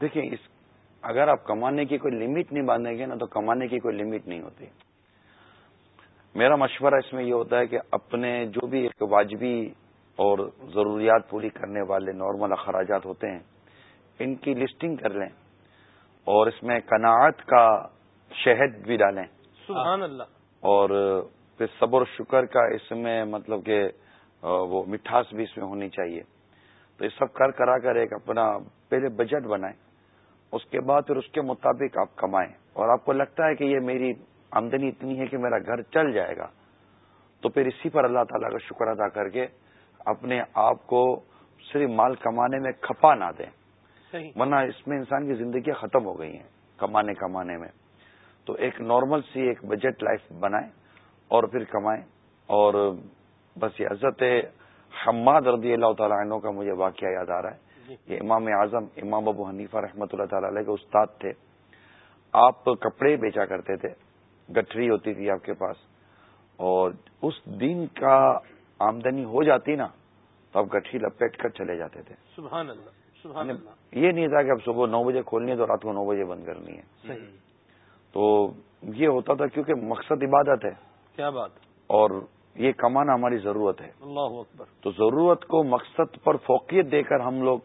Speaker 4: دیکھیں اس اگر آپ کمانے کی کوئی لمٹ نہیں باندھیں گے نا تو کمانے کی کوئی لمٹ نہیں ہوتی۔ میرا مشورہ اس میں یہ ہوتا ہے کہ اپنے جو بھی ایک واجبی اور ضروریات پوری کرنے والے نارمل اخراجات ہوتے ہیں ان کی لسٹنگ کر لیں اور اس میں کناعت کا شہد بھی ڈالیں۔
Speaker 2: سبحان اللہ۔
Speaker 4: اور پھر صبر و شکر کا اس میں مطلب کہ وہ مٹھاس بھی اس میں ہونی چاہیے۔ تو یہ سب کر کرا کر ایک اپنا پہلے بجٹ بنائیں اس کے بعد پھر اس کے مطابق آپ کمائیں۔ اور آپ کو لگتا ہے کہ یہ میری آمدنی اتنی ہے کہ میرا گھر چل جائے گا۔ تو پھر اسی پر اللہ تعالیٰ کا شکر ادا کر کے اپنے آپ کو صرف مال کمانے میں کھپا نہ دیں۔ ورنہ اس میں انسان کی زندگیاں ختم ہو گئی ہیں کمانے کمانے میں۔ تو ایک نارمل سی ایک بجٹ لائف بنائیں اور پھر کمائیں۔ اور بس یہ حضرت حماد رضی اللہ تعالیٰ عنہ کا مجھے واقعہ یاد آ رہا ہے۔ جی۔ یہ امام اعظم امام ابو حنیفہ رحمۃ اللہ تعالی علیہ کے استاد تھے۔ آپ کپڑے بیچا کرتے تھے۔ گٹھری ہوتی تھی آپ کے پاس اور اس دن کا آمدنی ہو جاتی نا تو آپ گٹھی لپیٹ کر چلے جاتے تھے۔
Speaker 2: سبحان اللہ سبحان
Speaker 4: یعنی اللہ۔ یہ نہیں تھا کہ اب صبح نو بجے کھولنی ہے تو رات کو نو بجے بند کرنی ہے۔ تو یہ ہوتا تھا کیونکہ مقصد عبادت ہے۔
Speaker 2: کیا بات۔
Speaker 4: اور یہ کمانا ہماری ضرورت ہے۔
Speaker 2: اللہ اکبر۔
Speaker 4: تو ضرورت کو مقصد پر فوقیت دے کر ہم لوگ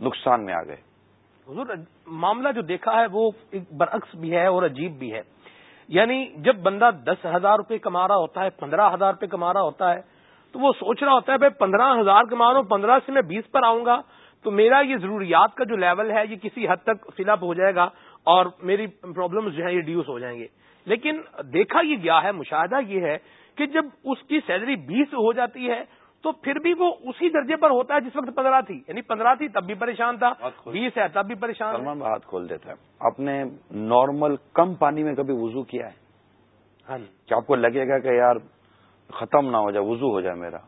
Speaker 4: نقصان میں آ گئے۔
Speaker 2: حضور، معاملہ جو دیکھا ہے وہ ایک برعکس بھی ہے اور عجیب بھی ہے۔ یعنی جب بندہ دس ہزار روپے کما رہا ہوتا ہے، پندرہ ہزار روپے کما رہا ہوتا ہے، تو وہ سوچ رہا ہوتا ہے، بھائی پندرہ ہزار کما رہا ہوں، پندرہ سے میں بیس پر آؤں گا، تو میرا یہ ضروریات کا جو لیول ہے، یہ کسی حد تک فل اپ ہو جائے گا اور میری پرابلم جو ہے یہ ڈیوس ہو جائیں گے۔ لیکن دیکھا یہ گیا ہے، مشاہدہ یہ ہے کہ جب اس کی سیلری بیس ہو جاتی ہے تو پھر بھی وہ اسی درجے پر ہوتا ہے جس وقت پندرہ تھی۔ یعنی پندرہ تھی تب بھی پریشان تھا بیس ہے تب بھی پریشان
Speaker 4: ہاتھ کھول دیتا ہے۔ آپ نے نارمل کم پانی میں کبھی وضو کیا ہے؟
Speaker 2: ہاں جی۔
Speaker 4: کیا آپ کو لگے گا کہ یار ختم نہ ہو جائے وضو ہو جائے میرا۔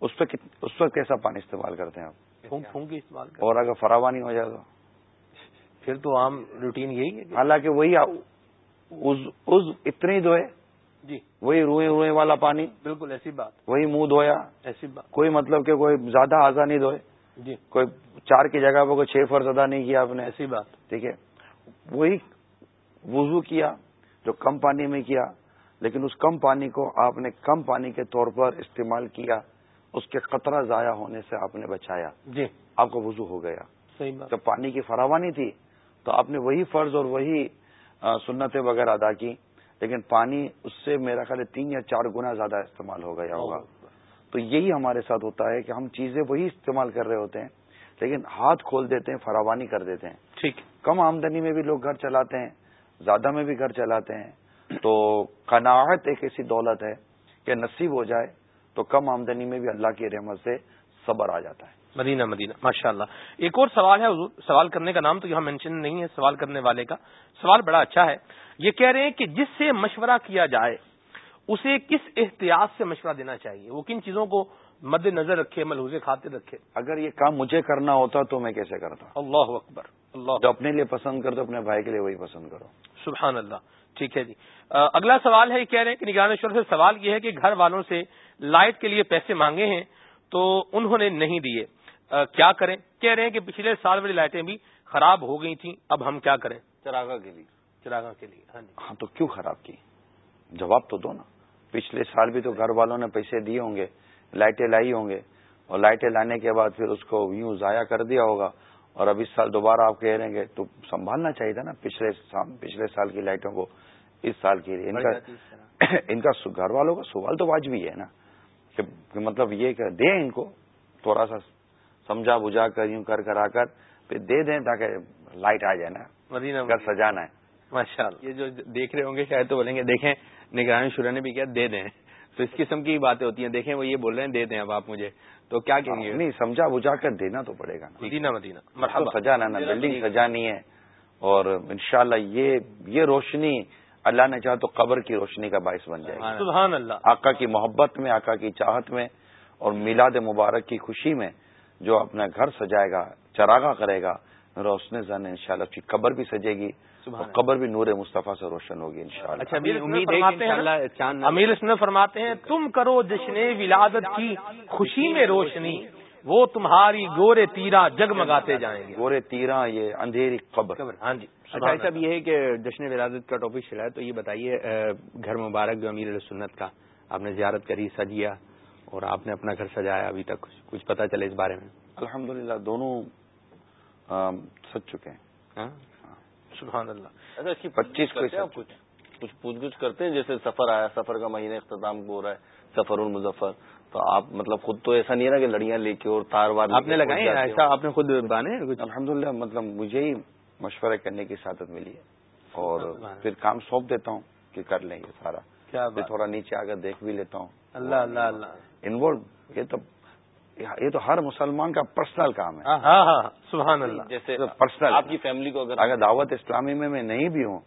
Speaker 4: اس پہ اس وقت کیسا پانی استعمال کرتے ہیں آپ؟
Speaker 2: استعمال
Speaker 4: اور اگر فراوانی ہو جائے تو؟
Speaker 2: پھر تو عام روٹین یہی ہے
Speaker 4: حالانکہ وہی اتنی دھوئے
Speaker 2: جی۔
Speaker 4: وہی روئے روئے والا پانی۔
Speaker 2: بالکل ایسی بات۔
Speaker 4: وہی منہ دھویا۔
Speaker 2: ایسی بات۔
Speaker 4: کوئی مطلب کہ کوئی زیادہ آزا نہیں دھوئے۔
Speaker 2: جی۔
Speaker 4: کوئی چار کی جگہ پہ کوئی چھ فرض ادا نہیں کیا آپ نے۔
Speaker 2: ایسی بات۔
Speaker 4: ٹھیک ہے۔ وہی وضو کیا جو کم پانی میں کیا لیکن اس کم پانی کو آپ نے کم پانی کے طور پر استعمال کیا اس کے قطرہ ضائع ہونے سے آپ نے بچایا۔
Speaker 2: جی۔
Speaker 4: آپ کا وضو ہو گیا۔
Speaker 2: صحیح بات۔
Speaker 4: جب پانی کی فراوانی تھی تو آپ نے وہی فرض اور وہی سنتیں وغیرہ ادا کی۔ لیکن پانی اس سے میرا خیال ہے تین یا چار گنا زیادہ استعمال ہو گیا ہوگا۔ تو یہی ہمارے ساتھ ہوتا ہے کہ ہم چیزیں وہی استعمال کر رہے ہوتے ہیں لیکن ہاتھ کھول دیتے ہیں فراوانی کر دیتے ہیں۔
Speaker 2: ٹھیک۔
Speaker 4: کم آمدنی میں بھی لوگ گھر چلاتے ہیں زیادہ میں بھی گھر چلاتے ہیں۔ تو قناعت ایک ایسی دولت ہے کہ نصیب ہو جائے تو کم آمدنی میں بھی اللہ کی رحمت سے صبر آ جاتا ہے۔
Speaker 2: مدینہ مدینہ ماشاء اللہ ایک اور سوال ہے حضور سوال کرنے کا نام تو یہاں مینشن نہیں ہے سوال کرنے والے کا۔ سوال بڑا اچھا ہے۔ یہ کہہ رہے ہیں کہ جس سے مشورہ کیا جائے اسے کس احتیاط سے مشورہ دینا چاہیے؟ وہ کن چیزوں کو مد نظر رکھے ملحوظ خاطر رکھے؟
Speaker 4: اگر یہ کام مجھے کرنا ہوتا تو میں کیسے کرتا؟
Speaker 2: اللہ اکبر اللہ
Speaker 4: جو اپنے لیے پسند کرتے اپنے بھائی کے لیے وہی پسند کرو۔
Speaker 2: سبحان اللہ ٹھیک ہے جی۔ اگلا سوال ہے یہ کہہ رہے ہیں کہ نگرانشور سے سوال یہ ہے کہ گھر والوں سے لائٹ کے لیے پیسے مانگے ہیں تو انہوں نے نہیں دیے۔ کیا کریں؟ کہہ رہے ہیں کہ پچھلے سال والی لائٹیں بھی خراب ہو گئی تھیں اب ہم کیا کریں؟
Speaker 3: چراغا کے لیے۔
Speaker 2: چراغا کے لیے ہاں, جی۔
Speaker 4: ہاں تو کیوں خراب کی؟ جواب تو دو نا۔ پچھلے سال بھی تو گھر والوں نے پیسے دیے ہوں گے لائٹیں لائی ہوں گے اور لائٹیں لانے کے بعد پھر اس کو یوں ضائع کر دیا ہوگا۔ اور اب اس سال دوبارہ آپ کہہ رہے ہیں تو سنبھالنا چاہیے تھا نا پچھلے پچھلے سال کی لائٹوں کو اس سال کے لیے ان کا ان کا گھر والوں کا سوال تو واجبی ہے نا کہ مطلب یہ کہ دیں ان کو تھوڑا سا سمجھا بجھا کر یوں کر کرا کر پھر دے دیں تاکہ لائٹ آ جائے نا۔
Speaker 2: مدینہ
Speaker 4: گھر سجانا ہے
Speaker 2: ماشاء اللہ یہ جو دیکھ رہے ہوں گے شاید تو بولیں گے دیکھیں نگرانی شورا نے بھی کیا دے دیں۔ تو اس قسم کی باتیں ہوتی ہیں۔ دیکھیں وہ یہ بول رہے ہیں دے دیں اب آپ مجھے۔ تو کیا کہیں گے؟
Speaker 4: نہیں سمجھا بجھا کر دینا تو پڑے گا
Speaker 2: مدینہ مدینہ۔
Speaker 4: سجانا نا بلڈنگ سجانی ہے۔ اور انشاءاللہ یہ یہ روشنی اللہ نے چاہ تو قبر کی روشنی کا باعث بن جائے
Speaker 2: گا سبحان اللہ۔
Speaker 4: آقا کی محبت میں آقا کی چاہت میں اور میلاد مبارک کی خوشی میں جو اپنا گھر سجائے گا چراغا کرے گا روشن زن ان شاء اللہ اس کی قبر بھی سجے گی قبر بھی نور مصطفیٰ سے روشن ہوگی ان شاء اللہ
Speaker 2: اچھا امیر اسن فرماتے ہیں تم کرو جشن ولادت کی خوشی میں روشنی وہ تمہاری گورے تیرا جگمگاتے جائیں گے۔
Speaker 4: گورے تیرا یہ اندھیری قبر۔
Speaker 2: ہاں جی
Speaker 1: اچھا صاحب یہ ہے کہ جشن ولادت کا ٹاپک چلا ہے تو یہ بتائیے گھر مبارک جو امیر سنت کا آپ نے زیارت کری سجیا اور آپ نے اپنا گھر سجایا ابھی تک کچھ پتا چلے اس بارے میں؟
Speaker 4: الحمدللہ دونوں سج چکے ہیں۔
Speaker 1: ہاں؟
Speaker 2: سبحان اللہ۔
Speaker 3: اچھا اس کی
Speaker 4: پچیس
Speaker 3: کچھ؟ کچھ پوچھ گچھ کرتے ہیں؟ جیسے سفر آیا سفر کا مہینہ اختتام کو ہو رہا ہے سفر المظفر تو آپ مطلب خود تو ایسا نہیں ہے نا کہ لڑیاں لے کے اور تار وار
Speaker 1: آپ نے لگائے ایسا آپ نے خود بانے
Speaker 4: الحمدللہ مطلب مجھے ہی مشورہ کرنے کی سعادت ملی ہے۔ اور پھر کام سونپ دیتا ہوں کہ کر لیں یہ سارا۔ تھوڑا نیچے آ کر دیکھ بھی لیتا ہوں۔
Speaker 2: اللہ اللہ اللہ۔
Speaker 4: انوالو. یہ تو یہ تو ہر مسلمان کا پرسنل کام ہے.
Speaker 2: ہاں ہاں سبحان اللہ.
Speaker 3: جیسے
Speaker 4: پرسنل.
Speaker 3: آپ کی فیملی کو اگر
Speaker 4: اگر دعوت اسلامی میں میں نہیں بھی ہوں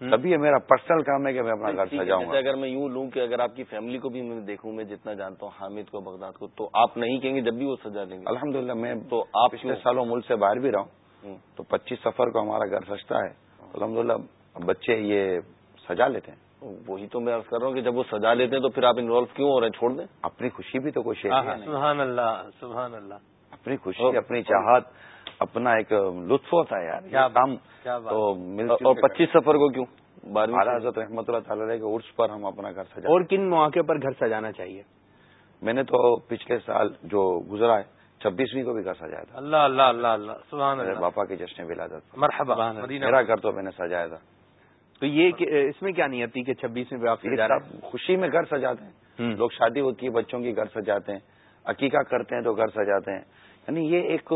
Speaker 4: تبھی یہ میرا پرسنل کام ہے کہ میں اپنا گھر سجاؤں گا.
Speaker 3: اگر میں یوں لوں کہ اگر آپ کی فیملی کو بھی میں دیکھوں میں جتنا جانتا ہوں حامد کو بغداد کو تو آپ نہیں کہیں گے جب بھی وہ سجا لیں گے.
Speaker 4: الحمدللہ میں
Speaker 3: تو آپ
Speaker 4: پچھلے؟ سالوں ملک سے باہر بھی رہا ہوں
Speaker 3: ہوں۔
Speaker 4: تو پچیس سفر کو ہمارا گھر سجتا ہے۔ الحمدللہ بچے یہ سجا لیتے ہیں۔
Speaker 3: وہی تو میں عرض کر رہا ہوں کہ جب وہ سجا لیتے ہیں تو پھر آپ انوالو کیوں ہو رہے ہیں؟ چھوڑ دیں۔
Speaker 4: اپنی خوشی بھی تو کوئی
Speaker 2: سبحان اللہ سبحان اللہ۔
Speaker 4: اپنی خوشی اپنی چاہت اپنا ایک لطف ہوتا ہے یار کام۔ تو
Speaker 3: اور پچیس سفر کو کیوں؟
Speaker 4: اعلیٰ حضرت رحمۃ اللہ تعالی کے عرس پر ہم اپنا گھر سجا
Speaker 1: اور کن مواقع پر گھر سجانا چاہیے؟
Speaker 4: میں نے تو پچھلے سال جو گزرا ہے چھبیسویں کو بھی گھر سجایا تھا۔
Speaker 2: اللہ اللہ اللہ اللہ سبحان اللہ۔
Speaker 4: باپا کے جشن ولادت۔
Speaker 2: مرحبا مدینہ۔
Speaker 4: میرا گھر تو میں نے سجایا تھا۔
Speaker 1: تو یہ کہ- اس میں کیا نیت تھی کہ چھبیس میں آپ
Speaker 4: خوشی میں گھر سجاتے ہیں۔ لوگ شادی ہوتی ہے بچوں کی گھر سجاتے ہیں۔ عقیقہ کرتے ہیں تو گھر سجاتے ہیں۔ یعنی یہ ایک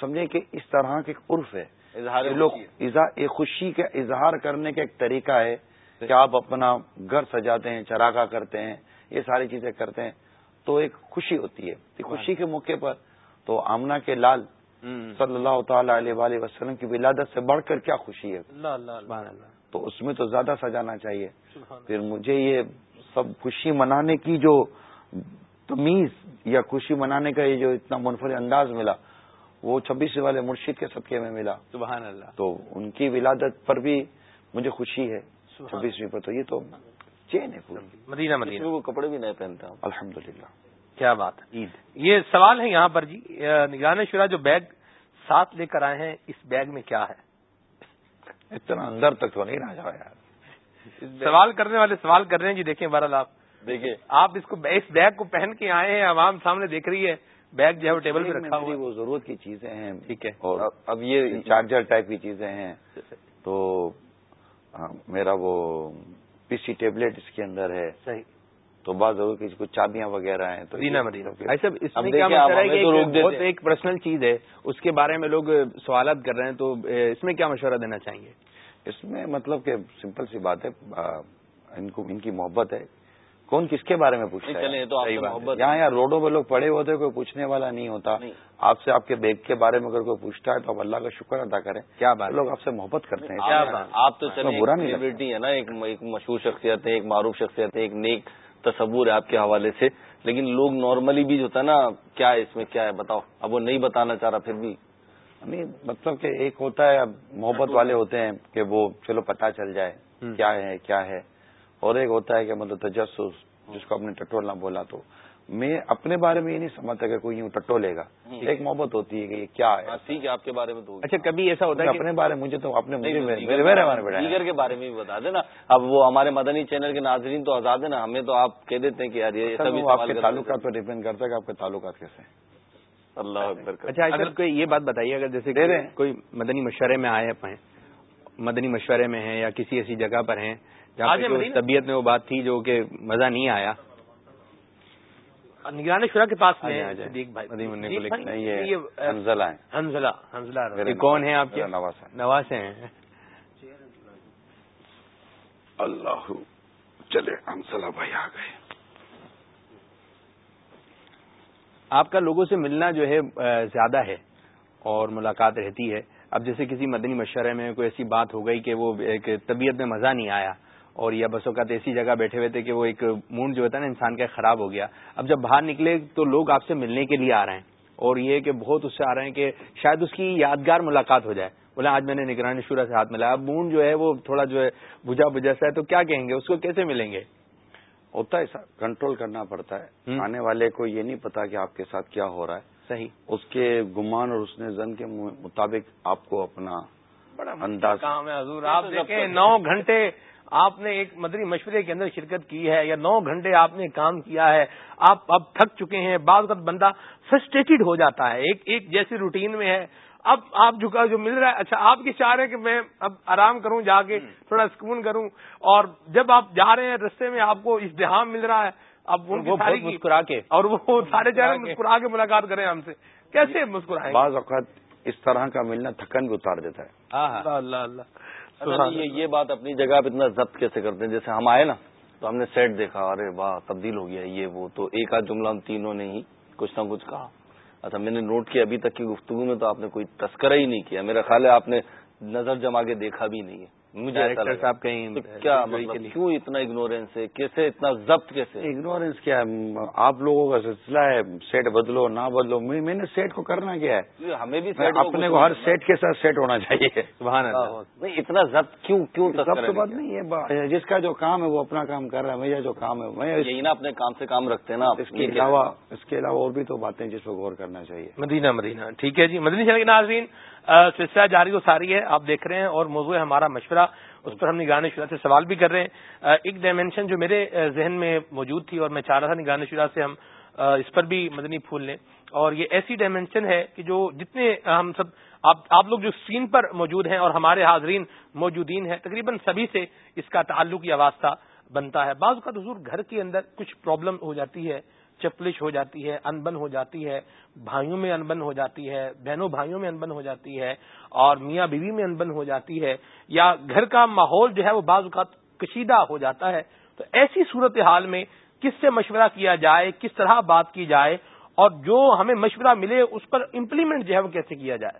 Speaker 4: سمجھیں کہ اس طرح کے ایک عرف ہے۔
Speaker 3: اظہار
Speaker 4: یہ لوگ
Speaker 3: خوشی
Speaker 4: اظہار- یہ خوشی کا اظہار کرنے کا ایک طریقہ ہے کہ آپ اپنا گھر سجاتے ہیں چراغا کرتے ہیں یہ ساری چیزیں کرتے ہیں۔ تو ایک خوشی ہوتی ہے۔ کہ خوشی کے موقع پر تو آمنا کے لال۔ صلی اللہ تعالی علیہ وآلہ وسلم کی ولادت سے بڑھ کر کیا خوشی ہے؟
Speaker 2: اللہ اللہ اللہ۔
Speaker 1: سبحان اللہ۔
Speaker 4: تو اس میں تو زیادہ سجانا چاہیے۔ پھر مجھے یہ سب خوشی منانے کی جو تمیز یا خوشی منانے کا یہ جو اتنا منفرد انداز ملا وہ چھبیس والے مرشد کے صدقے میں ملا۔
Speaker 1: سبحان اللہ۔
Speaker 4: تو ان کی ولادت پر بھی مجھے خوشی ہے۔ چھبیسویں پر تو یہ تو چین ہے پوری۔
Speaker 2: مدینہ مدینہ۔
Speaker 3: وہ کپڑے بھی نئے پہنتے ہیں
Speaker 4: الحمد للہ
Speaker 2: کیا بات ہے۔
Speaker 1: عید۔
Speaker 2: یہ سوال ہے یہاں پر جی نگران شورا جو بیگ ساتھ لے کر آئے ہیں اس بیگ میں کیا ہے؟
Speaker 4: اتنا اندر تک تو نہیں رہ جاؤ یار۔
Speaker 2: سوال کرنے والے سوال کر رہے ہیں جی دیکھیں بہرحال آپ۔
Speaker 3: دیکھیے
Speaker 2: آپ اس کو اس بیگ کو پہن کے آئے ہیں عوام سامنے دیکھ رہی ہے۔ بیگ جو ہے وہ ٹیبل پہ رکھا ہوا
Speaker 4: وہ ضرورت کی چیزیں ہیں۔
Speaker 1: ٹھیک ہے۔
Speaker 4: اور
Speaker 3: اب یہ
Speaker 4: چارجر ٹائپ کی چیزیں ہیں۔ تو ہاں، میرا وہ پی سی ٹیبلٹ اس کے اندر ہے۔
Speaker 2: صحیح۔
Speaker 4: تو بعض ضرور کسی کچھ چابیاں وغیرہ ہیں تو
Speaker 2: مدینہ
Speaker 4: یہ-
Speaker 2: مدینہ
Speaker 1: بھائی صاحب اس میں کیا مسئلہ ہے کہ بہت۔ ایک پرسنل چیز ہے اس کے بارے میں لوگ سوالات کر رہے ہیں تو اس میں کیا مشورہ دینا چاہیں گے
Speaker 4: اس میں مطلب کہ سمپل سی بات ہے ان کو ان کی محبت ہے کون کس کے بارے میں پوچھتا ہے
Speaker 1: بات
Speaker 4: یہاں یہاں روڈوں پہ لوگ پڑے ہوتے ہیں کوئی پوچھنے والا نہیں ہوتا۔ آپ سے آپ کے بیگ کے بارے میں اگر کوئی پوچھتا ہے تو آپ اللہ کا شکر ادا کریں
Speaker 1: کیا بات؟
Speaker 4: لوگ آپ سے محبت کرتے ہیں
Speaker 2: کیا
Speaker 3: آپ-
Speaker 2: بات؟
Speaker 3: آپ تو
Speaker 4: برا نہیں
Speaker 3: ہے نا ایک مشہور شخصیت ہے ایک معروف شخصیت ہے ایک نیک تصور ہے آپ کے حوالے سے لیکن لوگ نارملی بھی جو ہوتا ہے نا کیا ہے اس میں کیا ہے؟ بتاؤ۔ اب وہ نہیں بتانا چاہ رہا پھر بھی۔
Speaker 4: نہیں مطلب کہ ایک ہوتا ہے اب محبت والے ہوتے ہیں کہ وہ چلو پتہ چل جائے۔ کیا ہے کیا ہے۔ اور ایک ہوتا ہے کہ مطلب تجسس جس کو اپنے ٹٹولنا بولا تو۔ میں اپنے بارے میں یہ نہیں سمجھتا کہ کوئی یوں ٹٹولے گا۔ ایک محبت ہوتی ہے کہ یہ کیا ہے۔
Speaker 3: ہاں، ٹھیک ہے آپ کے بارے میں تو
Speaker 1: اچھا کبھی ایسا ہوتا ہے کہ
Speaker 4: اپنے بارے میں مجھے تو اپنے مجھے
Speaker 3: نہیں،
Speaker 4: میرے
Speaker 3: دیگر کے بارے میں بھی بتا دینا۔ اب وہ ہمارے مدنی چینل کے ناظرین تو آزاد ہے نا ہمیں تو آپ کہہ دیتے ہیں کہ یار یہ
Speaker 4: آپ کے تعلقات پر ڈیپینڈ کرتا ہے کہ آپ کے تعلقات کیسے ہیں۔
Speaker 3: اللہ اکبر۔
Speaker 1: اچھا اگر کوئی یہ بات بتائیے اگر جیسے۔ کوئی مدنی مشورے میں آئے ہیں مدنی مشورے میں ہیں یا کسی ایسی جگہ پر ہیں جہاں طبیعت میں وہ بات تھی جو کہ مزہ نہیں آیا۔
Speaker 2: نگران شورا کے پاس میں۔ صدیق بھائی یہ
Speaker 4: حنزلہ
Speaker 2: حنزلہ حنزلہ
Speaker 1: کون ہیں آپ کے؟
Speaker 4: نواز
Speaker 1: نواز ہیں۔
Speaker 4: اللہ چلے حنزلہ بھائی آ گئے۔
Speaker 1: آپ کا لوگوں سے ملنا جو ہے زیادہ ہے اور ملاقات رہتی ہے۔ اب جیسے کسی مدنی مشورے میں کوئی ایسی بات ہو گئی کہ وہ ایک طبیعت میں مزہ نہیں آیا اور یا بس اوقات ایسی جگہ بیٹھے ہوئے تھے کہ وہ ایک مونڈ جو ہوتا ہے نا انسان کا خراب ہو گیا۔ اب جب باہر نکلے تو لوگ آپ سے ملنے کے لیے آ رہے ہیں۔ اور یہ کہ بہت اس سے آ رہے ہیں کہ شاید اس کی یادگار ملاقات ہو جائے۔ بولے آج میں نے نگرانی شورا سے ہاتھ ملایا اب مونڈ جو ہے وہ تھوڑا جو ہے بجھا بجھا سا ہے تو کیا کہیں گے؟ اس کو کیسے ملیں گے؟
Speaker 4: ہوتا ہے کنٹرول کرنا پڑتا ہے۔ آنے والے کو یہ نہیں پتا کہ آپ کے ساتھ کیا ہو رہا ہے۔
Speaker 1: صحیح۔
Speaker 4: اس کے گمان اور اس نے زن کے مطابق آپ کو اپنا
Speaker 2: بڑا
Speaker 4: انداز۔
Speaker 2: کام ہے حضور۔ آپ دیکھیں نو گھنٹے آپ نے ایک مدنی مشورے کے اندر شرکت کی ہے یا نو گھنٹے آپ نے کام کیا ہے آپ اب تھک چکے ہیں بعض وقت بندہ فرسٹریٹڈ ہو جاتا ہے۔ ایک ایک جیسی روٹین میں ہے۔ اب آپ جھکا جو مل رہا ہے اچھا آپ کی چاہ رہے ہیں کہ میں اب آرام کروں جا کے تھوڑا سکون کروں۔ اور جب آپ جا رہے ہیں رستے میں آپ کو ازدحام مل رہا ہے۔ اب وہ
Speaker 1: مسکرا کے۔
Speaker 2: اور وہ سارے چہرے مسکرا کے۔ ملاقات کریں ہم سے۔ کیسے مسکرائیں؟
Speaker 4: بعض اوقات اس طرح کا ملنا تھکن بھی اتار دیتا
Speaker 2: ہے۔ اللہ اللہ۔
Speaker 3: یہ بات اپنی جگہ پہ اتنا ضبط کیسے کرتے ہیں؟ جیسے ہم آئے نا تو ہم نے سیٹ دیکھا ارے واہ تبدیل ہو گیا یہ وہ۔ تو ایک آدھ جملہ ہم تینوں نے ہی کچھ نہ کچھ کہا۔ اچھا میں نے نوٹ کیا ابھی تک کی گفتگو میں تو آپ نے کوئی تذکرہ ہی نہیں کیا۔ میرا خیال ہے آپ نے نظر جما کے دیکا بھی نہیں ہے۔ مجھے
Speaker 1: صاحب کہیں
Speaker 3: کیا مطلب کیوں اتنا اگنورینس ہے؟ کیسے اتنا ضبط کیسے؟
Speaker 4: اگنورینس کیا ہے؟ آپ لوگوں کا سلسلہ ہے سیٹ بدلو نہ بدلو۔ میں نے سیٹ کو کرنا کیا ہے؟
Speaker 3: ہمیں بھی
Speaker 4: اپنے کو ہر سیٹ کے ساتھ سیٹ ہونا چاہیے۔
Speaker 3: نہیں اتنا ضبط کیوں کیوں
Speaker 4: سب بات نہیں ہے جس کا جو کام ہے وہ اپنا کام کر رہا ہے میرا جو کام ہے میں
Speaker 3: یہی نا اپنے کام سے کام رکھتے ہیں نا۔
Speaker 4: اس کے علاوہ اس کے علاوہ اور بھی تو باتیں جس کو غور کرنا چاہیے۔
Speaker 2: مدینہ مدینہ۔ ٹھیک ہے جی۔ مدنی کے ناظرین سلسلہ جاری و ساری ہے، آپ دیکھ رہے ہیں اور موضوع ہے ہمارا مشورہ، اس پر ہم نگران شدہ سے سوال بھی کر رہے ہیں۔ ایک ڈائمینشن جو میرے ذہن میں موجود تھی اور میں چاہ رہا تھا نگران شدہ سے ہم اس پر بھی مدنی پھول لیں۔ اور یہ ایسی ڈائمینشن ہے کہ جو جتنے ہم سب، آپ لوگ جو اسکرین پر موجود ہیں اور ہمارے حاضرین موجودین ہیں، تقریباً سبھی سے اس کا تعلق یا واسطہ بنتا ہے۔ بعض کا حضور گھر کے اندر کچھ پرابلم ہو جاتی ہے چپلش ہو جاتی ہے، انبن ہو جاتی ہے، بھائیوں میں انبن ہو جاتی ہے، بہنوں بھائیوں میں انبن ہو جاتی ہے اور میاں بیوی میں انبن ہو جاتی ہے یا گھر کا ماحول جو ہے وہ بعض اوقات کشیدہ ہو جاتا ہے۔ تو ایسی صورت حال میں کس سے مشورہ کیا جائے، کس طرح بات کی جائے اور جو ہمیں مشورہ ملے اس پر امپلیمنٹ جو ہے وہ کیسے کیا جائے۔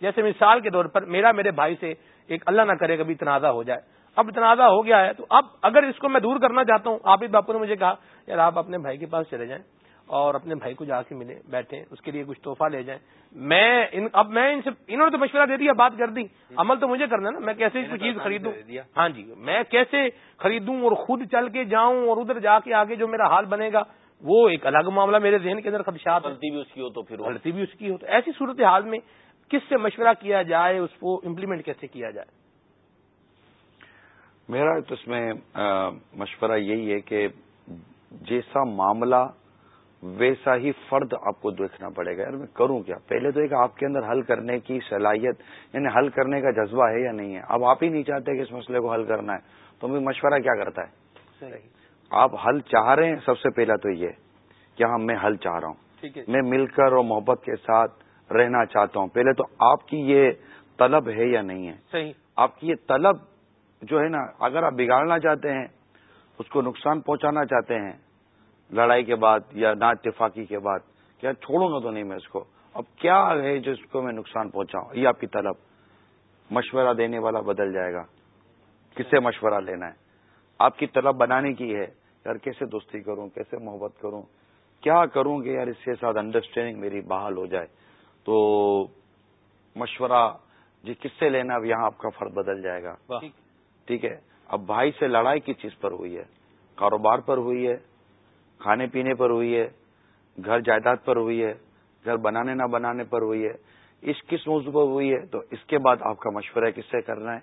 Speaker 2: جیسے مثال کے طور پر میرا میرے بھائی سے ایک اللہ نہ کرے کبھی تنازع ہو جائے۔ اب تنازع ہو گیا ہے تو اب اگر اس کو میں دور کرنا چاہتا ہوں آپ باپو نے مجھے کہا یار آپ اپنے بھائی کے پاس چلے جائیں اور اپنے بھائی کو جا کے ملے بیٹھے اس کے لیے کچھ تحفہ لے جائیں۔ میں ان اب میں ان سے انہوں نے تو مشورہ دے دیا بات کر دی۔ عمل تو مجھے کرنا نا میں کیسے کوئی چیز خریدوں؟ ہاں جی میں کیسے خریدوں اور خود چل کے جاؤں اور ادھر جا کے آگے جو میرا حال بنے گا وہ ایک الگ معاملہ میرے ذہن کے اندر خدشات
Speaker 3: غلطی بھی اس کی ہو تو پھر
Speaker 2: غلطی بھی اس کی ہو تو۔ ایسی صورت حال میں کس سے مشورہ کیا جائے اس کو امپلیمنٹ کیسے کیا جائے؟
Speaker 4: میرا تو اس میں مشورہ یہی ہے کہ جیسا معاملہ ویسا ہی فرد آپ کو دیکھنا پڑے گا۔ یار میں کروں کیا؟ پہلے تو ایک آپ کے اندر حل کرنے کی صلاحیت یعنی حل کرنے کا جذبہ ہے یا نہیں ہے؟ اب آپ ہی نہیں چاہتے کہ اس مسئلے کو حل کرنا ہے تو میں مشورہ کیا کرتا ہے؟ آپ حل چاہ رہے ہیں سب سے پہلا تو یہ کہ ہاں میں حل چاہ رہا ہوں۔ میں مل کر اور محبت کے ساتھ رہنا چاہتا ہوں۔ پہلے تو آپ کی یہ طلب ہے یا نہیں ہے؟ آپ کی یہ طلب جو ہے نا، اگر آپ بگاڑنا چاہتے ہیں، اس کو نقصان پہنچانا چاہتے ہیں، لڑائی کے بعد یا نا اتفاقی کے بعد کیا چھوڑوں گا تو نہیں میں اس کو، اب کیا ہے جو اس کو میں نقصان پہنچاؤں، یہ آپ کی طلب، مشورہ دینے والا بدل جائے گا کس سے مشورہ لینا ہے، آپ کی طلب بنانے کی ہے، یار کیسے دوستی کروں، کیسے محبت کروں، کیا کروں کہ یار اس کے ساتھ انڈرسٹینڈنگ میری بحال ہو جائے، تو مشورہ جی کس سے لینا اب یہاں آپ کا فرد بدل جائے گا۔ ٹھیک ہے؟ اب بھائی سے لڑائی کس چیز پر ہوئی ہے؟ کاروبار پر ہوئی ہے؟ کھانے پینے پر ہوئی ہے؟ گھر جائیداد پر ہوئی ہے؟ گھر بنانے نہ بنانے پر ہوئی ہے؟ اس کس موضوع پر ہوئی ہے؟ تو اس کے بعد آپ کا مشورہ کس سے کرنا ہے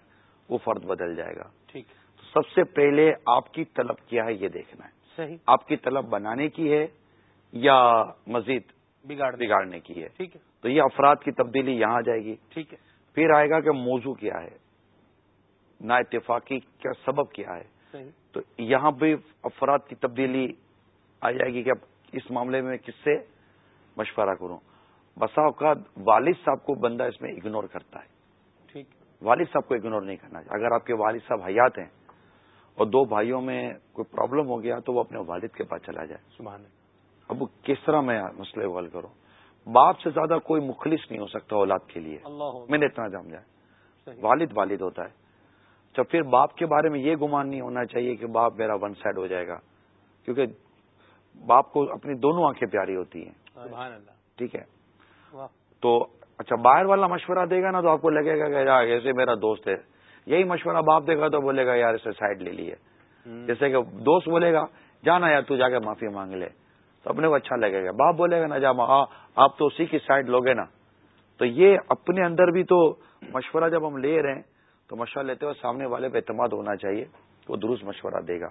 Speaker 4: وہ فرد بدل جائے گا۔
Speaker 2: ٹھیک۔
Speaker 4: تو سب سے پہلے آپ کی طلب کیا ہے یہ دیکھنا ہے۔
Speaker 2: صحیح۔
Speaker 4: آپ کی طلب بنانے کی ہے یا مزید بگاڑنے کی؟ ہے؟
Speaker 2: ٹھیک ہے۔
Speaker 4: تو یہ افراد کی تبدیلی یہاں جائے گی۔
Speaker 2: ٹھیک ہے۔
Speaker 4: پھر آئے گا کہ موضوع کیا ہے۔ نا اتفاقی کا سبب کیا ہے۔ تو یہاں بھی افراد کی تبدیلی آ جائے گی کہ اب اس معاملے میں کس سے مشورہ کروں۔ بسا اوقات والد صاحب کو بندہ اس میں اگنور کرتا ہے۔
Speaker 2: ٹھیک۔
Speaker 4: والد صاحب کو اگنور نہیں کرنا چاہیے۔ اگر آپ کے والد صاحب حیات ہیں اور دو بھائیوں میں کوئی پرابلم ہو گیا تو وہ اپنے والد کے پاس چلا جائے۔
Speaker 2: سبحان
Speaker 4: اب کس طرح میں مسئلے حل کروں؟ باپ سے زیادہ کوئی مخلص نہیں ہو سکتا اولاد کے لیے۔ میں نے اتنا جام جائے والد والد ہوتا ہے۔ تو پھر باپ کے بارے میں یہ گمان نہیں ہونا چاہیے کہ باپ میرا ون سائڈ ہو جائے گا کیونکہ باپ کو اپنی دونوں آنکھیں پیاری ہوتی ہیں۔ ٹھیک ہے۔ تو اچھا باہر والا مشورہ دے گا نا تو آپ کو لگے گا کہ ایسے میرا دوست ہے۔ یہی مشورہ باپ دے گا تو بولے گا یار اسے سائڈ لے لیے جیسے کہ دوست بولے گا جانا یار تو جا کے معافی مانگ لے۔ تو اپنے کو اچھا لگے گا۔ باپ بولے گا نا جا آپ تو اسی کی سائڈ لوگے نا۔ تو یہ اپنے اندر بھی تو مشورہ جب ہم لے رہے ہیں تو مشورہ لیتے ہوئے سامنے والے پہ اعتماد ہونا چاہیے وہ درست مشورہ دے گا۔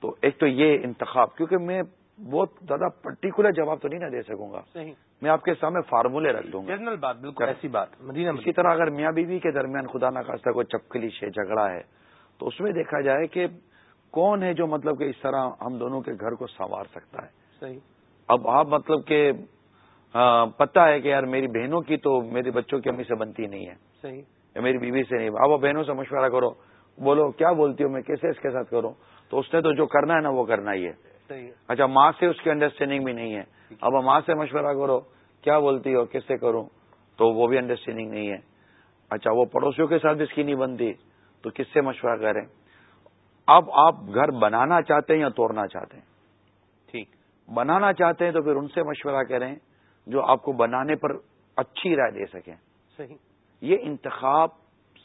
Speaker 4: تو ایک تو یہ انتخاب کیونکہ میں بہت زیادہ پرٹیکولر جواب تو نہیں نہ دے سکوں گا۔ میں آپ کے سامنے فارمولے رکھ دوں گا۔
Speaker 2: جنرل بات بالکل ایسی بات
Speaker 4: مدینہ اسی طرح اگر میاں بیوی کے درمیان خدا نخواستہ کوئی چپکلیش ہے جھگڑا ہے تو اس میں دیکھا جائے کہ کون ہے جو مطلب کہ اس طرح ہم دونوں کے گھر کو سنوار سکتا ہے۔
Speaker 2: صحیح۔
Speaker 4: اب آپ مطلب کہ پتا ہے کہ یار میری بہنوں کی تو میرے بچوں کی امی سے بنتی نہیں ہے۔
Speaker 2: صحیح۔
Speaker 4: یا میری بیوی سے نہیں اب بہنوں سے مشورہ کرو۔ بولو کیا بولتی ہوں میں کیسے اس کے ساتھ کروں؟ تو اس نے تو جو کرنا ہے نا وہ کرنا ہی ہے۔ اچھا ماں سے اس کی انڈرسٹینڈنگ بھی نہیں ہے۔ اب ماں سے مشورہ کرو کیا بولتی ہو؟ کس سے کروں؟ تو وہ بھی انڈرسٹینڈنگ نہیں ہے۔ اچھا وہ پڑوسیوں کے ساتھ اس کی نہیں بنتی تو کس سے مشورہ کریں؟ اب آپ گھر بنانا چاہتے ہیں یا توڑنا چاہتے ہیں؟ ٹھیک۔ بنانا چاہتے ہیں تو پھر ان سے مشورہ کریں جو آپ کو بنانے پر اچھی رائے دے سکیں۔
Speaker 2: صحیح۔
Speaker 4: یہ انتخاب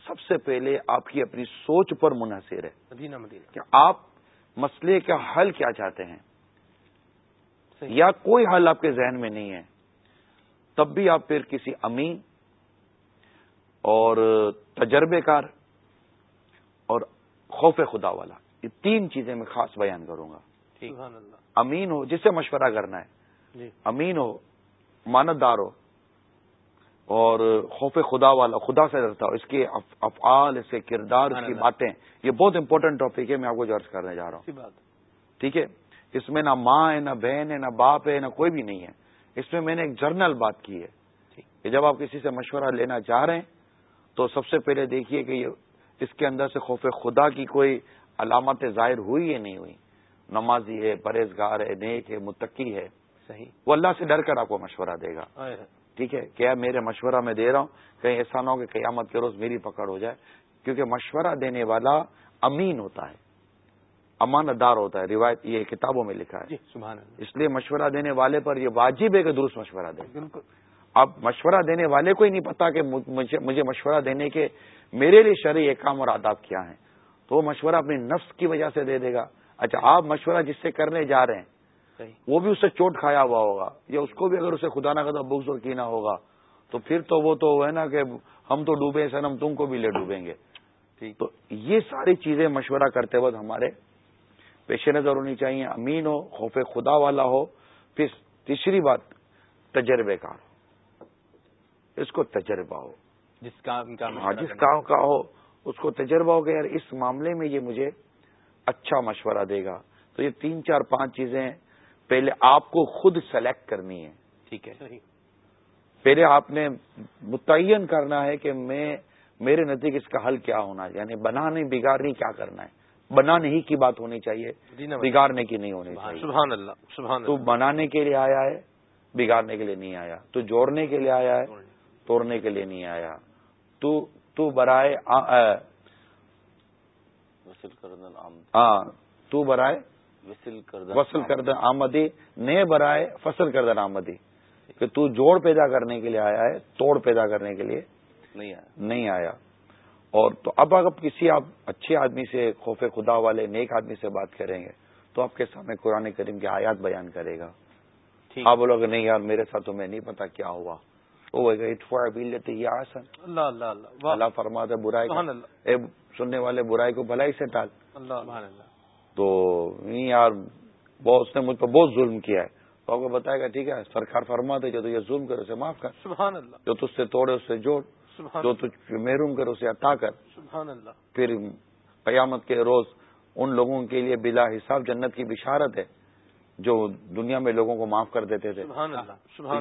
Speaker 4: سب سے پہلے آپ کی اپنی سوچ پر منحصر ہے۔
Speaker 2: مدینہ مدینہ۔
Speaker 4: کہ آپ مسئلے کا حل کیا چاہتے ہیں؟ یا کوئی حل آپ کے ذہن میں نہیں ہے تب بھی آپ پھر کسی امین اور تجربے کار اور خوف خدا والا یہ تین چیزیں میں خاص بیان کروں گا۔ امین ہو جس سے مشورہ کرنا ہے۔ جی۔ امین ہو ماندار ہو۔ اور خوف خدا والا خدا سے ڈرتا ہو اس کے افعال اس کے کردار اس کی باتیں یہ بہت امپورٹنٹ ٹاپک ہے میں آپ کو جرج کرنے جا رہا ہوں۔ ٹھیک ہے؟ اس میں نہ ماں ہے نہ بہن ہے نہ باپ ہے نہ کوئی بھی نہیں ہے۔ اس میں میں نے ایک جرنل بات کی ہے کہ جب آپ کسی سے مشورہ لینا چاہ رہے ہیں تو سب سے پہلے دیکھیے کہ یہ اس کے اندر سے خوف خدا کی کوئی علامت ظاہر ہوئی یا نہیں ہوئی۔ نمازی ہے پرہیزگار ہے نیک ہے متقی ہے۔ صحیح۔ وہ اللہ سے ڈر کر آپ کو مشورہ دے گا۔ ٹھیک ہے کیا میرے مشورہ میں دے رہا ہوں کہیں ایسا نہ ہو کہ قیامت کے روز میری پکڑ ہو جائے۔ کیونکہ مشورہ دینے والا امین ہوتا ہے امانت دار ہوتا ہے۔ روایت یہ کتابوں میں لکھا ہے۔ جی سبحان اس لیے مشورہ دینے والے پر یہ واجب ہے کہ درست مشورہ دے۔ بالکل۔ اب مشورہ دینے والے کو ہی نہیں پتا کہ مجھے مشورہ دینے کے میرے لیے شرعی کام اور آداب کیا ہیں۔ تو وہ مشورہ اپنی نفس کی وجہ سے دے دے گا۔ اچھا آپ مشورہ جس سے کرنے جا رہے ہیں وہ بھی اس سے چوٹ کھایا ہوا ہوگا یا اس کو بھی اگر اسے خدا نہ خدا بکس اور کینا ہوگا تو پھر تو وہ تو ہے نا کہ ہم تو ڈوبے سن تم کو بھی لے ڈوبیں گے۔ تو یہ ساری چیزیں مشورہ کرتے وقت ہمارے پیش نظر ہونی چاہیے امین ہو خوف خدا والا ہو پھر تیسری بات تجربے کار ہو۔ اس کو تجربہ ہو۔
Speaker 1: جس کام کا
Speaker 4: ہاں جس کام کا ہو اس کو تجربہ ہو گیا یار اس معاملے میں یہ مجھے اچھا مشورہ دے گا۔ تو یہ تین چار پانچ چیزیں پہلے آپ کو خود سلیکٹ کرنی ہے ٹھیک ہے؟ پہلے آپ نے متعین کرنا ہے کہ میں میرے نزدیک اس کا حل کیا ہونا ہے یعنی بنانے بگاڑنے کیا کرنا ہے؟ بنانے ہی کی بات ہونی چاہیے بگاڑنے کی نہیں ہونی چاہیے۔
Speaker 2: سبحان اللہ سبحان
Speaker 4: تو بنانے کے لیے آیا ہے بگاڑنے کے لیے نہیں آیا۔ تو جوڑنے کے لیے آیا ہے توڑنے۔ کے لیے نہیں آیا۔ تو تو برائے ہاں تو برائے وصل کردہ آمدی نئے برائے فصل کردہ آمدی کہ تو جوڑ پیدا کرنے کے لیے آیا ہے توڑ پیدا کرنے کے لیے نہیں آیا۔ نہیں آیا۔ اور تو اب اگر کسی آپ اچھے آدمی سے خوف خدا والے نیک آدمی سے بات کریں گے تو آپ کے سامنے قرآن کریم کی آیات بیان کرے گا۔ آپ بولو گے نہیں یار میرے ساتھ تمہیں نہیں پتا کیا ہوا۔ یہ آسن اللہ فرماتے برائی سننے والے برائی کو بھلائی سے ٹال۔ تو نہیں یار بہت اس نے مجھ پر بہت ظلم کیا ہے۔ تو آپ کو بتائے گا ٹھیک ہے سرکار فرما دے جو تو یہ ظلم کرے اسے معاف کر۔
Speaker 2: سبحان اللہ۔
Speaker 4: جو تج سے توڑے اس سے جوڑ۔ جو تجھ محروم کرے اسے عطا کر۔
Speaker 2: سبحان اللہ۔
Speaker 4: پھر قیامت کے روز ان لوگوں کے لیے بلا حساب جنت کی بشارت ہے جو دنیا میں لوگوں کو معاف کر دیتے تھے۔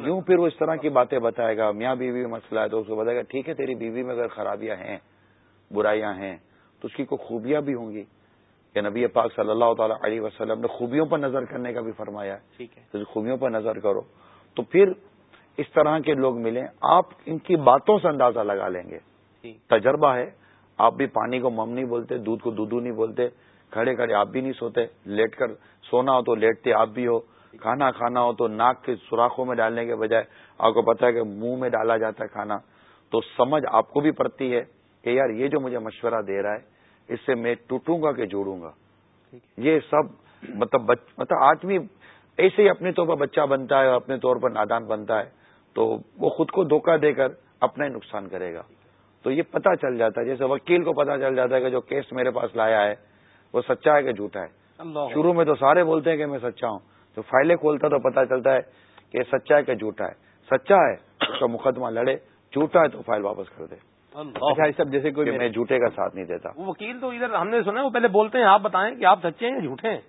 Speaker 4: یوں پھر وہ اس طرح کی باتیں بتائے گا۔ میاں بیوی میں مسئلہ ہے تو اس کو بتائے گا ٹھیک ہے تیری بیوی میں اگر خرابیاں ہیں برائیاں ہیں تو اس کی کوئی خوبیاں بھی ہوں گی۔ کہ نبی پاک صلی اللہ تعالی علیہ وسلم نے خوبیوں پر نظر کرنے کا بھی فرمایا ہے۔ تو خوبیوں پر نظر کرو تو پھر اس طرح کے لوگ ملیں۔ آپ ان کی باتوں سے اندازہ لگا لیں گے۔ تجربہ ہے آپ بھی پانی کو مم نہیں بولتے دودھ کو دودھو نہیں بولتے کھڑے کھڑے آپ بھی نہیں سوتے۔ لیٹ کر سونا ہو تو لیٹتے آپ بھی ہو۔ کھانا کھانا ہو تو ناک کے سوراخوں میں ڈالنے کے بجائے آپ کو پتا ہے کہ منہ میں ڈالا جاتا ہے کھانا۔ تو سمجھ آپ کو بھی پڑتی ہے کہ یار یہ جو مجھے مشورہ دے رہا ہے اس سے میں ٹوٹوں گا کہ جوڑوں گا۔ یہ سب مطلب مطلب آدمی ایسے ہی اپنے طور پر بچہ بنتا ہے اور اپنے طور پر نادان بنتا ہے تو وہ خود کو دھوکہ دے کر اپنا ہی نقصان کرے گا۔ تو یہ پتا چل جاتا ہے جیسے وکیل کو پتا چل جاتا ہے کہ جو کیس میرے پاس لایا ہے وہ سچا ہے کہ جھوٹا ہے۔ شروع میں تو سارے بولتے ہیں کہ میں سچا ہوں تو فائلیں کھولتا تو پتا چلتا ہے کہ سچا ہے کہ جھوٹا ہے۔ سچا ہے اس کا مقدمہ لڑے جھوٹا ہے تو فائل واپس کر دے۔
Speaker 2: اچھا سب جیسے کوئی
Speaker 4: میں جھوٹے کا ساتھ نہیں دیتا۔
Speaker 2: وہ وکیل تو ادھر ہم نے سنا وہ پہلے بولتے ہیں آپ بتائیں کہ آپ سچے ہیں یا جھوٹے ہیں؟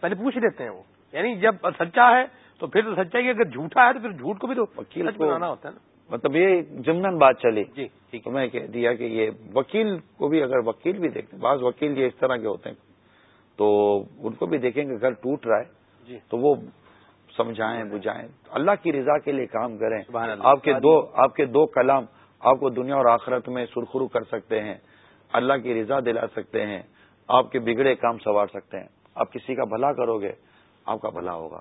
Speaker 2: پہلے پوچھ لیتے ہیں وہ۔ یعنی جب سچا ہے تو پھر تو سچا ہے اگر جھوٹا ہے تو پھر جھوٹ کو بھی تو
Speaker 4: وکیل بنانا ہوتا ہے نا۔ مطلب یہ جمنن بات چلی۔
Speaker 2: جی
Speaker 4: تو میں کہہ دیا کہ یہ وکیل کو بھی اگر وکیل بھی دیکھتے بعض وکیل یہ اس طرح کے ہوتے ہیں تو ان کو بھی دیکھیں گے گھر ٹوٹ رہا ہے
Speaker 2: جی۔
Speaker 4: تو وہ سمجھائیں بجھائیں۔ اللہ کی رضا کے لیے کام کریں۔ آپ کے دو آپ کے دو کلام آپ کو دنیا اور آخرت میں سرخرو کر سکتے ہیں، اللہ کی رضا دلا سکتے ہیں، آپ کے بگڑے کام سنوار سکتے ہیں۔ آپ کسی کا بھلا کرو گے آپ کا بھلا ہوگا۔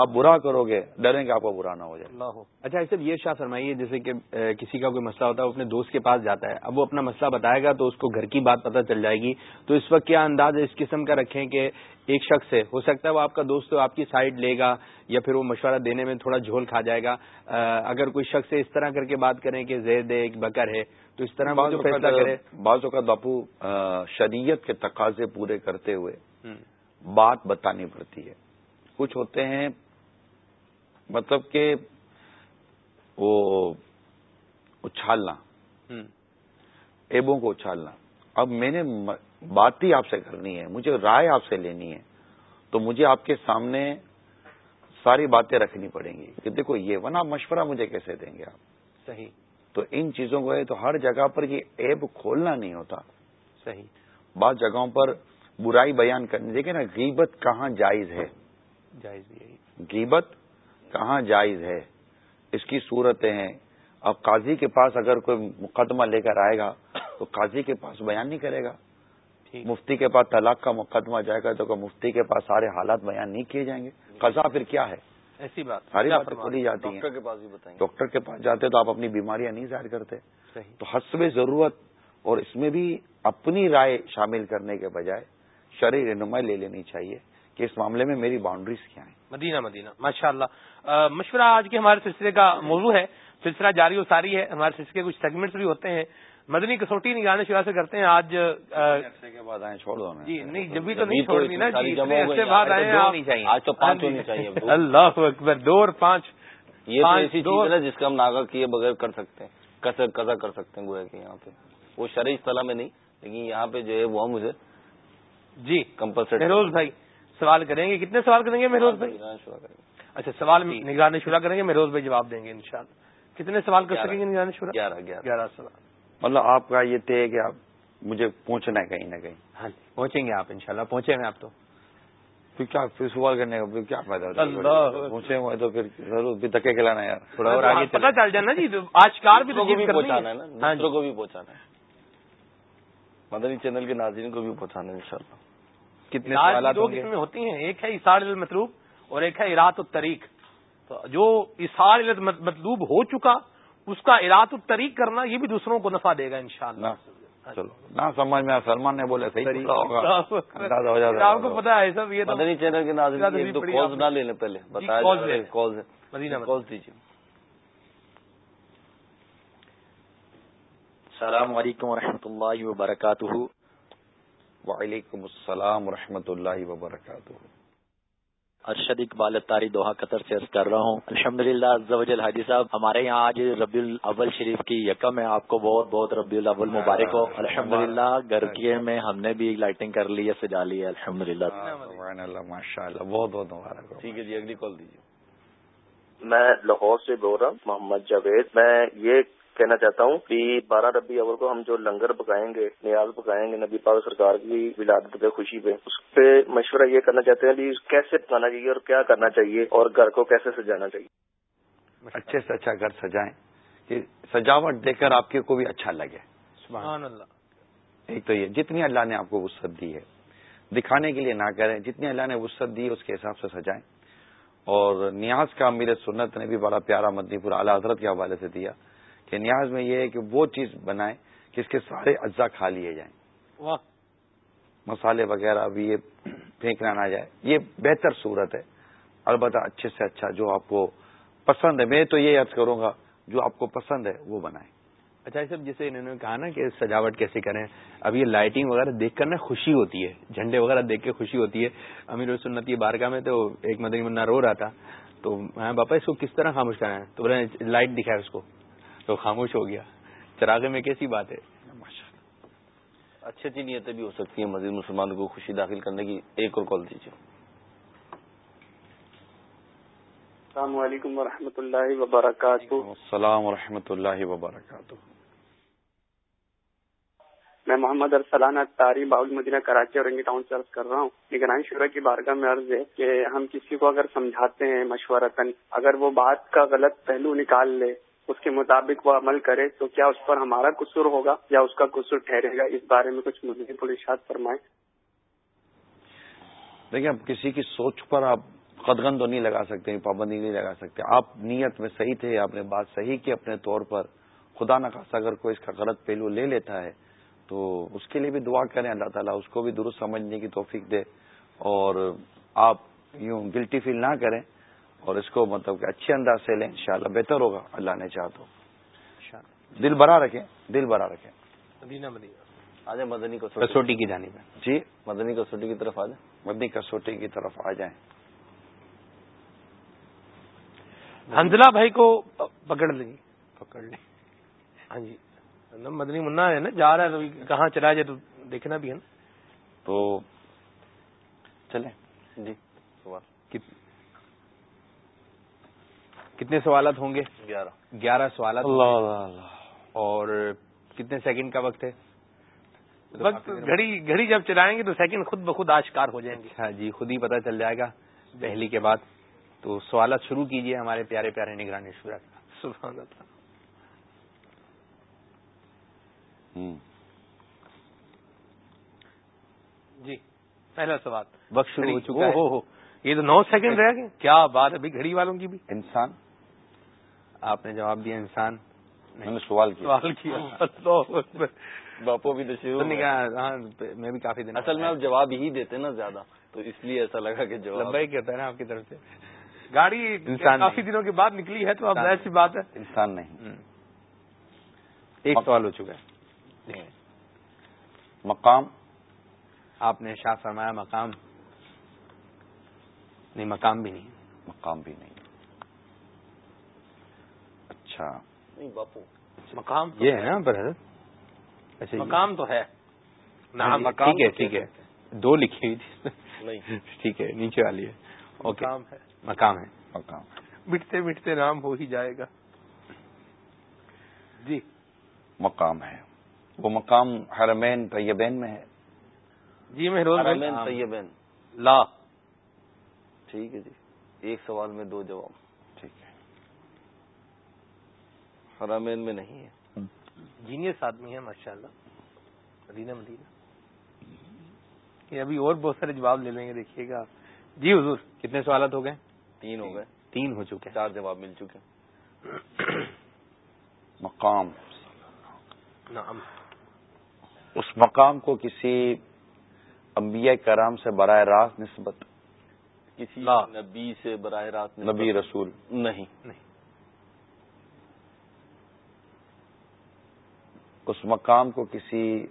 Speaker 4: آپ برا کرو گے ڈریں گے آپ کا برا نہ ہو جائے۔
Speaker 1: اچھا ایسے یہ شاہ فرمائیے جیسے کہ کسی کا کوئی مسئلہ ہوتا ہے وہ اپنے دوست کے پاس جاتا ہے اب وہ اپنا مسئلہ بتائے گا تو اس کو گھر کی بات پتہ چل جائے گی۔ تو اس وقت کیا انداز اس قسم کا رکھیں کہ ایک شخص ہے ہو سکتا ہے وہ آپ کا دوست آپ کی سائڈ لے گا یا پھر وہ مشورہ دینے میں تھوڑا جھول کھا جائے گا۔ اگر کوئی شخص اس طرح کر کے بات کریں کہ زید ہے ایک بکر ہے تو اس طرح
Speaker 4: فیصلہ کرے۔ بعض اوقات باپو شریعت کے تقاضے پورے کرتے ہوئے بات بتانی پڑتی ہے۔ کچھ ہوتے ہیں مطلب کہ وہ اچھالنا ایبوں کو اچھالنا۔ اب میں نے بات ہی آپ سے کرنی ہے مجھے رائے آپ سے لینی ہے۔ تو مجھے آپ کے سامنے ساری باتیں رکھنی پڑیں گی کہ دیکھو یہ ورنہ مشورہ مجھے کیسے دیں گے آپ؟
Speaker 2: صحیح۔
Speaker 4: تو ان چیزوں کو ہے تو ہر جگہ پر یہ ایب کھولنا نہیں ہوتا۔
Speaker 2: صحیح۔
Speaker 4: بعض جگہوں پر برائی بیان کرنی دیکھیں نا غیبت کہاں جائز ہے؟
Speaker 2: جائز بھی
Speaker 4: غیبت کہاں جائز ہے؟ اس کی صورتیں ہیں۔ اب قاضی کے پاس اگر کوئی مقدمہ لے کر آئے گا تو قاضی کے پاس بیان نہیں کرے گا۔ مفتی کے پاس طلاق کا مقدمہ جائے گا تو مفتی کے پاس سارے حالات بیان نہیں کیے جائیں گے۔ قضا پھر کیا ہے؟
Speaker 2: ایسی بات۔
Speaker 4: ساری باتیں کھولی جاتی ہیں۔ ڈاکٹر کے پاس جاتے تو آپ اپنی بیماریاں نہیں ظاہر کرتے۔ تو حسب ضرورت اور اس میں بھی اپنی رائے شامل کرنے کے بجائے شرح رہنمائی لے لینی چاہیے۔ کہ اس معاملے میں میری باؤنڈریز کیا ہیں؟
Speaker 2: مدینہ مدینہ ماشاء اللہ مشورہ آج کے ہمارے سلسلے کا موضوع ہے سلسلہ جاری و ساری ہے ہمارے سلسلے کچھ سیگمنٹس بھی ہوتے ہیں۔ مدنی کسوٹی نگانے شروع سے کرتے ہیں آج
Speaker 4: کے بعد آئے چھوڑ دو
Speaker 2: جی نہیں جب بھی تو نہیں چھوڑنی نا
Speaker 3: جی بعد آئے آج تو پانچ ہونی چاہیے
Speaker 2: اللہ اکبر دو اور پانچ۔
Speaker 3: یہ ایسی چیز ہے جس کا ہم ناگا کیے بغیر کر سکتے ہیں قزا کر سکتے ہیں گویا کہ یہاں پہ۔ وہ شرح اصطلاح میں نہیں لیکن یہاں پہ جو ہے وہ مجھے
Speaker 2: جی۔
Speaker 3: کمپلسری
Speaker 2: فیروز بھائی سوال کریں گے؟ کتنے سوال کریں گے مہروز بھائی؟ اچھا سوال نگرانی شورا کریں گے مہروز بھائی جواب دیں گے انشاءاللہ۔ کتنے سوال کر سکیں گے نگرانی شورا
Speaker 3: گیارہ
Speaker 2: گیارہ۔ سوال۔
Speaker 4: مطلب آپ کا یہ طے کہ آپ مجھے پہنچنا ہے کہیں نہ کہیں۔
Speaker 1: ہاں جی پہنچیں گے آپ انشاءاللہ پہنچے ہیں آپ تو۔
Speaker 4: پھر کیا پھر سوال کرنے کا کیا فائدہ پہنچے ہوئے تو پھر ضرور بھی دکے کھلانا یار۔
Speaker 2: تھوڑا اور آگے پتا چل جانا جی آج کار بھی
Speaker 3: پہنچانا ہے نا
Speaker 2: ہاں
Speaker 3: دوسروں کو بھی پہنچانا ہے۔ مدنی چینل کے ناظرین کو بھی پہنچانا ہے انشاءاللہ۔
Speaker 2: کتنے دو قسمیں ہوتی ہیں ایک ہے اشار المطلوب اور ایک ہے ارات الطریق۔ تو جو اشار مطلوب ہو چکا اس کا ارات الطریق کرنا یہ بھی دوسروں کو نفع دے گا انشاءاللہ۔
Speaker 4: چلو۔ نہ سمجھ میں سلمان نے بولے صحیح
Speaker 2: آپ کو پتا ہے سب یہ
Speaker 3: مدنی چینل کے ناظرین کالز نہ لینے پہلے۔ بتایا کالز کالز دیجیے۔
Speaker 7: السلام علیکم ورحمۃ اللہ وبرکاتہ۔
Speaker 4: وعلیکم السلام ورحمۃ اللہ وبرکاتہ۔
Speaker 7: ارشد اقبال تاری دوہا قطر سے عرض کر رہا ہوں۔ الحمد للہ حاجی صاحب ہمارے یہاں آج ربی الاول شریف کی یکم ہے۔ آپ کو بہت بہت ربی الاول مبارک ہو۔ الحمد للہ گھر کے میں ہم نے بھی لائٹنگ کر لی ہے سجا لی ہے۔ الحمد للہ
Speaker 4: ماشاء اللہ بہت بہت مبارک ہو۔
Speaker 3: ٹھیک ہے جی اگلی کال دیجیے۔
Speaker 8: میں لاہور سے بول رہا ہوں محمد جاوید۔ میں یہ کہنا چاہتا ہوں کہ بارہ ربی اول کو ہم جو لنگر پکائیں گے نیاز پکائیں گے نبی پاک سرکار کی ولادت پہ خوشی پہ اس پہ مشورہ یہ کرنا چاہتے ہیں کیسے پکانا چاہیے اور کیا کرنا چاہیے اور گھر کو کیسے سجانا چاہیے۔
Speaker 4: اچھے سے اچھا گھر سجائیں کہ سجاوٹ دیکھ کر آپ کو بھی اچھا لگے۔
Speaker 2: سبحان اللہ۔
Speaker 4: ایک تو یہ جتنی اللہ نے آپ کو وسط دی ہے دکھانے کے لیے نہ کریں جتنی اللہ نے وسط دی اس کے حساب سے سجائیں۔ اور نیاز کا امیر سنت نے بھی بڑا پیارا مدنی پور اعلیٰ حضرت کے حوالے سے دیا۔ کہ نیاز میں یہ ہے کہ وہ چیز بنائیں کہ اس کے سارے اجزاء کھا لیے جائیں۔
Speaker 2: واہ۔
Speaker 4: مسالے وغیرہ بھی یہ پھینکنا نہ جائے۔ یہ بہتر صورت ہے۔ البتہ اچھے سے اچھا جو آپ کو پسند ہے۔ میں تو یہ عرض کروں گا جو آپ کو پسند ہے وہ بنائیں۔
Speaker 1: اچھا سب جیسے انہوں نے کہا نا کہ سجاوٹ کیسے کریں اب یہ لائٹنگ وغیرہ دیکھ کر نا خوشی ہوتی ہے۔ جھنڈے وغیرہ دیکھ کے خوشی ہوتی ہے۔ امیر سنت یہ بارگاہ میں تو ایک مدنی منا رو رہا تھا۔ تو میں باپا اس کو کس طرح خاموش ہے تو بولے لائٹ دکھایا اس کو۔ تو خاموش ہو گیا۔ چراغے میں کیسی بات ہے؟
Speaker 3: اچھی اچھی نیتیں بھی ہو سکتی ہیں مزید مسلمانوں کو خوشی داخل کرنے کی۔ ایک اور کال دیجیے۔
Speaker 9: السلام علیکم ورحمۃ اللہ وبرکاتہ۔
Speaker 4: السلام ورحمۃ اللہ وبرکاتہ۔
Speaker 9: میں محمد ارسلان تاری باؤل مدینہ کراچی اور ٹاؤن سے عرض کر رہا ہوں۔ نگران شورا کی بارگاہ میں عرض ہے کہ ہم کسی کو اگر سمجھاتے ہیں مشورتاً اگر وہ بات کا غلط پہلو نکال لے اس کے مطابق وہ عمل کرے تو کیا اس پر ہمارا قصور ہوگا یا اس کا قصور ٹھہرے گا؟ اس بارے میں کچھ مزید پولیسات فرمائیں۔
Speaker 4: دیکھیں، اب کسی کی سوچ پر آپ قدغن تو نہیں لگا سکتے پابندی نہیں لگا سکتے۔ آپ نیت میں صحیح تھے، آپ نے بات صحیح کی اپنے طور پر۔ خدا نخواستہ اگر کوئی اس کا غلط پہلو لے لیتا ہے تو اس کے لیے بھی دعا کریں اللہ تعالیٰ، اس کو بھی درست سمجھنے کی توفیق دے۔ اور آپ یوں گلٹی فیل نہ کریں۔ اور اس کو مطلب کہ اچھے انداز سے لیں انشاءاللہ بہتر ہوگا۔ اللہ نے چاہ تو۔ دل بھرا رکھیں دل بھرا رکھیں۔
Speaker 2: مدینہ مدینہ۔
Speaker 3: آ جائیں مدنی
Speaker 1: کسوٹی۔ کی جانب
Speaker 4: جی؟
Speaker 3: مدنی کسوٹی کی طرف آ جائیں۔
Speaker 4: مدنی کسوٹی کی طرف آ جائیں۔
Speaker 2: حنزلہ بھائی کو پکڑ لیں۔ پکڑ لیں۔ ہاں جی۔ مدنی منا ہے نا جا رہا ہے تو کہاں چلا جائے تو دیکھنا بھی ہے نا۔
Speaker 4: تو چلیں۔
Speaker 3: جی سوال
Speaker 1: کتنے سوالات ہوں گے؟
Speaker 3: گیارہ۔
Speaker 1: گیارہ سوالات
Speaker 4: اللہ اللہ
Speaker 1: اور کتنے سیکنڈ کا وقت ہے؟
Speaker 2: وقت گھڑی گھڑی جب چلائیں گے تو سیکنڈ خود بخود آشکار ہو جائیں گے۔
Speaker 1: ہاں جی خود ہی پتہ چل جائے گا پہلی کے بعد۔ تو سوالات شروع کیجیے ہمارے پیارے پیارے نگرانی شورا کا
Speaker 2: سبحان اللہ۔ جی پہلا سوال۔
Speaker 1: وقت شروع ہو چکا
Speaker 2: ہو ہو یہ تو نو سیکنڈ رہ گئے۔ کیا بات ہے گھڑی والوں کی بھی؟
Speaker 4: انسان۔
Speaker 1: آپ نے جواب دیا انسان
Speaker 4: میں نے سوال کیا۔
Speaker 2: سوال کیا۔
Speaker 3: باپو بھی تو
Speaker 1: ہاں میں بھی کافی دن
Speaker 3: اصل میں آپ جواب ہی دیتے نا زیادہ تو اس لیے ایسا لگا کہ جواب
Speaker 1: لمبا ہی کہتا ہے نا آپ کی طرف سے۔
Speaker 2: گاڑی
Speaker 1: انسان
Speaker 2: کافی دنوں کے بعد نکلی ہے تو اب ایسی بات ہے۔
Speaker 4: انسان نہیں۔
Speaker 1: ایک سوال ہو چکا ہے۔
Speaker 4: مقام؟
Speaker 1: آپ نے شاہ فرمایا مقام۔ نہیں مقام بھی نہیں۔
Speaker 4: مقام بھی نہیں۔ اچھا۔
Speaker 3: نہیں باپو
Speaker 2: مقام
Speaker 1: یہ ہے۔ نا پر حضرت
Speaker 2: اچھا مقام تو ہے۔
Speaker 1: ٹھیک ہے ٹھیک ہے۔ دو لکھی ہوئی ٹھیک ہے نیچے والی ہے۔
Speaker 2: مقام ہے۔
Speaker 1: مقام ہے۔
Speaker 4: مقام۔
Speaker 2: مٹتے مٹتے نام ہو ہی جائے گا۔ جی۔
Speaker 4: مقام ہے۔ وہ مقام حرمین طیبین میں ہے۔
Speaker 2: جی میں روز
Speaker 3: حرمین طیبین۔
Speaker 2: لا۔
Speaker 3: ٹھیک ہے جی۔ ایک سوال میں دو جواب
Speaker 4: ٹھیک ہے
Speaker 3: حرمین میں نہیں ہے۔
Speaker 2: جینیس آدمی ہے ماشاء اللہ مدینہ مدینہ۔ یہ ابھی اور بہت سارے جواب لے لیں گے دیکھیے گا۔ جی حضور۔
Speaker 1: کتنے سوالات ہو گئے؟
Speaker 3: تین ہو گئے۔
Speaker 1: تین ہو چکے۔
Speaker 3: چار جواب مل چکے۔
Speaker 4: مقام۔
Speaker 2: نعم۔
Speaker 4: اس مقام کو کسی انبیاء کرام سے براہ راست نسبت
Speaker 3: کسی نبی سے براہ راست
Speaker 4: نبی رسول۔
Speaker 3: نہیں۔
Speaker 4: اس مقام کو کسی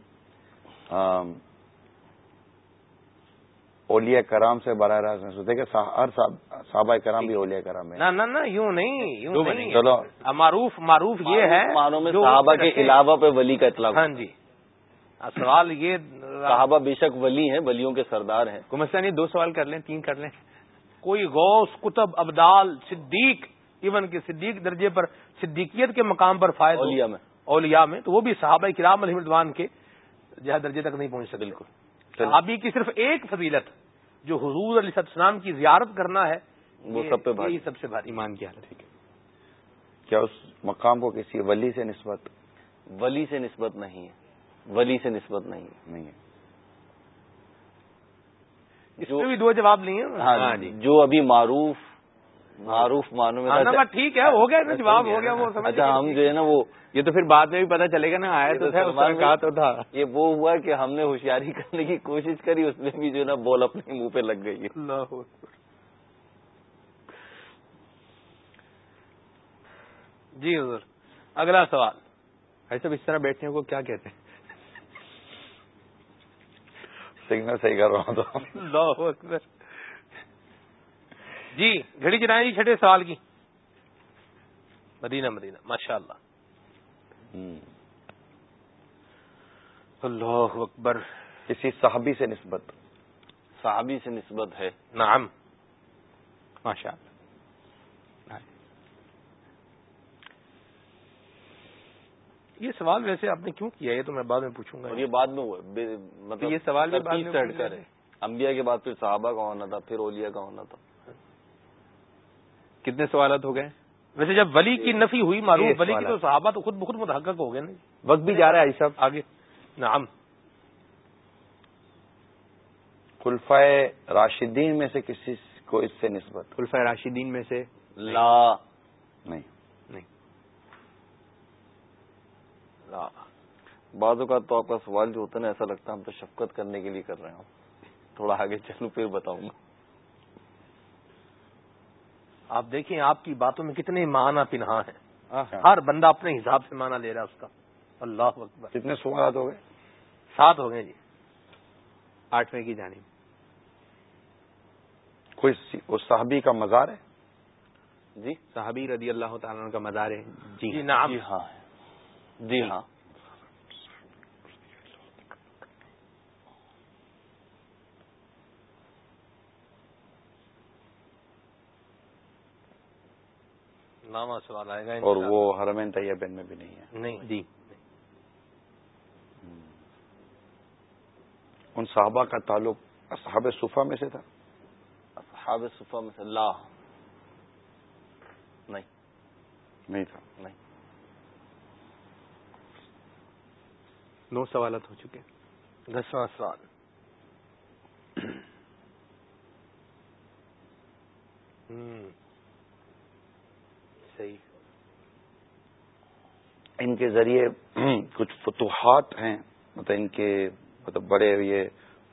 Speaker 4: اولیاء کرام سے براہ راست نسبت دیکھیں ہر صحابہ کرام بھی اولیاء کرام ہے
Speaker 2: نہ نہ نہ یوں نہیں یوں نہیں۔
Speaker 4: چلو۔
Speaker 2: معروف معروف یہ ہے
Speaker 3: صحابہ کے علاوہ پہ ولی کا اطلاق۔
Speaker 2: ہاں جی۔ سوال یہ
Speaker 3: صحابہ بے شک ولی ہیں ولیوں کے سردار ہیں۔
Speaker 1: کو مسئلہ نہیں دو سوال کر لیں تین کر لیں۔
Speaker 2: کوئی غوث کتب ابدال صدیق ایون کے صدیق درجے پر صدیقیت کے مقام پر فائد
Speaker 3: اولیاء میں۔
Speaker 2: اولیاء میں تو وہ بھی صحابہ کرام علیہ رضوان کے جہاں درجے تک نہیں پہنچ سکتے بالکل۔ صحابی کی صرف ایک فضیلت جو حضور علیہ السلام کی زیارت کرنا ہے
Speaker 3: وہ سب پہ بھاری۔
Speaker 2: سب سے بھاری۔
Speaker 1: ایمان کی حالت ہے۔
Speaker 4: کیا اس مقام کو کسی ولی سے نسبت
Speaker 3: ولی سے نسبت نہیں ہے؟ ولی سے نسبت نہیں ہے۔
Speaker 4: نہیں ہے۔
Speaker 2: اس میں بھی دو جواب نہیں ہیں
Speaker 3: ہاں جی۔ جو ابھی معروف معروف معنوں میں
Speaker 2: بس ٹھیک ہے ہو گیا نا جواب ہو گیا وہ سمجھ
Speaker 3: اچھا ہم جو ہے نا وہ
Speaker 1: یہ تو پھر بعد میں بھی پتہ چلے گا نا آیا تو تھا تو تھا۔
Speaker 3: یہ وہ ہوا کہ ہم نے ہوشیاری کرنے کی کوشش کری اس میں بھی جو ہے نا بول اپنے منہ پہ لگ گئی ہے۔
Speaker 2: جی حضور اگلا سوال۔
Speaker 1: ایسا اس طرح بیٹھنے کو کیا کہتے ہیں؟
Speaker 4: سگنل صحیح کر رہا ہوں تو۔
Speaker 2: اکبر جی گھڑی چلائیں جی چھٹے سوال کی۔ مدینہ مدینہ ماشاء اللہ اللہ اکبر۔
Speaker 4: کسی صحابی سے نسبت۔
Speaker 3: صحابی سے نسبت ہے۔
Speaker 2: نعم۔
Speaker 1: ماشاء اللہ
Speaker 2: یہ سوال ویسے آپ نے کیوں کیا؟ یہ تو میں بعد میں پوچھوں گا۔
Speaker 3: یہ بعد میں۔ مطلب
Speaker 1: یہ سوال
Speaker 3: انبیاء کے بعد پھر صحابہ کا ہونا تھا؟ پھر اولیا کا ہونا تھا؟
Speaker 1: کتنے سوالات ہو گئے؟
Speaker 2: ویسے جب ولی کی نفی ہوئی معلوم ولی کی تو۔ صحابہ تو خود بخود متحقق ہو گئے نا
Speaker 1: وقت بھی جا رہا ہے صاحب۔
Speaker 2: آگے۔ نعم۔
Speaker 4: خلفائے راشدین میں سے کسی کو اس سے نسبت؟
Speaker 1: خلفۂ راشدین میں سے؟
Speaker 3: لا۔
Speaker 4: نہیں۔
Speaker 1: نہیں۔
Speaker 3: لا۔ بعض اوقات تو آپ کا سوال جو ہوتا ہے نا ایسا لگتا ہے ہم تو شفقت کرنے کے لیے کر رہے ہوں۔ تھوڑا آگے چلوں پھر بتاؤں گا۔
Speaker 2: آپ دیکھیں آپ کی باتوں میں کتنے معنی پنہا ہیں۔
Speaker 1: ہاں۔
Speaker 2: ہر بندہ اپنے حساب سے معنی لے رہا ہے اس کا۔ اللہ اکبر۔
Speaker 4: کتنے سوالات ہو گئے؟
Speaker 2: سات ہو گئے جی۔
Speaker 1: آٹھویں کی جانب۔
Speaker 4: کوئی صحابی کا مزار ہے؟
Speaker 3: جی
Speaker 1: صحابی رضی اللہ تعالیٰ کا مزار ہے۔ جی
Speaker 2: جی نعم
Speaker 3: جی ہاں۔ جی ہاں۔
Speaker 2: نامہ سوال آئے گا
Speaker 4: اور۔ وہ حرمین طیبین میں بھی نہیں ہے۔
Speaker 2: نہیں۔
Speaker 1: جی۔
Speaker 4: ان صحابہ کا تعلق اصحاب صفا میں سے تھا؟
Speaker 3: اصحاب صفا میں سے لا۔ نہیں۔
Speaker 4: نہیں تھا۔
Speaker 3: نہیں۔
Speaker 1: نو سوالات ہو چکے۔
Speaker 2: دسواں سوال۔ ہوں صحیح۔
Speaker 4: ان کے ذریعے کچھ فتوحات ہیں۔ مطلب ان کے مطلب بڑے یہ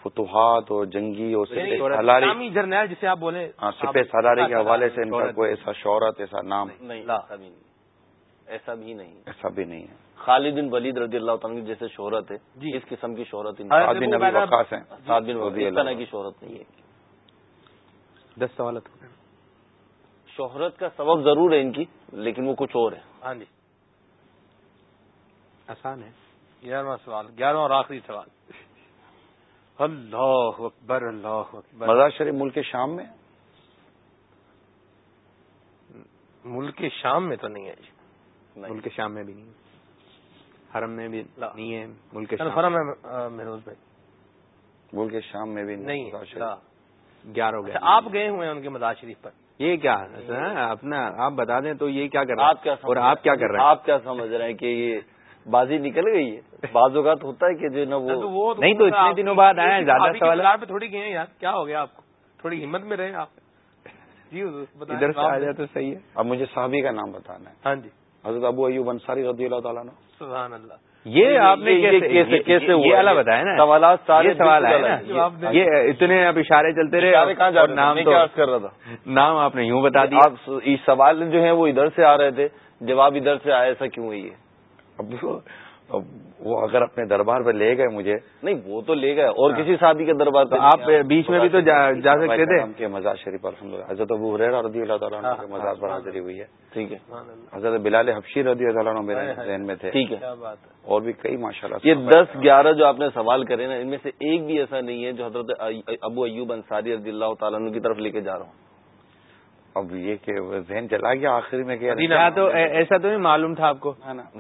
Speaker 4: فتوحات اور جنگی اور
Speaker 2: یعنی
Speaker 4: سپہ سالاری۔
Speaker 2: اسلامی جرنیل جسے آپ بولے۔
Speaker 4: ہاں سپہ سالاری کے حوالے سے ان کا کوئی ایسا شہرت ایسا نام۔
Speaker 3: نہیں
Speaker 2: لا۔
Speaker 3: ایسا بھی نہیں۔ ایسا بھی نہیں۔
Speaker 4: ایسا بھی نہیں ہے۔
Speaker 3: خالد بن ولید رضی اللہ تعالیٰ جیسے شہرت ہے
Speaker 2: جی۔
Speaker 3: اس قسم کی شہرت
Speaker 4: ہیں۔ اللہ
Speaker 3: طرح کی شہرت نہیں ہے۔
Speaker 1: دس سوالات گئے۔
Speaker 3: شہرت کا سبب ضرور ہے ان کی لیکن وہ کچھ اور ہے۔
Speaker 2: ہاں جی۔
Speaker 1: آسان ہے۔
Speaker 2: گیارہواں سوال گیارہواں اور آخری سوال۔ اللہ اکبر اللہ اکبر۔
Speaker 4: مزار شریف ملک شام میں؟
Speaker 2: ملک شام میں تو نہیں ہے جی۔
Speaker 1: ملک شام میں بھی نہیں حرم میں بھی۔ نہیں ہے۔ ملک
Speaker 2: ہے آ، مہروز بھائی۔
Speaker 4: ملک شام میں بھی
Speaker 2: نہیں۔
Speaker 1: گیارہ ہو گئے
Speaker 2: اچھا آپ گئے ہوئے ہیں ان کے مزار شریف پر؟
Speaker 1: یہ کیا ہاں، اپنا آپ بتا دیں تو یہ کیا کر رہے ہیں؟
Speaker 3: آپ کیا
Speaker 1: اور آپ کیا کر رہے ہیں؟
Speaker 3: آپ کیا سمجھ رہے ہیں کہ یہ بازی نکل گئی ہے؟ بعض اوقات ہوتا ہے کہ جو نا وہ
Speaker 1: نہیں تو اتنے دنوں بعد آئے ہیں، زیادہ سوال
Speaker 2: پہ تھوڑی گئے ہیں یار کیا ہو گیا آپ کو؟ تھوڑی ہمت میں رہے آپ۔ جی
Speaker 1: ادھر سے آ۔ جائے تو صحیح ہے۔
Speaker 4: اب مجھے صحابی کا نام بتانا ہے۔
Speaker 2: ہاں جی۔
Speaker 4: حضرت ابو ایوب انصاری رضی اللہ تعالیٰ عنہ۔
Speaker 2: سبحان اللہ۔
Speaker 1: یہ آپ نے
Speaker 3: یہ-
Speaker 1: کیسے
Speaker 3: یہ
Speaker 1: یہ- یہ والا
Speaker 3: یہ؟
Speaker 1: بتایا نا
Speaker 3: سوالات سارے
Speaker 1: یہ سوال
Speaker 2: دیں۔
Speaker 1: یہ اتنے اب اشارے چلتے رہے
Speaker 3: کہاں؟
Speaker 1: نام
Speaker 3: کر رہا تھا
Speaker 1: نام آپ نے یوں بتا دیا
Speaker 3: آپ یہ سوال جو ہیں وہ ادھر سے آ رہے تھے جواب ادھر سے آیا ایسا کیوں ہوئی ہے
Speaker 4: اب وہ اگر اپنے دربار پہ لے گئے مجھے
Speaker 3: نہیں وہ تو لے گئے اور کسی صحابی کے دربار
Speaker 1: تو آپ بیچ میں بھی تو جا سکتے تھے؟
Speaker 4: ہم کے مزار شریف الحمد للہ حضرت ابو حریرہ رضی اللہ تعالیٰ عنہ کے مزار پر حاضری ہوئی ہے۔
Speaker 3: ٹھیک ہے۔
Speaker 2: سبحان اللہ۔
Speaker 4: حضرت بلال حبشی رضی اللہ عنہ میرے ذہن میں تھے۔
Speaker 3: ٹھیک ہے۔
Speaker 2: کیا بات ہے۔
Speaker 4: اور بھی کئی ماشاء اللہ
Speaker 3: یہ دس گیارہ جو آپ نے سوال کرے نا ان میں سے ایک بھی ایسا نہیں ہے جو حضرت ابو ایوب انصاری رضی اللہ تعالیٰ عنہ کی طرف لے کے جا رہا ہوں۔
Speaker 4: اب یہ کہ وہ ذہن چلا گیا آخری میں کہ
Speaker 1: کیا تو ایسا تو نہیں معلوم تھا آپ کو؟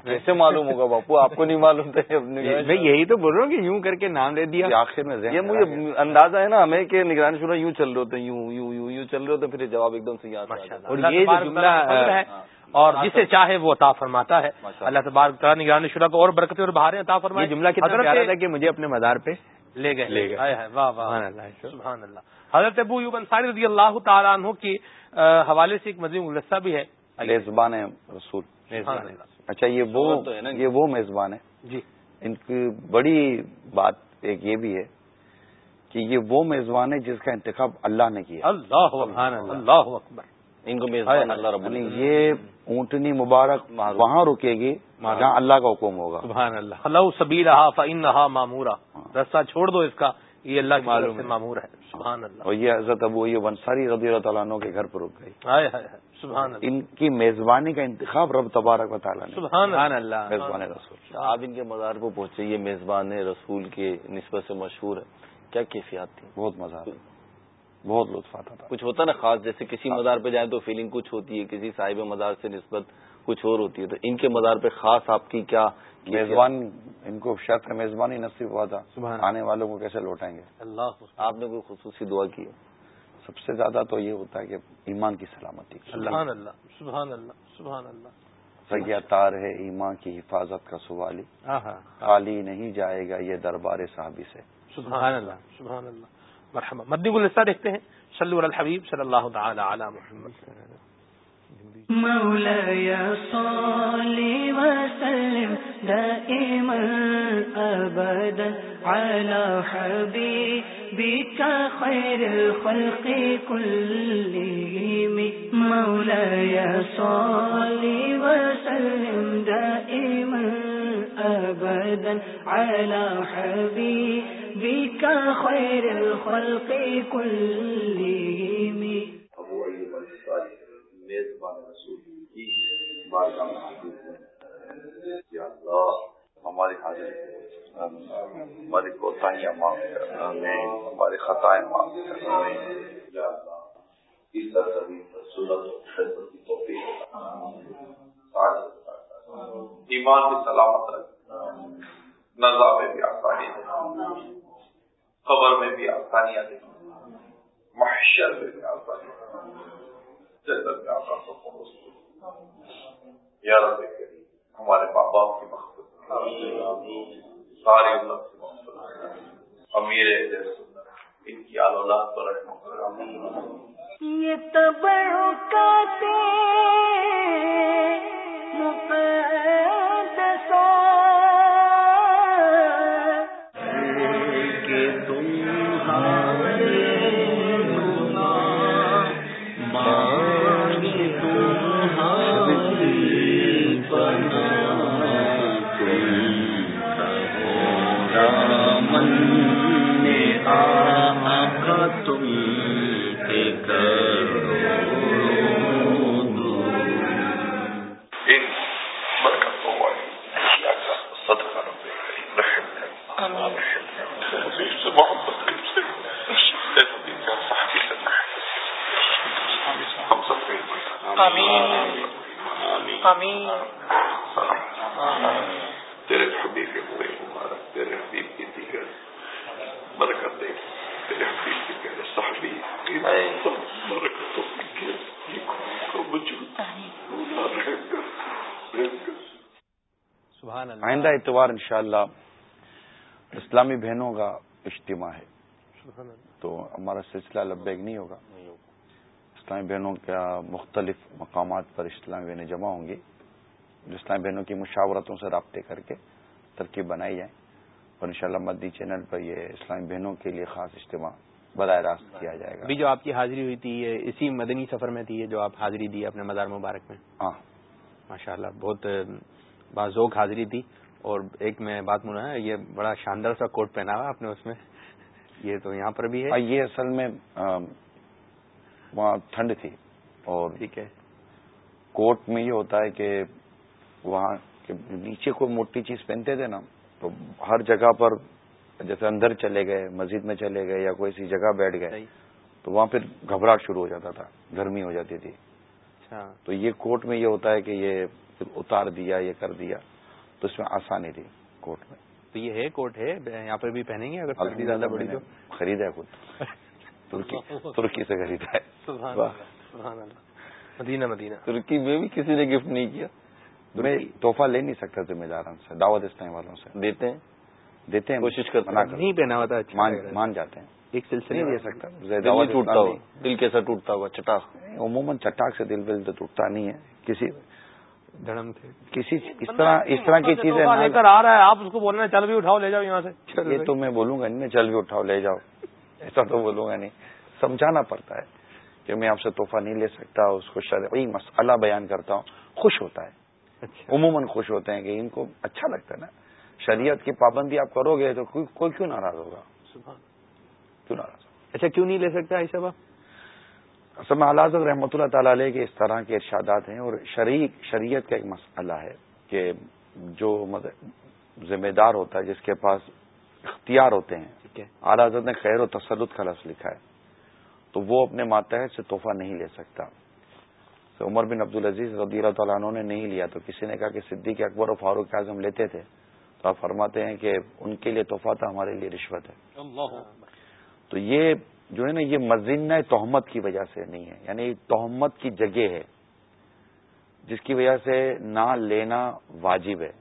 Speaker 3: کیسے معلوم ہوگا باپو؟ آپ کو نہیں معلوم تھا یہ اپنے
Speaker 1: میں یہی تو بول رہا ہوں کہ یوں کر کے نام دے دیا۔
Speaker 4: آخر میں ذہن
Speaker 3: یہ۔ مجھے اندازہ ہے نا ہمیں کہ نگرانی شروع یوں چل رہے ہوتے ہیں یوں یوں یوں یوں چل رہے ہوتے پھر جواب ایک دم سے یاد۔
Speaker 1: اور یہ جملہ
Speaker 2: ہے اور جسے چاہے وہ عطا فرماتا ہے۔ اللہ تبارک تعالیٰ نگران شرح کو اور برکتیں اور بہاریں عطا فرمائے۔
Speaker 1: یہ جملہ کتنا پیارا تھا کہ مجھے اپنے مزار پہ
Speaker 2: لے گئے۔
Speaker 1: لے گئے۔
Speaker 2: آئے ہیں، واہ واہ۔
Speaker 1: سبحان اللہ
Speaker 2: سبحان اللہ۔ حضرت ابو یوب انصاری رضی اللہ تعالیٰ عنہ آ، حوالے سے ایک مزید گلستہ بھی ہے۔
Speaker 4: میزبان رسول۔ اچھا یہ وہ یہ وہ میزبان ہے
Speaker 2: جی۔
Speaker 4: ان کی بڑی بات ایک یہ بھی ہے کہ یہ وہ میزبان ہے جس کا انتخاب اللہ نے کیا۔
Speaker 2: اللہ
Speaker 1: اللہ۔
Speaker 2: اللہ اکبر۔
Speaker 3: ان کو میزبان اللہ رب
Speaker 4: یعنی یہ اونٹنی مبارک وہاں رکے گی جہاں اللہ کا حکم ہوگا۔
Speaker 2: سبحان اللہ۔ اللہ سبھی رہا رہا مامورا رستہ چھوڑ دو اس کا۔ یہ اللہ کی معلوم سے معمور ہے۔ سبحان اللہ۔
Speaker 4: اور یہ حضرت ابو یہ ونساری رضی اللہ تعالیٰ عنہ کے گھر پر رک گئی۔
Speaker 2: ہائے ہائے سبحان اللہ۔
Speaker 4: ان کی میزبانی کا انتخاب رب تبارک و تعالیٰ نے۔
Speaker 2: سبحان اللہ۔
Speaker 4: میزبان رسول۔
Speaker 3: آپ ان کے مزار پہ پہنچے یہ میزبان رسول کے نسبت سے مشہور ہے۔ کیا کیفیات تھی
Speaker 4: بہت مزہ آتا بہت لطف آتا تھا۔
Speaker 3: کچھ ہوتا نا خاص جیسے کسی مزار پہ جائیں تو فیلنگ کچھ ہوتی ہے کسی صاحب مزار سے نسبت کچھ اور ہوتی ہے۔ تو ان کے مزار پہ خاص آپ کی کیا
Speaker 4: میزبان ان کو شرط میزبانی نصیب ہوا تھا۔ آنے والوں کو کیسے لوٹائیں گے؟
Speaker 2: اللہ
Speaker 3: آپ نے کوئی خصوصی دعا کی ہے؟
Speaker 4: سب سے زیادہ تو یہ ہوتا ہے کہ ایمان کی سلامتی۔
Speaker 2: سبحان اللہ سبحان اللہ سبحان اللہ۔
Speaker 4: سگیا تار ہے ایمان کی حفاظت کا سوالی خالی نہیں جائے گا یہ دربار صحابی سے۔
Speaker 2: سبحان اللہ سبحان اللہ۔ مرحبا۔ مدی گلستہ دیکھتے ہیں۔ صلی اللہ الحبیب صلی اللہ تعالی علی محمد۔
Speaker 10: مولاي صل وسلم دائما ابدا على حبيبك خير الخلق كلهم. مولاي صل وسلم دائما ابدا على حبيبك خير الخلق كلهم.
Speaker 11: ابو ایوب الصالح میزبان بارگاہ میں حاضر ہیں۔ یا اللہ، ہماری حاضر ہماری کوتاہیاں معاف کر ہماری خطائیں معاف کر یا اللہ، اس سرزمین پر صورت و خدمت کی توفیق ایمان بھی سلامت رکھ نظا میں بھی آسانی دے۔ خبر میں بھی آسانیاں دے۔ محشر میں بھی آسانی جنت میں آپ کا یا رب کریم، ہمارے ماں باپ کی مقصد ساری اللہ کی مقصد امیر ان کی آلولاد پر
Speaker 10: یہ تبرکاتے مقدسہ آمین۔ آمین۔
Speaker 11: تیرے حبیب کے پورے مبارک تیرے حبیب کی دیگر برکت دے تیرے حبیب کی برکتوں کے وجود۔
Speaker 2: سبحان اللہ۔
Speaker 4: آئندہ اتوار انشاءاللہ اسلامی بہنوں کا اجتماع ہے۔
Speaker 2: سبحان اللہ۔
Speaker 4: تو ہمارا سلسلہ لبیک نہیں ہوگا۔ اسلامی بہنوں کا مختلف مقامات پر اسلامی بہنیں جمع ہوں گی جو اسلامی بہنوں کی مشاورتوں سے رابطے کر کے ترکیب بنائی جائیں۔ اور انشاءاللہ مدی چینل پر یہ اسلامی بہنوں کے لیے خاص اجتماع براہ راست کیا جائے گا۔
Speaker 1: ابھی جو آپ کی حاضری ہوئی تھی یہ اسی مدنی سفر میں تھی یہ جو آپ حاضری دی اپنے مزار مبارک میں؟
Speaker 4: ہاں۔
Speaker 1: ماشاء اللہ بہت بازوق حاضری تھی۔ اور ایک میں بات منا ہے یہ بڑا شاندار سا کوٹ پہنا ہوا آپ نے اس میں۔ یہ تو یہاں پر بھی ہے۔
Speaker 4: یہ اصل میں وہاں ٹھنڈ تھی اور
Speaker 1: ٹھیک ہے۔
Speaker 4: کوٹ میں یہ ہوتا ہے کہ وہاں نیچے کوئی موٹی چیز پہنتے تھے نا تو ہر جگہ پر جیسے اندر چلے گئے مسجد میں چلے گئے یا کوئی سی جگہ بیٹھ گئے تو وہاں پھر گھبراہٹ شروع ہو جاتا تھا گرمی ہو جاتی تھی۔
Speaker 1: اچھا۔
Speaker 4: تو یہ کوٹ میں یہ ہوتا ہے کہ یہ پھر اتار دیا یہ کر دیا تو اس میں آسانی تھی کوٹ میں۔
Speaker 1: تو یہ ہے کوٹ ہے یہاں پر بھی پہنیں گے اگر زیادہ بڑی تو؟
Speaker 4: خریدا ہے خود۔ ترکی ترکی سے خریدا ہے۔
Speaker 2: مدینہ مدینہ۔
Speaker 3: ترکی میں بھی کسی نے گفٹ نہیں کیا۔
Speaker 4: میں تحفہ لے نہیں سکتا ذمہ داروں سے دعوت اسلامی والوں سے۔
Speaker 3: دیتے ہیں۔
Speaker 4: دیتے ہیں
Speaker 3: کوشش کرتے
Speaker 1: نہیں پہنا ہوتا اچھا
Speaker 4: مان جاتے ہیں۔
Speaker 1: ایک سلسلے
Speaker 4: دے سکتا۔ دعوت
Speaker 3: ٹوٹتا ہوا دل کیسا ٹوٹتا ہوا؟ چٹاخ۔
Speaker 4: عموماً چٹاک سے دل بل تو ٹوٹتا نہیں ہے۔ کسی
Speaker 1: دھڑم تھے
Speaker 4: کسی اس طرح اس طرح کی چیزیں
Speaker 2: لے کر آ رہا ہے۔ آپ اس کو بولنا چل بھی اٹھاؤ لے جاؤ یہاں سے۔
Speaker 4: یہ تو میں بولوں گا نہیں میں چل بھی اٹھاؤ لے جاؤ۔ ایسا تو بولوں گا نہیں۔ سمجھانا پڑتا ہے۔ کہ میں آپ سے تحفہ نہیں لے سکتا اس کو شرعی مسئلہ بیان کرتا ہوں۔ خوش ہوتا ہے۔ عموماً خوش ہوتے ہیں کہ ان کو اچھا لگتا ہے نا۔ شریعت کی پابندی آپ کرو گے تو کوئی کوئی کیوں ناراض ہوگا؟ کیوں ناراض ہوگا؟
Speaker 1: اچھا کیوں نہیں لے سکتا ایسا باپ
Speaker 4: اصل میں اعلیٰ رحمۃ اللہ تعالی علیہ کے اس طرح کے ارشادات ہیں اور شریک شریعت کا ایک مسئلہ ہے کہ جو ذمہ دار ہوتا ہے جس کے پاس اختیار ہوتے ہیں۔ اعلیٰ حضرت نے خیر و تسلط کا لفظ لکھا ہے۔ تو وہ اپنے ماتحت سے تحفہ نہیں لے سکتا۔ تو عمر بن عبد العزیز رضی اللہ تعالیٰ عنہ نے نہیں لیا تو کسی نے کہا کہ صدیق اکبر و فاروق اعظم لیتے تھے۔ تو آپ فرماتے ہیں کہ ان کے لیے تحفہ تھا ہمارے لیے رشوت ہے۔ تو یہ جو ہے نا یہ مزینہ تہمت کی وجہ سے نہیں ہے۔ یعنی تہمت کی جگہ ہے جس کی وجہ سے نہ لینا واجب ہے۔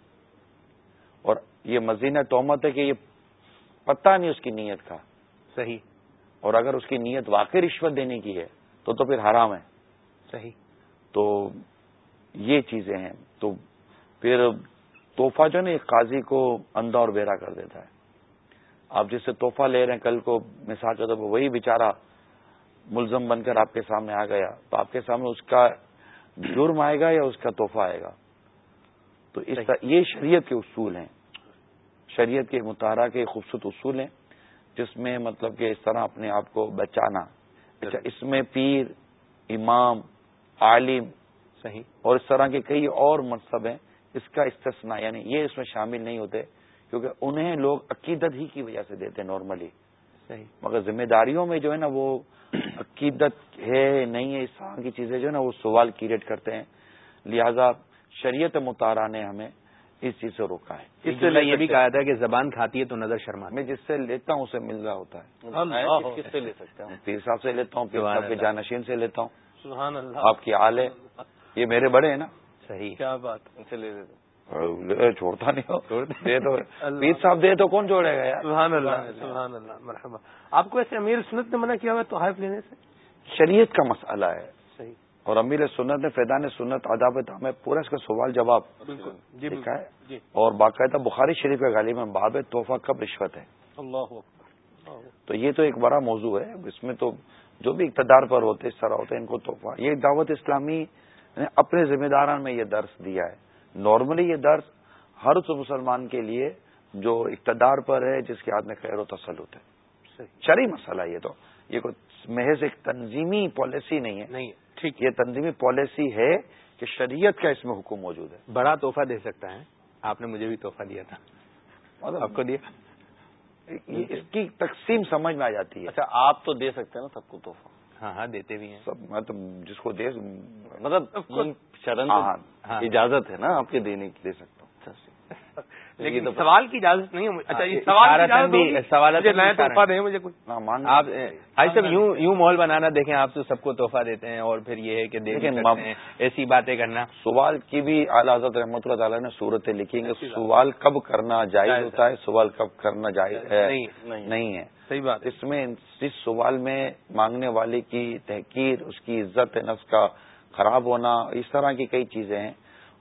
Speaker 4: اور یہ مزینہ تہمت ہے کہ یہ پتہ نہیں اس کی نیت کا۔
Speaker 1: صحیح۔
Speaker 4: اور اگر اس کی نیت واقعی رشوت دینے کی ہے تو تو پھر حرام ہے۔
Speaker 1: صحیح۔
Speaker 4: تو یہ چیزیں ہیں۔ تو پھر تحفہ جو ہے نا ایک قاضی کو اندھا اور بیرا کر دیتا ہے۔ آپ جس سے تحفہ لے رہے ہیں کل کو مثال کے طور پر وہی بیچارہ ملزم بن کر آپ کے سامنے آ گیا تو آپ کے سامنے اس کا جرم آئے گا یا اس کا تحفہ آئے گا؟ تو اس یہ شریعت کے اصول ہیں۔ شریعت کے مطالعہ کے خوبصورت اصول ہیں۔ جس میں مطلب کہ اس طرح اپنے آپ کو بچانا۔ اچھا اس میں پیر امام عالم
Speaker 1: صحیح۔
Speaker 4: اور اس طرح کے کئی اور منصب ہیں اس کا استثنا یعنی یہ اس میں شامل نہیں ہوتے کیونکہ انہیں لوگ عقیدت ہی کی وجہ سے دیتے نارملی
Speaker 1: صحیح۔
Speaker 4: مگر ذمہ داریوں میں جو ہے نا وہ عقیدت ہے نہیں ہے اس طرح کی چیزیں جو ہے نا وہ سوال کریٹ کرتے ہیں۔ لہذا شریعت مطالعہ نے ہمیں اس چیز سے روکا ہے۔
Speaker 1: اس سے یہ بھی کہا تھا کہ زبان کھاتی ہے تو نظر شرما
Speaker 4: میں جس سے لیتا ہوں اسے مل رہا ہوتا
Speaker 3: ہے۔ کس سے لے سکتے ہیں؟
Speaker 4: پیر صاحب سے لیتا ہوں پیر صاحب کے جانشین سے لیتا ہوں۔
Speaker 2: سبحان اللہ۔
Speaker 4: آپ کی آل ہے یہ میرے بڑے ہیں نا۔
Speaker 1: صحیح۔
Speaker 2: کیا بات۔
Speaker 3: ان سے لے لیتے
Speaker 4: چھوڑتا نہیں ہو۔ دے۔ تو۔ پیر صاحب دے تو کون چھوڑے گا
Speaker 2: سبحان اللہ سبحان اللہ۔ مرحبا۔ آپ کو ایسے امیر سنت نے منع کیا ہوا تو حائف لینے سے؟
Speaker 4: شریعت کا مسئلہ ہے۔ اور امیر سنت نے فیضان سنت اداب میں پورا اس کا سوال جواب
Speaker 2: بالکل۔ جی
Speaker 4: لکھا ہے؟
Speaker 2: جی۔
Speaker 4: اور باقاعدہ بخاری شریف کا غالب میں باب تحفہ کب رشوت ہے۔
Speaker 2: اللہ
Speaker 4: تو یہ تو ایک بڑا موضوع ہے۔ اس میں تو جو بھی اقتدار پر ہوتے اس طرح ہوتے ہیں ان کو تحفہ یہ دعوت اسلامی نے اپنے ذمہ داران میں یہ درس دیا ہے۔ نارملی یہ درس ہر اس مسلمان کے لیے جو اقتدار پر ہے جس کے ہاتھ میں خیر و تسلط ہے۔ شرعی مسئلہ یہ تو۔ یہ کوئی محض ایک تنظیمی پالیسی نہیں ہے۔
Speaker 2: نہیں ٹھیک
Speaker 4: یہ تنظیمی پالیسی ہے کہ شریعت کا اس میں حکم موجود ہے۔
Speaker 1: بڑا تحفہ دے سکتا ہے۔ آپ نے مجھے بھی تحفہ دیا تھا۔
Speaker 4: مطلب
Speaker 1: آپ کو دیا؟
Speaker 4: اس کی تقسیم سمجھ میں آ جاتی ہے۔
Speaker 3: اچھا آپ تو دے سکتے ہیں نا سب کو تحفہ۔
Speaker 1: ہاں ہاں دیتے بھی ہیں۔
Speaker 4: سب مطلب جس کو دے
Speaker 3: مطلب شرن
Speaker 4: ہاں،
Speaker 1: ہاں۔
Speaker 3: اجازت ہے نا آپ کے دینے کی
Speaker 4: دے ہوں
Speaker 2: لیکن سوال کی اجازت نہیں اچھا
Speaker 1: ہاں،
Speaker 2: سوال نیا تحفہ دیں مجھے
Speaker 4: ہاں،
Speaker 1: آپ بھائی صاحب یوں یوں ماحول بنانا دیکھیں آپ تو سب کو تحفہ دیتے ہیں اور پھر یہ ہے کہ ہیں ایسی باتیں کرنا۔
Speaker 4: سوال کی بھی اعلی حضرت رحمۃ اللہ تعالیٰ نے صورتیں لکھی ہیں کہ سوال کب کرنا جائز ہوتا ہے سوال کب کرنا جائز ہے؟
Speaker 2: نہیں
Speaker 4: نہیں۔ ہے۔
Speaker 2: صحیح بات
Speaker 4: اس میں اس سوال میں مانگنے والے کی تحقیر اس کی عزت نفس کا خراب ہونا اس طرح کی کئی چیزیں ہیں۔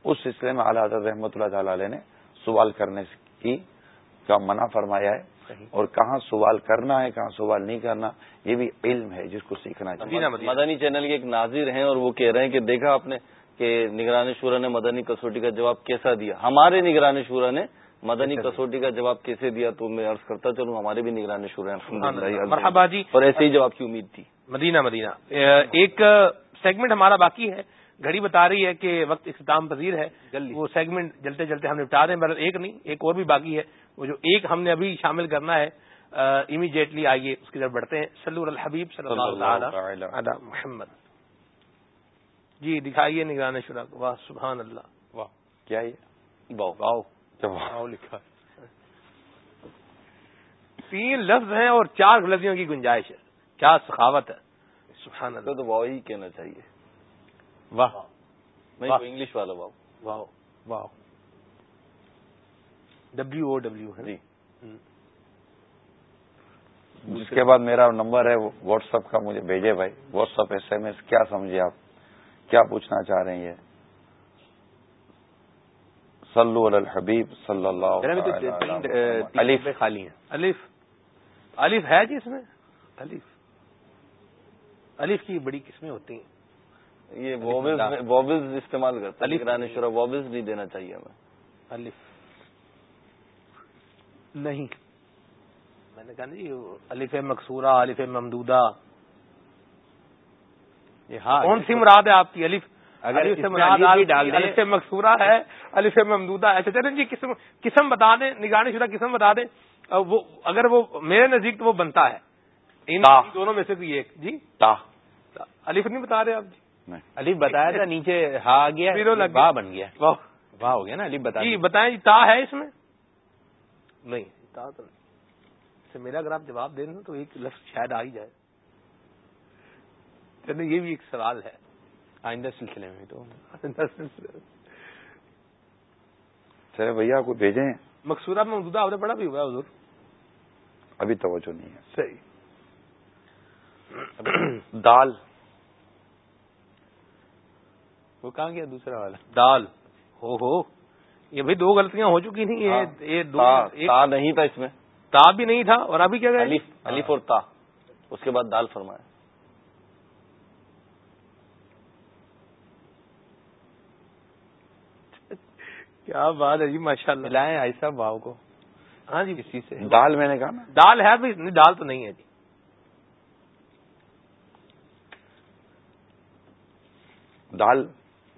Speaker 4: اس سلسلے میں اعلی حضرت رحمۃ اللہ تعالی علیہ نے سوال کرنے کی کا منع فرمایا ہے اور کہاں سوال کرنا ہے کہاں سوال نہیں کرنا یہ بھی علم ہے جس کو سیکھنا چاہیے۔
Speaker 3: مدنی چینل کے ایک ناظر ہیں اور وہ کہہ رہے ہیں کہ دیکھا آپ نے کہ نگرانی شورا نے مدنی کسوٹی کا جواب کیسا دیا۔ ہمارے نگرانی شورا نے مدنی کسوٹی کا جواب کیسے دیا تو میں عرض کرتا چلوں ہمارے بھی نگرانی شورا ہیں۔
Speaker 2: مرحبا جی۔
Speaker 3: اور ایسے ہی جواب کی امید تھی۔
Speaker 2: مدینہ مدینہ۔ ایک سیگمنٹ ہمارا باقی ہے۔ گھڑی بتا رہی ہے کہ وقت اختتام پذیر ہے۔
Speaker 1: جلدی۔
Speaker 2: وہ سیگمنٹ جلتے جلتے ہم نپٹا رہے ہیں مگر ایک نہیں ایک اور بھی باقی ہے۔ وہ جو ایک ہم نے ابھی شامل کرنا ہے امیڈیٹلی آئیے اس کی طرف بڑھتے ہیں۔ سلور الحبیب صلی اللہ تعالی علی محمد۔ جی دکھائیے نگران شرا۔ کو واہ سبحان اللہ۔ واہ
Speaker 4: کیا یہ
Speaker 2: واؤ۔ واؤ۔ لکھا تین لفظ ہیں اور چار غلطیوں کی گنجائش ہے۔ کیا سخاوت ہے۔ سبحان اللہ۔
Speaker 3: تو واؤ ہی کہنا چاہیے۔
Speaker 2: واہ.
Speaker 3: نہیں
Speaker 2: واہ.
Speaker 3: انگلش والا واؤ
Speaker 2: واؤ ڈبلو او ڈبلو ہے
Speaker 3: جی.
Speaker 4: اس کے بعد میرا نمبر ہے واٹس ایپ کا مجھے بھیجے بھائی. WhatsApp S M S کیا سمجھے آپ؟ کیا پوچھنا چاہ رہے ہیں یہ؟ صلو علی الحبیب صلی اللہ
Speaker 1: میرا بھی تو
Speaker 4: تعالی علی
Speaker 1: تین-
Speaker 4: محمد.
Speaker 1: تین
Speaker 4: الف.
Speaker 1: ڈبے خالی ہیں.
Speaker 2: الف. الف ہے جی اس میں؟ الف. الف کی بڑی قسمیں ہوتی ہیں.
Speaker 3: یہ وابز استعمال کرتا ہے نگران شورا وابز نہیں دینا چاہیے ہمیں۔
Speaker 2: الف نہیں. میں نے کہا نا جی الف مقصورہ الف ممدودہ.
Speaker 1: ہاں
Speaker 2: کون سی مراد ہے آپ کی؟ الف
Speaker 1: اگر
Speaker 2: الف
Speaker 1: اس
Speaker 2: سے
Speaker 1: الف
Speaker 2: الف مقصورہ ہے الف ممدودہ ایسے چلیں جی قسم قسم بتا دیں نگرانی شدہ قسم بتا دیں۔ وہ اگر وہ میرے نزدیک تو وہ بنتا ہے۔ ان۔ دونوں میں سے کوئی ایک۔ جی؟
Speaker 4: تا.
Speaker 2: الف نہیں بتا رہے آپ جی؟
Speaker 4: نہیں
Speaker 1: الف بتایا تھا نیچے ہا آ گیا۔ با۔ بن گیا۔
Speaker 2: واہ۔
Speaker 1: واہ ہو گیا نا الف بتا
Speaker 2: جی۔ بتائیں جی تا ہے اس میں؟ نہیں تا تو نہیں۔ سے میرا اگر آپ جواب دیں تو ایک لفظ شاید آ ہی جائے۔ چلیں یہ بھی ایک سوال ہے۔
Speaker 1: آئندہ سلسلے میں تو۔
Speaker 4: چلے بھیا کو بھیجیں۔
Speaker 2: مقصورہ میں ممدودہ آپ نے پڑھا بھی ہوا حضور؟
Speaker 4: ابھی توجہ نہیں ہے۔
Speaker 2: صحیح۔
Speaker 1: دال۔ وہ کہاں گیا دوسرا والا؟
Speaker 2: دال۔ ہو ہو یہ بھائی دو غلطیاں ہو چکی تھیں یہ دو
Speaker 3: تا نہیں تھا اس میں۔
Speaker 2: تا بھی نہیں تھا اور ابھی کیا گیا؟
Speaker 3: الف اور تا۔ اس کے بعد دال فرمایا۔
Speaker 2: کیا بات ہے جی ماشاء اللہ
Speaker 1: ملائیں ایسا واؤ کو۔
Speaker 2: ہاں جی۔
Speaker 1: کسی سے۔
Speaker 4: دال میں نے کہا نا۔
Speaker 2: دال ہے بھی نہیں دال تو نہیں ہے جی۔
Speaker 4: دال۔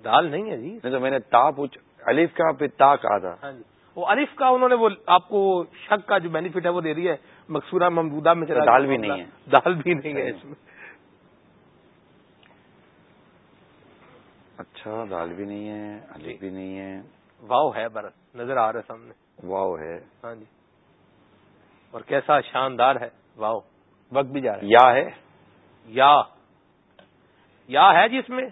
Speaker 2: دال نہیں ہے جی۔
Speaker 4: نہیں تو میں نے تا پوچھ الف کا پھر تا کہا تھا۔
Speaker 2: ہاں جی۔ وہ الف کا انہوں نے وہ آپ کو شک کا جو بینیفٹ ہے وہ دے دیا ہے مقصورہ ممدودہ میں
Speaker 4: دال بھی نہیں ہے۔
Speaker 2: دال بھی نہیں ہے اس میں۔
Speaker 4: اچھا دال بھی نہیں ہے الف بھی نہیں ہے۔
Speaker 2: واؤ ہے برس نظر آ رہا ہے سامنے۔
Speaker 4: واؤ ہے۔
Speaker 2: ہاں جی۔ اور کیسا شاندار ہے واؤ
Speaker 1: وقت بھی جا رہا
Speaker 4: یا ہے۔
Speaker 2: یا۔ یا ہے جی اس میں۔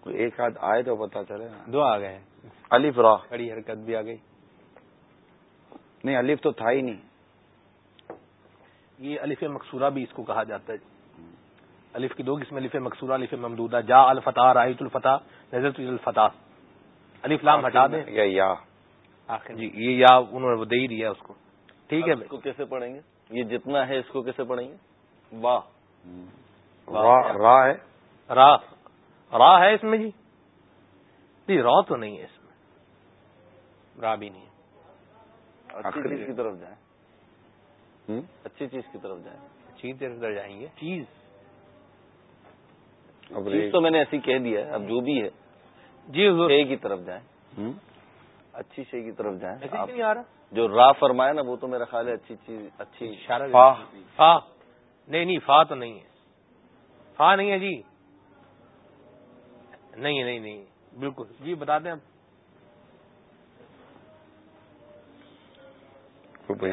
Speaker 4: کوئی ایک آدھ آئے تو پتا چلے
Speaker 1: دو آ گئے۔
Speaker 4: الف را۔
Speaker 1: بڑی حرکت بھی آ گئی۔
Speaker 4: نہیں الف تو تھا ہی نہیں۔
Speaker 2: یہ الف مقصورہ بھی اس کو کہا جاتا ہے۔ الف کی دو قسم الف مقصورہ الف ممدودہ۔ جا الفتح رائت الفتح نظر الفتح الف لام ہٹا دیں۔
Speaker 4: یا یا۔
Speaker 1: آخر
Speaker 2: جی یہ یا انہوں نے وہ دے ہی دیا اس کو۔ ٹھیک ہے
Speaker 3: اس کو کیسے پڑھیں گے؟ یہ جتنا ہے اس کو کیسے پڑھیں گے؟ واہ۔
Speaker 4: را را ہے۔
Speaker 2: را۔ را ہے اس میں جی؟ جی را تو نہیں ہے اس میں۔
Speaker 1: را بھی نہیں
Speaker 3: اچھی
Speaker 4: آخری
Speaker 3: چیز۔ کی طرف جائیں؟ اچھی چیز کی طرف جائیں۔
Speaker 1: چیز طرف جائیں گے۔
Speaker 2: چیز۔
Speaker 3: چیز تو میں نے ایسی کہہ دیا ہے۔ اب جو بھی ہے۔
Speaker 2: جی
Speaker 3: شے کی طرف جائیں؟ اچھی شے کی طرف جائیں۔ جو را فرمایا نا وہ تو میرا خیال ہے اچھی چیز اچھی
Speaker 4: فا
Speaker 2: نہیں نہیں فا تو نہیں ہے۔ فا نہیں ہے جی۔ نہیں نہیں نہیں بالکل۔ جی بتا دیں آپ۔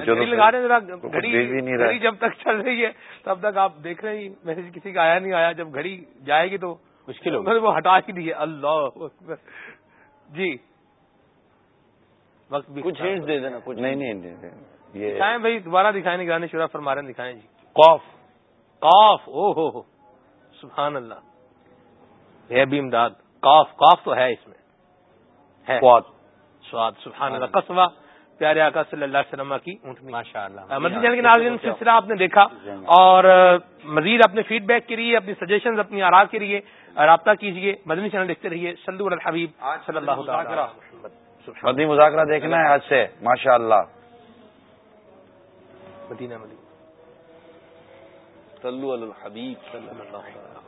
Speaker 2: لگا رہے ہیں گھڑی جب تک چل رہی ہے تب تک آپ دیکھ رہے ہیں۔ میسج کسی کا آیا نہیں آیا۔ جب گھڑی جائے گی تو
Speaker 1: مشکل ہوگی۔
Speaker 2: نے وہ ہٹا ہی دی ہے۔ اللہ اکبر۔ جی۔ وقت بھی
Speaker 3: کچھ ہنٹ دے دینا کچھ
Speaker 4: نہیں نہیں
Speaker 2: دکھائیں بھائی دوبارہ دکھائیں نگرانی شورا فرما رہے دکھائیں جی۔
Speaker 1: قوف
Speaker 2: قاف۔ او ہو۔ سبحان اللہ۔ ہے بھی امداد. قاف قاف تو ہے اس میں. ہے. سواد. سبحان اللہ. قصبہ پیارے آقا صلی اللہ علیہ وسلم کی اونٹنی.
Speaker 1: ماشاء اللہ
Speaker 2: مزید جان کے ناظرین سلسلہ آپ نے دیکھا. اور مزید اپنے فیڈ بیک کے لیے اپنی سجیشن اپنی آراز کے لیے رابطہ کیجیے. مدنی چینل دیکھتے رہیے. سلو الحبیب صلی اللہ تعالی.
Speaker 4: مدنی مذاکرہ دیکھنا ہے آج سے. ماشاء اللہ
Speaker 2: مدینہ مدینہ.
Speaker 3: صلو علی الحبیب.
Speaker 2: صلی اللہ علیہ وسلم.